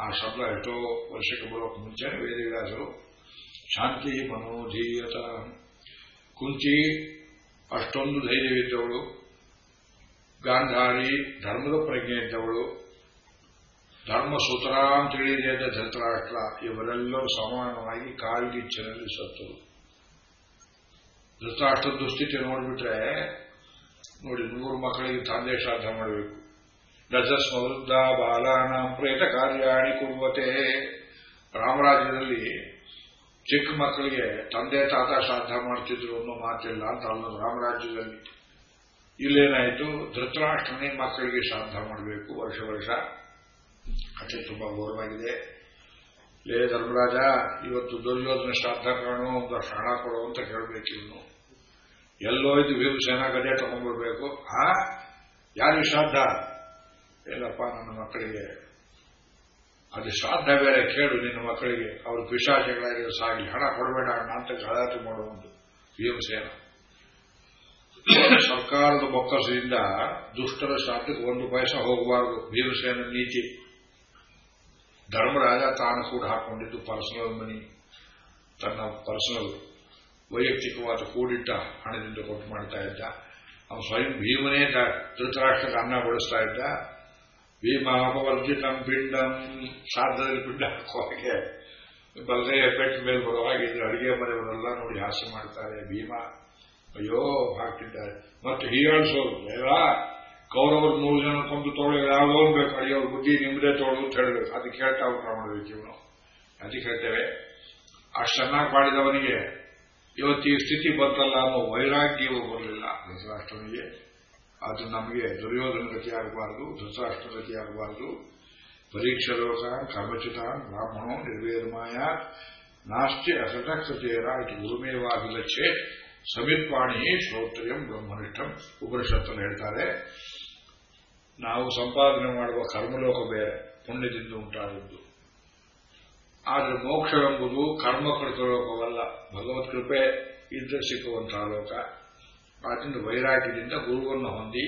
ಆ ಶಬ್ದ ಎಷ್ಟೋ ವರ್ಷಕ್ಕೆ ಬರೋಕ್ಕೆ ಮುಂಚೆ ವೇದವ್ಯಾಸರು ಶಾಂತಿ ಮನೋಧೀಯತ. ಕುಂತಿ ಅಷ್ಟೊಂದು ಧೈರ್ಯವಿದ್ದವಳು. ಗಾಂಧಾರಿ ಧರ್ಮದ ಪ್ರಜ್ಞೆ ಇದ್ದವಳು. ಧರ್ಮಸೂತ್ರ ಅಂತ ತಿಳಿಯದ ಧೃತರಾಷ್ಟ್ರ. ಇವರೆಲ್ಲರೂ ಸಮಾನವಾಗಿ ಕಾಲ್ಗಿಚ್ಚನಲ್ಲಿ ಸತ್ತರು. ಧೃತರಾಷ್ಟ್ರ ದುಸ್ಥಿತಿ ನೋಡಿಬಿಟ್ರೆ, ನೋಡಿ ನೂರು ಮಕ್ಕಳಿಗೆ ತಂದೆ ಶ್ರಾದ್ದ ಮಾಡಬೇಕು. ರಜಸ್ಮವೃದ್ಧ ಬಾಲಾನ ಪ್ರೇತ ಕಾರ್ಯಾಣಿ ಕುರುವತೆ. ರಾಮರಾಜ್ಯದಲ್ಲಿ ಚಿಕ್ಕ ಮಕ್ಕಳಿಗೆ ತಂದೆ ತಾತ ಶ್ರಾದ್ದ ಮಾಡ್ತಿದ್ರು ಅನ್ನೋ ಮಾತಿಲ್ಲ ಅಂತ ಅಲ್ಲ ರಾಮರಾಜ್ಯದಲ್ಲಿ. ಇಲ್ಲೇನಾಯಿತು? ಧೃತರಾಷ್ಟ್ರನೇ ಮಕ್ಕಳಿಗೆ ಶ್ರಾದ್ದ ಮಾಡಬೇಕು ವರ್ಷ ವರ್ಷ. ಅಷ್ಟೇ ತುಂಬಾ ಘೋರವಾಗಿದೆ. ಲೇ ಧರ್ಮರಾಜ, ಇವತ್ತು ದುರ್ಯೋಧನ ಶ್ರಾದ್ದ ಕಾಣು ಒಂದು ಶ್ರಾಣ ಕೊಡು ಅಂತ ಕೇಳಬೇಕು ಇವನು. ಎಲ್ಲೋ ಇದು ಭೀಮಸೇನ ಗದೆ ತಗೊಂಡ್ಬರ್ಬೇಕು. ಆ? ಯಾರಿಗೆ ಶ್ರಾದ್ದ? ಏನಪ್ಪ ನನ್ನ ಮಕ್ಕಳಿಗೆ. ಅದು ಶ್ರಾದ್ದ ಬೇರೆ, ಕೇಳು ನಿನ್ನ ಮಕ್ಕಳಿಗೆ. ಅವರು ಪಿಶಾಚಿಗಳಾಗಿ ಸಾಗಿ ಹಣ ಕೊಡಬೇಡ, ಅಣ್ಣ ಅಂತ ಗಲಾಟೆ ಮಾಡುವುದು ಭೀಮಸೇನ ಸರ್ಕಾರದ ಬೊಕ್ಕಸದಿಂದ ದುಷ್ಟರ ಶ್ರಾದ್ದಕ್ಕೆ ಒಂದು ಪೈಸ ಹೋಗಬಾರದು. ಭೀಮಸೇನ ನೀತಿ. ಧರ್ಮರಾಜ ತಾನು ಕೂಡ ಹಾಕೊಂಡಿದ್ದು ಪರ್ಸನಲ್ ಮನಿ. ತನ್ನ ಪರ್ಸನಲ್ ವೈಯಕ್ತಿಕವಾದ ಕೂಡಿಟ್ಟ ಹಣದಿಂದ ಕೊಟ್ಟು ಮಾಡ್ತಾ ಇದ್ದ. ಅವನು ಸ್ವಯಂ ಭೀಮನೇ ಧೃತರಾಷ್ಟ್ರಕ್ಕೆ ಅನ್ನ ಬಳಸ್ತಾ ಇದ್ದ. ಭೀಮ ಅಪವರ್ಜಿತಂ ಪಿಂಡಂ. ಸಾಧದಲ್ಲಿ ಪಿಂಡ ಹಾಕೋ ಹಾಗೆ ಬಲ್ಲೆಯ ಬೆಟ್ಟ ಮೇಲೆ ಬರೋ ಹಾಗೆ ಅಡಿಗೆ ಮನೆಯವರೆಲ್ಲ ನೋಡಿ ಹಾಸ್ಯ ಮಾಡ್ತಾರೆ. ಭೀಮ, ಅಯ್ಯೋ, ಹಾಕ್ತಿದ್ದಾರೆ. ಮತ್ತೆ ಹೀಯಾಳಿಸೋರು ಎಲ್ಲ ಕೌರವರು ಮೂರು ಜನ ಕೊಂದು ತೋಳು ಯಾವುದೋ ಬೇಕು. ಬುದ್ಧಿ ನಿಮ್ಮದೇ ತೋಳು ಅಂತ ಹೇಳಬೇಕು ಅದಕ್ಕೆ ಹೇಳ್ತಾ ಊಟ ಮಾಡಬೇಕು ಇವನು. ಅದಕ್ಕೆ ಹೇಳ್ತೇವೆ, ಅಷ್ಟು ಚೆನ್ನಾಗಿ ಮಾಡಿದವನಿಗೆ ಇವತ್ತು ಈ ಸ್ಥಿತಿ ಬಂತಲ್ಲ ಅನ್ನೋ ವೈರಾಗ್ಯವು ಬರಲಿಲ್ಲ. ಧೃತರಾಷ್ಟ್ರನಿಗೆ ಅದು ನಮಗೆ ದುರ್ಯೋಧನ ರತಿಯಾಗಬಾರದು ಧೃತಾಷ್ಟ್ರ ಆಗಬಾರದು. ಪರೀಕ್ಷೆ ಲೋಕ, ಕರ್ಮಚಿತ, ಬ್ರಾಹ್ಮಣೋ, ನಿರ್ವೇದಮಾಯ, ನಾಸ್ತಿ ಅಸಟಕ್ಷತೆಯರ ಇದು ಗುರುಮೇವಾಭಿಲಕ್ಷೆ ಸಮಿತ್ವಾಣಿ ಶ್ರೋತ್ರಿಯಂ ಬ್ರಹ್ಮನಿಷ್ಠಂ ಉಪನಿಷತ್ತನ್ನು ಹೇಳ್ತಾರೆ. ನಾವು ಸಂಪಾದನೆ ಮಾಡುವ ಕರ್ಮಲೋಕ ಬೇರೆ, ಪುಣ್ಯದಿಂದ ಉಂಟಾದದ್ದು. ಆದರೆ ಮೋಕ್ಷವೆಂಬುದು ಕರ್ಮ ಕೃತ ಲೋಕವಲ್ಲ ಭಗವತ್ ಕೃಪೆ ಇದ್ದರೆ ಸಿಕ್ಕುವಂತಹ ಲೋಕ. ಆದ್ದರಿಂದ ವೈರಾಗ್ಯದಿಂದ ಗುರುವನ್ನು ಹೊಂದಿ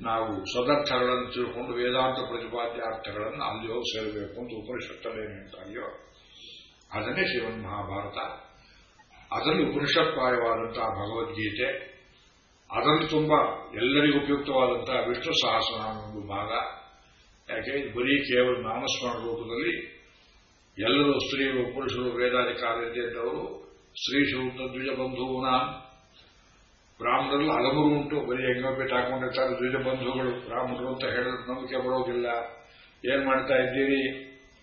ನಾವು ಸದರ್ಥಗಳನ್ನು ತಿಳ್ಕೊಂಡು ವೇದಾಂತ ಪ್ರತಿಪಾದ್ಯ ಅರ್ಥಗಳನ್ನು ಅಲ್ಲಿ ಹೋಗಿ ಸೇರಬೇಕು ಅಂತ ಉಪನಿಷತ್ತಲ್ಲಿ ಏನು ಹೇಳ್ತಾರೆಯೋ ಅದನ್ನೇ ಶ್ರೀಮನ್ ಮಹಾಭಾರತ. ಅದರಲ್ಲಿ ಉಪನಿಷತ್ಪಾಯವಾದಂತಹ ಭಗವದ್ಗೀತೆ, ಅದರಲ್ಲಿ ತುಂಬಾ ಎಲ್ಲರಿಗೂ ಉಪಯುಕ್ತವಾದಂತಹ ವಿಷ್ಣು ಸಹಸ್ರನಾಮ ಒಂದು ಭಾಗ. ಯಾಕೆ? ಬರೀ ಕೇವಲ ನಾಮಸ್ಮರಣ ರೂಪದಲ್ಲಿ ಎಲ್ಲರೂ ಸ್ತ್ರೀಯರು ಪುರುಷರು, ವೇದಾಧಿಕಾರ ಇದ್ದವರು ಶ್ರೀ ಶಿವ ದ್ವಿಜ ಬಂಧುವನ ಬ್ರಾಹ್ಮಣರಲ್ಲಿ ಹಲವರು ಉಂಟು. ಬರೀ ಹೆಂಗೋಪೇಟ್ ಹಾಕೊಂಡಿರ್ತಾರೆ ದ್ವಿಜ ಬಂಧುಗಳು. ಬ್ರಾಹ್ಮಣರು ಅಂತ ಹೇಳಿದ್ರೆ ನಂಬಿಕೆ ಬರೋದಿಲ್ಲ. ಏನ್ ಮಾಡ್ತಾ ಇದ್ದೀರಿ?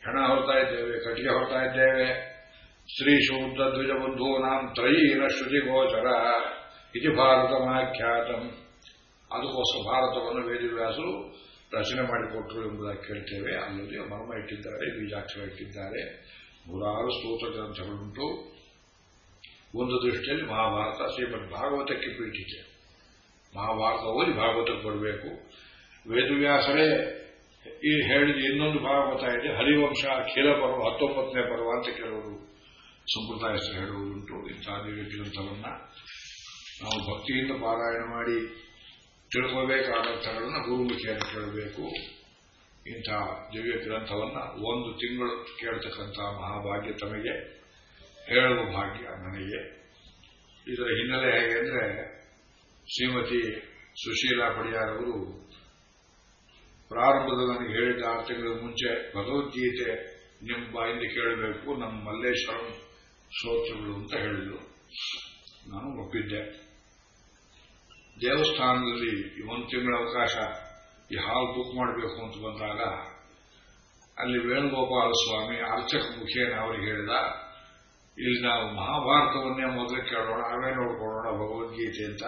ಹೆಣ ಹೊರತಾ ಇದ್ದೇವೆ, ಕಟ್ಟಿಗೆ ಹೊರತಾ ಇದ್ದೇವೆ. ಶ್ರೀ ಶೂದ್ರ ದ್ವಿಜ ಬಂಧೂನಾಂ ತ್ರಯೀನ ಶ್ರುತಿ ಗೋಚರ ಇದು ಭಾರತ ಮಾಖ್ಯಾತಂ ಅದಕ್ಕೋಸ್ಕರ ಭಾರತವನ್ನು ವೇದವ್ಯಾಸರು ರಚನೆ ಮಾಡಿಕೊಟ್ರು ಎಂಬುದಾಗಿ ಕೇಳ್ತೇವೆ. ಅಲ್ಲದೆ ಮರ್ಮ ಇಟ್ಟಿದ್ದಾರೆ, ಬೀಜಾಕ್ಷರ ಇಟ್ಟಿದ್ದಾರೆ. ನೂರಾರು ಸ್ತೋತ್ರ ಗ್ರಂಥಗಳುಂಟು. ಒಂದು ದೃಷ್ಟಿಯಲ್ಲಿ ಮಹಾಭಾರತ ಶ್ರೀಮದ್ ಭಾಗವತಕ್ಕೆ ಪೀಠಿಕೆ ಮಹಾಭಾರತ ಓದಿ ಭಾಗವತಕ್ಕೆ ಬರಬೇಕು. ವೇದವ್ಯಾಸರೇ ಈ ಹೇಳಿದ ಇನ್ನೊಂದು ಭಾಗವತ ಇದೆ, ಹರಿವಂಶ ಅಖಿಲ ಪರ್ವ, ಹತ್ತೊಂಬತ್ತನೇ ಪರ್ವ ಅಂತ ಕೆಲವರು ಸಂಪ್ರದಾಯಸ್ಥರು ಹೇಳುವುದುಂಟು ಇಂತಹ ಗ್ರಂಥವನ್ನ ನಾವು ಭಕ್ತಿಯಿಂದ ಪಾರಾಯಣ ಮಾಡಿ ತಿಳ್ಕೋಬೇಕಾದಂಥಗಳನ್ನು ಗುರುಮುಖಿಯನ್ನು ಕೇಳಬೇಕು ಇಂಥ ದಿವ್ಯ ಗ್ರಂಥವನ್ನ ಒಂದು ತಿಂಗಳು ಕೇಳ್ತಕ್ಕಂಥ ಮಹಾಭಾಗ್ಯ ತಮಗೆ. ಹೇಳುವ ಭಾಗ್ಯ ನನಗೆ. ಇದರ ಹಿನ್ನೆಲೆ ಹೇಗೆ ಅಂದರೆ, ಶ್ರೀಮತಿ ಸುಶೀಲಾ ಪಡಿಯಾರವರು ಪ್ರಾರಂಭದ ನನಗೆ ಹೇಳಿದ ಆರು ತಿಂಗಳ ಮುಂಚೆ, ಭಗವದ್ಗೀತೆ ನಿಮ್ಮ ಬಾಯಿಂದ ಕೇಳಬೇಕು ನಮ್ಮ ಮಲ್ಲೇಶ್ವರಂ ಶ್ರೋತೃಗಳು ಅಂತ ಹೇಳಿದ್ರು. ನಾನು ಒಪ್ಪಿದ್ದೆ. ದೇವಸ್ಥಾನದಲ್ಲಿ ಒಂದು ತಿಂಗಳ ಅವಕಾಶ, ಈ ಹಾಲ್ ಬುಕ್ ಮಾಡಬೇಕು ಅಂತ ಬಂದಾಗ, ಅಲ್ಲಿ ವೇಣುಗೋಪಾಲ ಸ್ವಾಮಿ ಅರ್ಚಕ ಮುಖೇನ ಅವರಿಗೆ ಹೇಳಿದ ಇಲ್ಲಿ ನಾವು ಮಹಾಭಾರತವನ್ನೇ ಮೊದಲು ಕೇಳೋಣ ಅವೇ ನೋಡ್ಕೊಳ್ಳೋಣ ಭಗವದ್ಗೀತೆ ಅಂತ.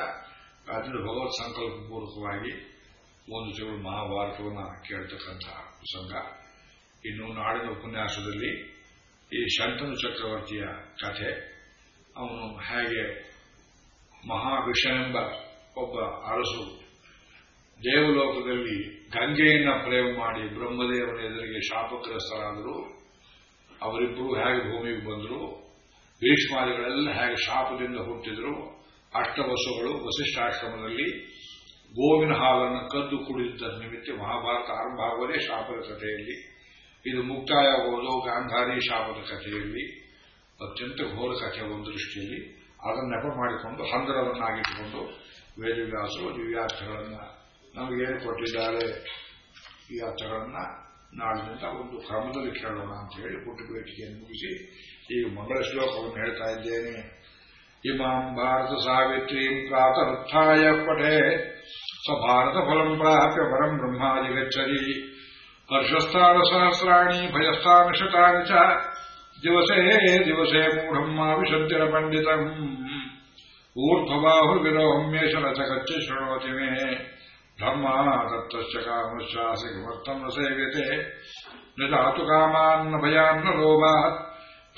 ಅದರಿಂದ ಭಗವತ್ ಸಂಕಲ್ಪ ಪೂರ್ವಕವಾಗಿ ಒಂದು ತಿಂಗಳು ಮಹಾಭಾರತವನ್ನು ಕೇಳ್ತಕ್ಕಂತಹ ಪ್ರಸಂಗ ಇನ್ನು ನಾಡಿನ ಉಪನ್ಯಾಸದಲ್ಲಿ ಈ ಶಂತನು ಚಕ್ರವರ್ತಿಯ ಕಥೆ, ಅವನು ಹೇಗೆ ಎಂಬ ಒಬ್ಬ ಅರಸು ದೇವಲೋಕದಲ್ಲಿ ಗಂಗೆಯನ್ನ ಪ್ರೇಮ ಮಾಡಿ ಬ್ರಹ್ಮದೇವನ ಎದುರಿಗೆ ಶಾಪಗ್ರಸ್ತರಾದರು ಅವರಿಬ್ಬರು ಹೇಗೆ ಭೂಮಿಗೆ ಬಂದರು? ಭೀಷ್ಮಾದಿಗಳೆಲ್ಲ ಹೇಗೆ ಶಾಪದಿಂದ ಹುಟ್ಟಿದ್ರು, ಅಷ್ಟವಸುಗಳು ವಸಿಷ್ಠಾಶ್ರಮದಲ್ಲಿ ಗೋವಿನ ಹಾಲನ್ನು ಕದ್ದು ಕುಡಿದಿದ್ದ ನಿಮಿತ್ತ ಮಹಾಭಾರತ ಆರಂಭ ಆಗುವುದೇ ಶಾಪದ ಕಥೆಯಲ್ಲಿ. ಇದು ಮುಕ್ತಾಯವಾಗುವುದು ಗಾಂಧಾರಿ ಶಾಪದ ಕಥೆಯಲ್ಲಿ, ಅತ್ಯಂತ ಘೋರ ಕಥೆ ಒಂದು ದೃಷ್ಟಿಯಲ್ಲಿ. ಅದನ್ನು ನೆಪ ಮಾಡಿಕೊಂಡು, ಹಂದರವನ್ನಾಗಿಟ್ಟುಕೊಂಡು ವೇದವ್ಯಾಸರು ದಿವ್ಯಾರ್ಥಗಳನ್ನ ನಮಗೇನು ಕೊಟ್ಟಿದ್ದಾರೆ. ಈ ಅರ್ಥಗಳನ್ನ ನಾಳಿನಿಂದ ಒಂದು ಕ್ರಮದಲ್ಲಿ ಕೇಳೋಣ ಅಂತ ಹೇಳಿ ಪುಟ್ಟ ಬೇಟಿಗೆಯನ್ನು ಮುಗಿಸಿ ಈಗ ಮಂಗಳ ಶ್ಲೋಕವನ್ನು ಹೇಳ್ತಾ ಇದ್ದೇನೆ ಇಮಾಂ ಭಾರತ ಸಾವಿತ್ರೀಂ ಪ್ರಾತರುತ್ಥಾಯ ಪಠೆ ಸ ಭಾರತ ಫಲಂ ಪ್ರಾಪ್ಯ ಪರಂ ಬ್ರಹ್ಮಾದಿ ಗಚ್ಚರಿ ಹರ್ಷಸ್ಥಾನ ಸಹಸ್ರಾಣಿ ಭಯಸ್ಥಾನ ಶತಾನಿ ಚ ದಿವಸೇ ದಿವಸೇ ಮೂಢಂ ಮಾ ವಿಶಂತಿರ ಪಂಡಿತಂ ಊರ್ಧ್ವಬಾಹುರ್ವಿರೋಹಮ್ಯೇಶ ರಚಕಚ್ಚ ಶೃಣೋತಿ ಮೇ ಧರ್ಮ ದತ್ತಶ್ಚ ಕಾಮಶ್ಚಾಸಿ ಕಿಮರ್ಥಂ ನ ಸೇವ್ಯತೆ ನ ಜಾತು ಕಾಮಾನ್ನ ಭಯಾನ್ನ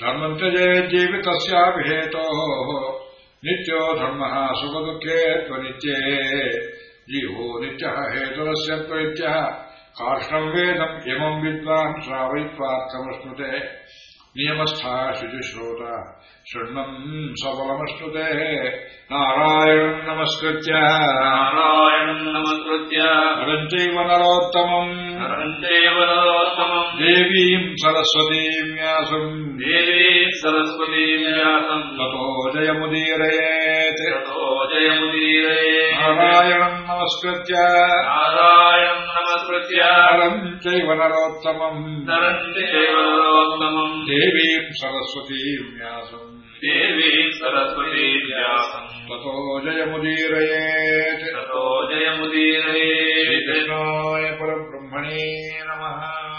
ಲೋಭಾತ್ ಧರ್ಮಂ ತ್ಯಜೇ ಜೀವಿತಸ್ಯಾಪಿ ಹೇತೋಃ ನಿತ್ಯೋ ಧರ್ಮಃ ಸುಖದುಃಖೇ ತ್ವನಿತ್ಯೇ ಜೀವೋ ನಿತ್ಯಃ ಹೇತುರಸ್ಯ ತ್ವನಿತ್ಯಃ ಕಾರ್ಷ್ಣಂ ವೇದಂ ಯಮಂ നിയമസ്ഥാ ശുചിശ്രോത ശൃണ്വം സഫലമസ്തുതേ നാരായണം നമസ്കൃത്യ നാരായണം നമസ്കൃത്യ നരഞ്ചൈവ നരോത്തമം നരഞ്ചൈവ നരോത്തമം ദേവീം സരസ്വതീം വ്യാസം ദേവീം സരസ്വതീം വ്യാസം തോ ജയമുദീരയേ ततो जयमुदीरये नारायणम् नमस्कृत्य नारायणम् नमस्कृत्य नरम् चैव नरोत्तमम्। नरम् चैव नरोत्तमम्। देवीम् सरस्वतीम् व्यासम्। देवीम् सरस्वती व्यासम्। ततो जयमुदीरयेत्। ततो जयमुदीरये कृष्णाय परब्रह्मणे नमः।